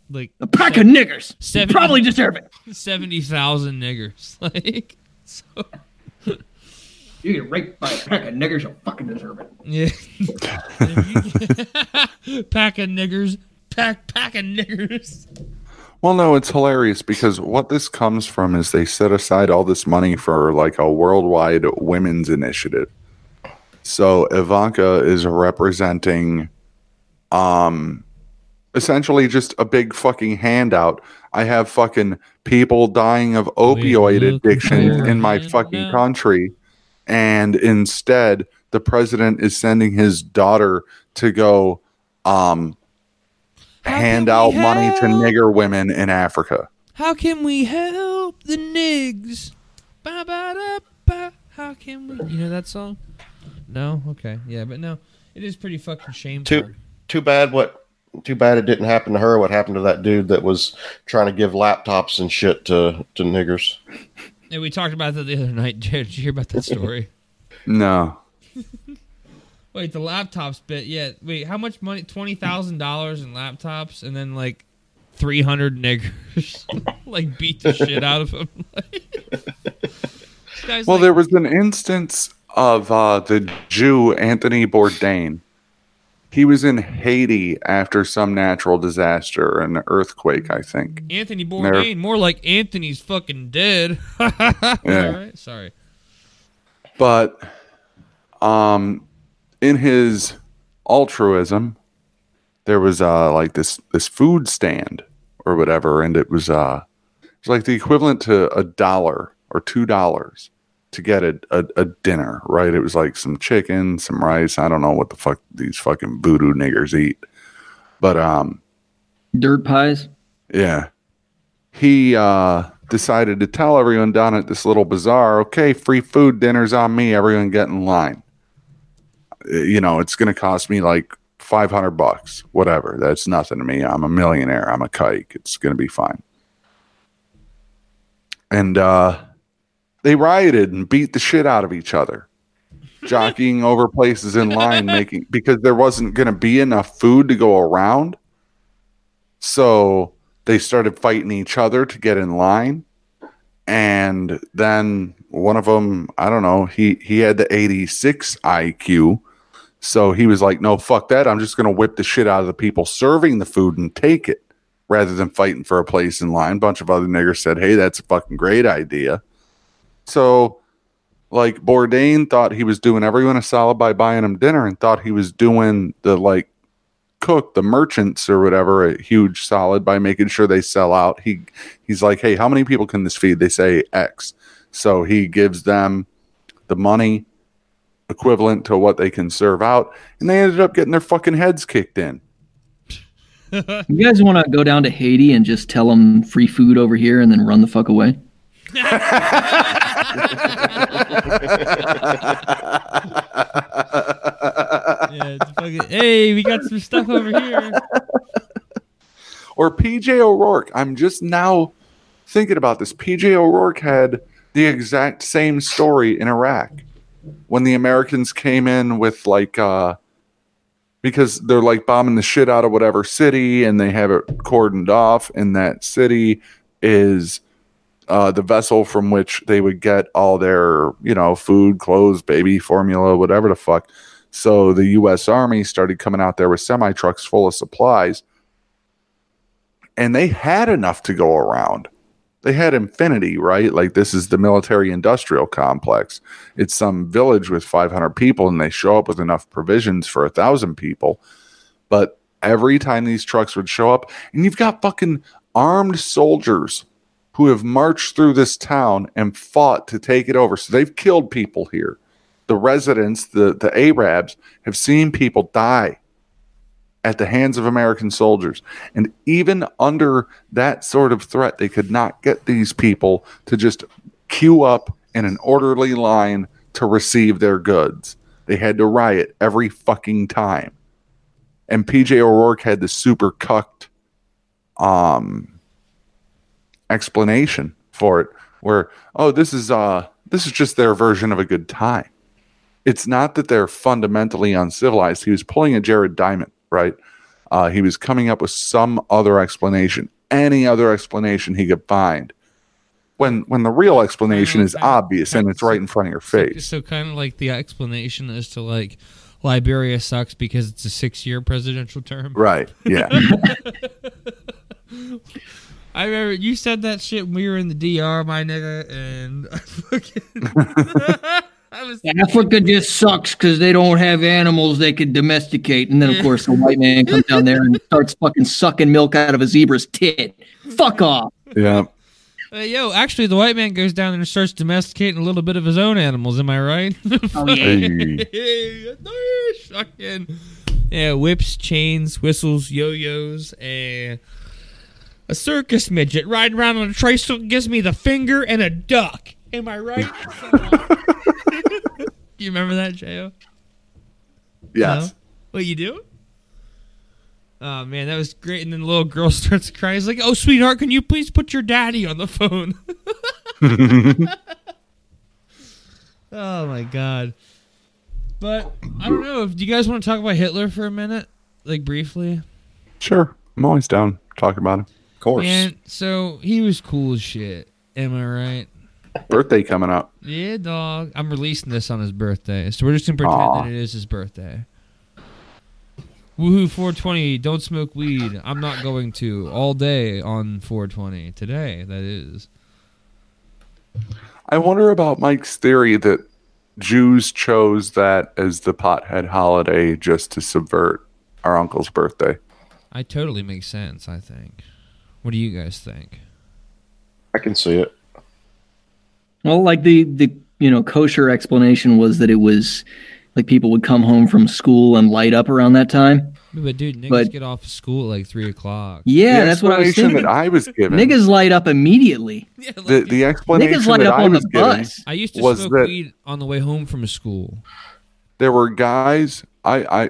like A pack of niggers. You Seventy- probably deserve it. seventy thousand niggers. Like, so You get raped by a pack of niggers, you'll fucking deserve it. yeah, pack of niggers, pack pack of niggers. Well, no, it's hilarious because what this comes from is they set aside all this money for like a worldwide women's initiative. So Ivanka is representing um essentially just a big fucking handout. I have fucking people dying of opioid addiction in my fucking country and instead the president is sending his daughter to go um, hand out we money to nigger women in Africa. How can we help the nigs? Ba, ba, da, ba. How can we? You know that song? No. Okay. Yeah, but no, it is pretty fucking shameful. Too too bad what too bad it didn't happen to her. What happened to that dude that was trying to give laptops and shit to to niggers? And we talked about that the other night. Jared, did you hear about that story? No. Wait, the laptops bit. Yeah. Wait, how much money? Twenty thousand dollars in laptops, and then like three hundred niggers like beat the shit out of him. Well, like- there was an instance of uh, the Jew Anthony Bourdain. He was in Haiti after some natural disaster, an earthquake, I think. Anthony Bourdain, more like Anthony's fucking dead. All right, sorry. But um, in his altruism, there was uh, like this this food stand or whatever, and it was uh, it was like the equivalent to a dollar or two dollars to get a, a, a dinner, right? It was like some chicken, some rice. I don't know what the fuck these fucking voodoo niggers eat, but um, Dirt pies. yeah. He uh, decided to tell everyone down at this little bazaar, okay, free food dinner's on me. Everyone get in line. You know, it's going to cost me like 500 bucks, whatever. That's nothing to me. I'm a millionaire. I'm a kike. It's going to be fine. And uh, they rioted and beat the shit out of each other, jockeying over places in line, making because there wasn't going to be enough food to go around. So they started fighting each other to get in line. And then one of them, I don't know, he, he had the 86 IQ. So he was like, no, fuck that. I'm just going to whip the shit out of the people serving the food and take it rather than fighting for a place in line. A bunch of other niggers said, hey, that's a fucking great idea. So, like, Bourdain thought he was doing everyone a solid by buying them dinner and thought he was doing the, like, cook the merchants or whatever a huge solid by making sure they sell out. He he's like, "Hey, how many people can this feed?" They say X. So he gives them the money equivalent to what they can serve out, and they ended up getting their fucking heads kicked in. You guys want to go down to Haiti and just tell them free food over here and then run the fuck away? Yeah, it's fucking, hey, we got some stuff over here. Or PJ O'Rourke. I'm just now thinking about this. PJ O'Rourke had the exact same story in Iraq when the Americans came in with like uh because they're like bombing the shit out of whatever city and they have it cordoned off and that city is uh, the vessel from which they would get all their you know food clothes baby formula whatever the fuck so the us army started coming out there with semi trucks full of supplies and they had enough to go around. They had infinity, right? Like this is the military industrial complex. It's some village with 500 people, and they show up with enough provisions for a thousand people. But every time these trucks would show up, and you've got fucking armed soldiers who have marched through this town and fought to take it over. So they've killed people here. The residents, the, the Arabs, have seen people die at the hands of American soldiers. And even under that sort of threat, they could not get these people to just queue up in an orderly line to receive their goods. They had to riot every fucking time. And PJ O'Rourke had the super cucked um explanation for it where oh this is uh this is just their version of a good time it's not that they're fundamentally uncivilized. He was pulling a Jared Diamond, right? Uh, he was coming up with some other explanation, any other explanation he could find. When when the real explanation is obvious and it's right in front of your face. So kind of like the explanation as to like Liberia sucks because it's a six-year presidential term. Right. Yeah. I remember you said that shit when we were in the DR, my nigga, and I fucking. I was Africa just sucks because they don't have animals they could domesticate. And then, of course, the white man comes down there and starts fucking sucking milk out of a zebra's tit. Fuck off. yeah. Uh, yo, actually, the white man goes down there and starts domesticating a little bit of his own animals. Am I right? Oh yeah. Hey. Nice, fucking yeah, whips, chains, whistles, yo-yos, and a circus midget riding around on a tricycle gives me the finger and a duck. Am I right? Do you remember that, Jo? Yes. What you do? Oh man, that was great. And then the little girl starts crying. He's like, "Oh, sweetheart, can you please put your daddy on the phone?" oh my god. But I don't know. Do you guys want to talk about Hitler for a minute, like briefly? Sure. I'm always down talking about him. Of course. And so he was cool as shit. Am I right? Birthday coming up. Yeah, dog. I'm releasing this on his birthday, so we're just gonna pretend Aw. that it is his birthday. Woohoo 420, don't smoke weed. I'm not going to all day on 420 today. That is. I wonder about Mike's theory that Jews chose that as the pothead holiday just to subvert our uncle's birthday. I totally makes sense. I think. What do you guys think? I can see it. Well, like the the you know kosher explanation was that it was like people would come home from school and light up around that time. But dude, niggas But- get off of school at like three o'clock. Yeah, the that's what I was thinking. that I was given. Niggas light up immediately. Yeah, like, the, the explanation Niggas light that up I on was the given, bus. I used to was smoke that- weed on the way home from school. there were guys I I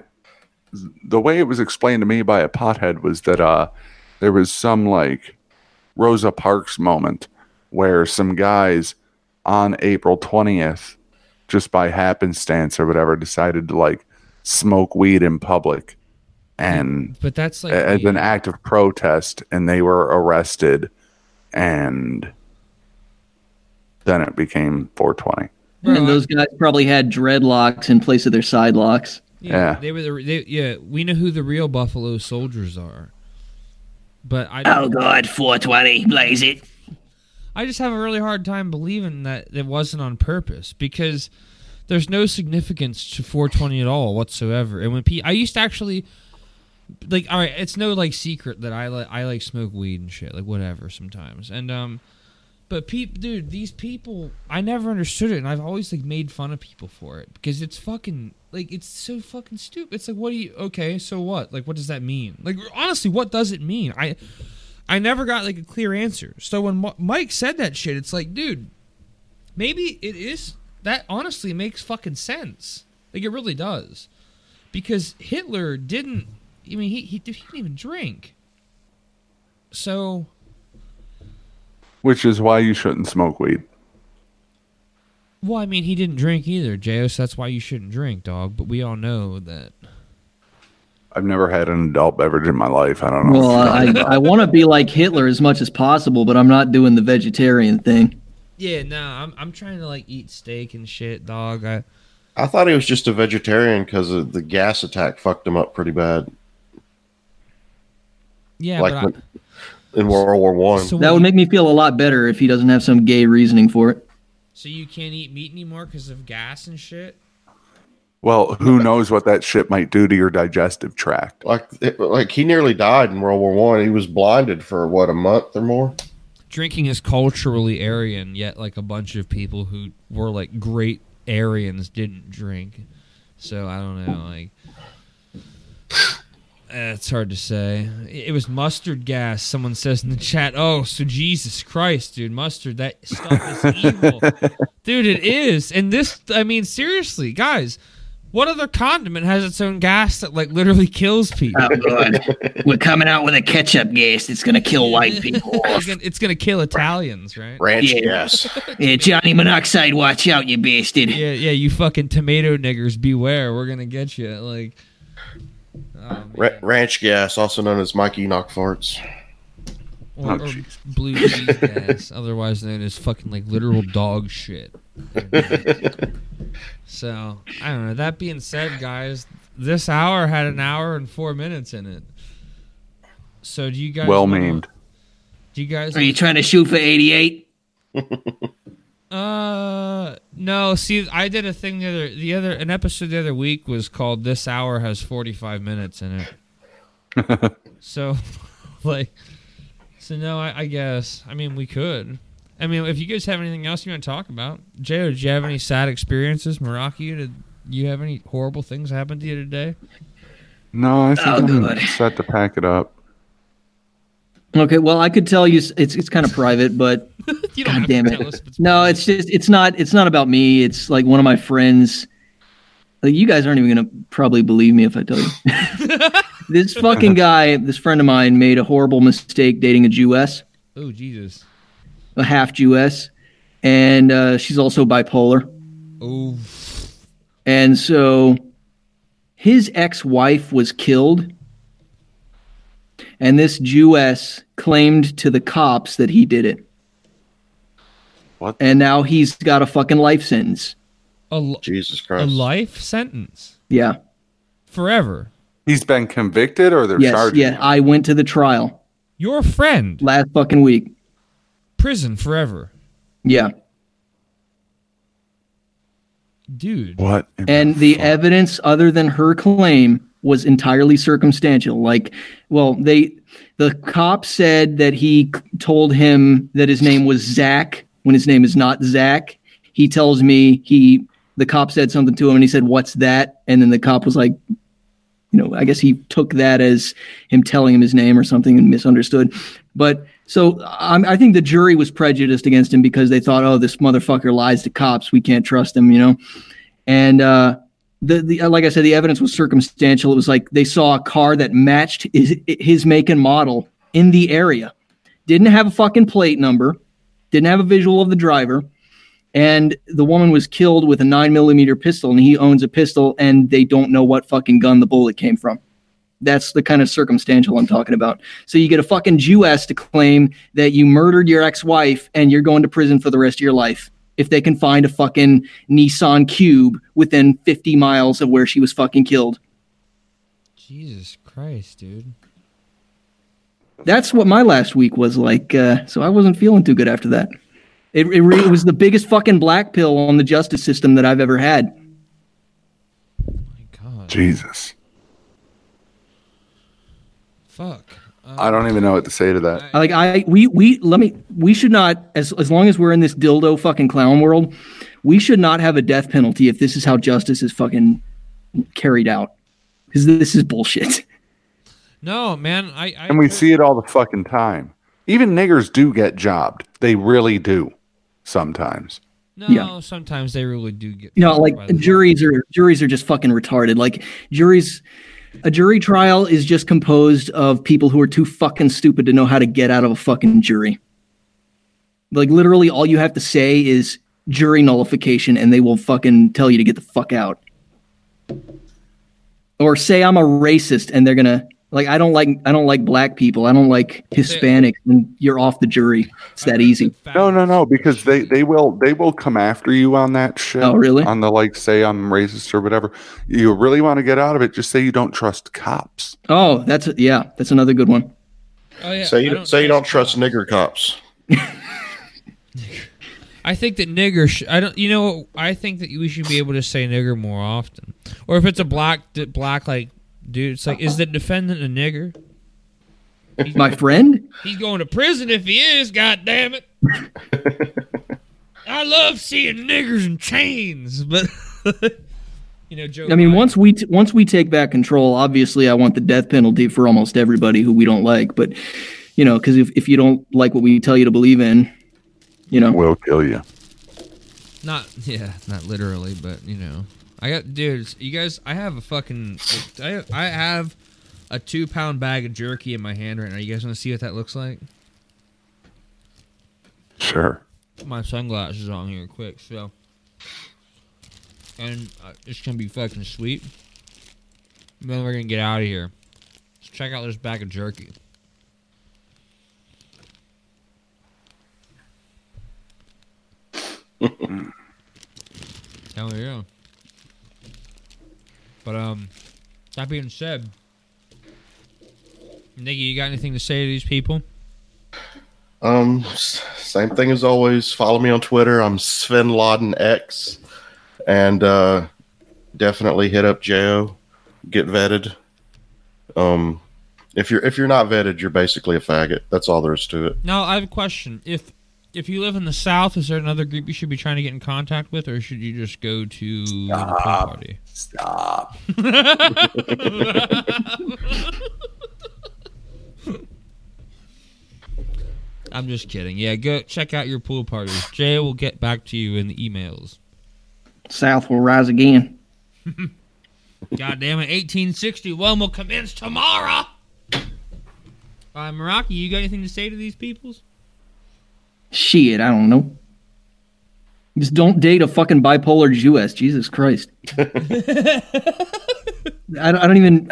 the way it was explained to me by a pothead was that uh there was some like Rosa Parks moment where some guys on April 20th just by happenstance or whatever decided to like smoke weed in public and But that's like as the- an act of protest and they were arrested and then it became 420 Bro, and those guys probably had dreadlocks in place of their side locks. Yeah, Yeah. they were the they, yeah. We know who the real Buffalo Soldiers are, but I Oh god, 420, blaze it. I just have a really hard time believing that it wasn't on purpose because there's no significance to 420 at all whatsoever. And when pe- I used to actually like, all right, it's no like secret that I like I like smoke weed and shit, like whatever sometimes. And um, but peop, dude, these people, I never understood it, and I've always like made fun of people for it because it's fucking like it's so fucking stupid. It's like, what do you? Okay, so what? Like, what does that mean? Like, honestly, what does it mean? I I never got like a clear answer. So when M- Mike said that shit, it's like, dude, maybe it is that honestly makes fucking sense. Like it really does. Because Hitler didn't I mean he he, he didn't even drink. So which is why you shouldn't smoke weed well, I mean he didn't drink either, Jaos, that's why you shouldn't drink, dog. But we all know that I've never had an adult beverage in my life. I don't know. Well, I, I want to be like Hitler as much as possible, but I'm not doing the vegetarian thing. Yeah, no, I'm I'm trying to like eat steak and shit, dog. I I thought he was just a vegetarian because the gas attack fucked him up pretty bad, yeah, like but I, in World War One. so That would you- make me feel a lot better if he doesn't have some gay reasoning for it. so you can't eat meat anymore because of gas and shit. Well, who knows what that shit might do to your digestive tract? Like, like he nearly died in World War One. He was blinded for what a month or more. drinking is culturally Aryan, yet like a bunch of people who were like great Aryans didn't drink. So I don't know, like eh, it's hard to say. It was mustard gas. Someone says in the chat, "Oh, so Jesus Christ, dude, mustard that stuff is evil, dude. It is." And this, I mean, seriously, guys, what other condiment has its own gas that like literally kills people? Oh god. We're coming out with a ketchup gas that's gonna kill white people it's, gonna, it's gonna kill Italians, right? Ranch Yeah. gas. Yeah, Johnny Monoxide, watch out, you bastard. Yeah, yeah, you fucking tomato niggers, beware. We're gonna get you. Like, oh. Ra- ranch gas, also known as Mikey Enoch farts. or, Oh, or blue cheese gas, otherwise known as fucking like literal dog shit. so I don't know. That being said, guys, this hour had an hour and four minutes in it. So do you guys? Well wanna- named. Do you guys? Are you trying to shoot for 88? Uh, no. See, I did a thing the other, the other, an episode the other week was called "This Hour Has 45 Minutes in It." so, like, so no, I, I guess. I mean, we could. I mean, if you guys have anything else you want to talk about, Jay, did you have any sad experiences? Morocco, did you have any horrible things happen to you today? No, I think Oh, I'm God. set to pack it up. Okay, well, I could tell you it's it's kind of private, but You don't God have damn to it. us it's no, it's just it's not it's not about me. It's like one of my friends. Like you guys aren't even gonna probably believe me if I tell you. this fucking guy, this friend of mine, made a horrible mistake dating a Jewess, Oh Jesus. A half Jewess, and uh, she's also bipolar. Oh. And so his ex wife was killed. And this Jewess claimed to the cops that he did it. What? And now he's got a fucking life sentence. A, l- Jesus Christ. a life sentence Yeah. forever. He's been convicted, or they're yes. charging. Yeah. him? I went to the trial Your friend, last fucking week. Prison forever, Yeah. dude. What? And the fuck? evidence other than her claim was entirely circumstantial. Like, well, they, the cop said that he told him that his name was Zach when his name is not Zach. He tells me he, the cop said something to him and he said, What's that? And then the cop was like, you know, I guess he took that as him telling him his name or something and misunderstood. But so I think the jury was prejudiced against him because they thought, oh, this motherfucker lies to cops. We can't trust him, you know? And, uh, the, the like I said, the evidence was circumstantial. It was like they saw a car that matched his, his make and model in the area. Didn't have a fucking plate number. Didn't have a visual of the driver. And the woman was killed with a nine millimeter pistol, and he owns a pistol, and they don't know what fucking gun the bullet came from. That's the kind of circumstantial I'm talking about. So you get a fucking Jewess to claim that you murdered your ex-wife, and you're going to prison for the rest of your life if they can find a fucking Nissan Cube within 50 miles of where she was fucking killed. Jesus Christ, dude. That's what my last week was like. Uh, so I wasn't feeling too good after that. It, it, re- it was the biggest fucking black pill on the justice system that I've ever had. My God. Jesus. Fuck. Uh, I don't even know what to say to that. Like I, we, we, let me, we should not, as as long as we're in this dildo fucking clown world, we should not have a death penalty if this is how justice is fucking carried out. Because this is bullshit. no, man. I. I And we see it all the fucking time. Even niggers do get jobbed. They really do. Sometimes. No, Yeah. sometimes they really do get. You know, like by the- juries are juries are just fucking retarded. Like juries, a jury trial is just composed of people who are too fucking stupid to know how to get out of a fucking jury. Like literally, all you have to say is jury nullification, and they will fucking tell you to get the fuck out. Or say I'm a racist, and they're gonna like I don't like I don't like black people. I don't like Hispanics, and you're off the jury. It's that easy. No, no, no, because they they will they will come after you on that shit. Oh, really? On the like, say I'm racist or whatever. You really want to get out of it? Just say you don't trust cops. Oh, that's yeah, that's another good one. Oh, yeah, Say I you, say you don't trust cops. nigger cops. I think that nigger. Sh- I don't. You know. I think that we should be able to say nigger more often. Or if it's a black, black like dude, it's like, is the defendant a nigger? He's My friend. He's going to prison if he is. God damn it! I love seeing niggers in chains, but you know, Joe. I mean, Biden- once we t- once we take back control, obviously, I want the death penalty for almost everybody who we don't like. But you know, because if, if you don't like what we tell you to believe in, you know, we'll kill you. Not yeah, not literally, but you know, I got dudes. You guys, I have a fucking, I I have a two pound bag of jerky in my hand right now. You guys want to see what that looks like? Sure. Put my sunglasses on here quick, so, and uh, it's gonna be fucking sweet. And then we're gonna get out of here. Let's check out this bag of jerky. Hell yeah. But um, that being said, Nikki, you got anything to say to these people? Um, same thing as always. Follow me on Twitter. I'm Sven Laden X, and uh, definitely hit up Jo. Get vetted. Um, if you're if you're not vetted, you're basically a faggot. That's all there is to it. Now I have a question. If if you live in the South, is there another group you should be trying to get in contact with, or should you just go to the pool party? Stop. I'm just kidding. Yeah, go check out your pool parties. Jay will get back to you in the emails. South will rise again. God damn it, 1861 will commence tomorrow. Uh, Morocco, you got anything to say to these peoples? Shit, I don't know. Just don't date a fucking bipolar Jewess. Jesus Christ. I, don't, I don't even.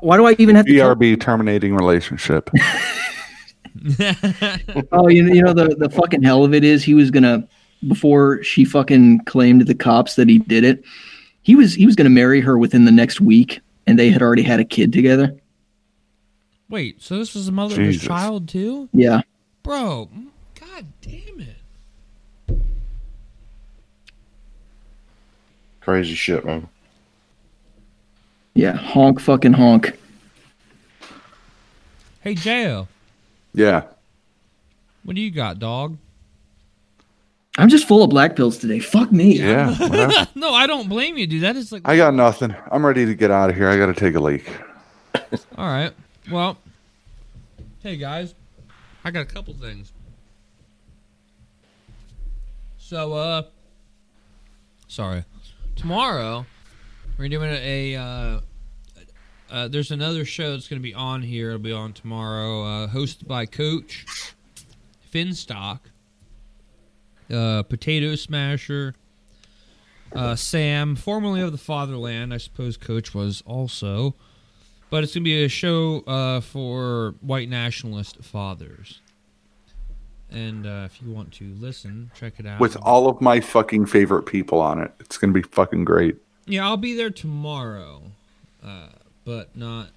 Why do I even have to? tell- BRB terminating relationship. Oh, you know, you know the the fucking hell of it is he was gonna before she fucking claimed to the cops that he did it. He was he was gonna marry her within the next week, and they had already had a kid together. Wait, so this was the mother of his child too? Yeah, Bro, god damn it. Crazy shit, man. yeah, honk, fucking honk. Hey, Jayo, Yeah. what do you got, dog? I'm just full of black pills today. Fuck me. Yeah. whatever. no, I don't blame you, dude. That is like. I got nothing. I'm ready to get out of here. I got to take a leak. All right. Well, hey guys, I got a couple things. So, uh, sorry. Tomorrow, we're doing a. Uh, uh, there's another show that's going to be on here. It'll be on tomorrow, uh, hosted by Coach Finstock, uh, Potato Smasher, uh, Sam, formerly of the Fatherland. I suppose Coach was also but it's gonna be a show uh, for white nationalist fathers. And uh, if you want to listen, check it out. With all of my fucking favorite people on it. It's going to be fucking great. yeah, I'll be there tomorrow, uh, but not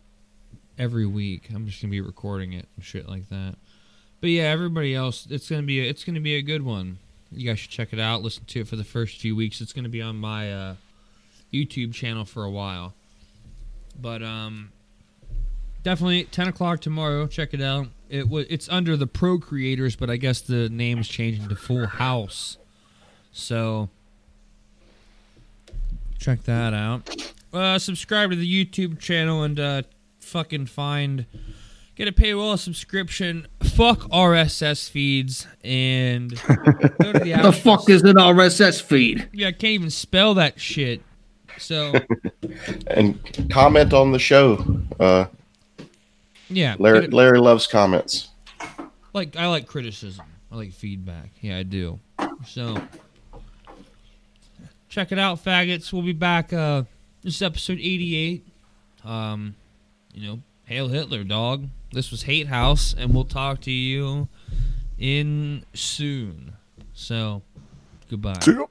every week. I'm just gonna be recording it and shit like that. But yeah, everybody else, it's gonna be a, it's gonna be a good one. You guys should check it out. Listen to it for the first few weeks. It's gonna be on my uh, YouTube channel for a while. But um, definitely 10 o'clock tomorrow. Check it out. It wa it's under the Pro Creators, but I guess the name's changing to Full House. So check that out. Uh, subscribe to the YouTube channel and uh, fucking find get a paywall subscription. Fuck RSS feeds and go to the, The fuck is an RSS feed? Yeah, I can't even spell that shit. So And comment on the show. Uh, yeah, Larry, it- Larry loves comments. like I like criticism. I like feedback. Yeah, I do. So check it out, faggots. We'll be back. Uh, this is episode eighty-eight. Um, you know, hail Hitler, dog. This was Hate House, and we'll talk to you in soon. So goodbye. See ya.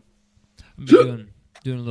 I'm doing doing a little.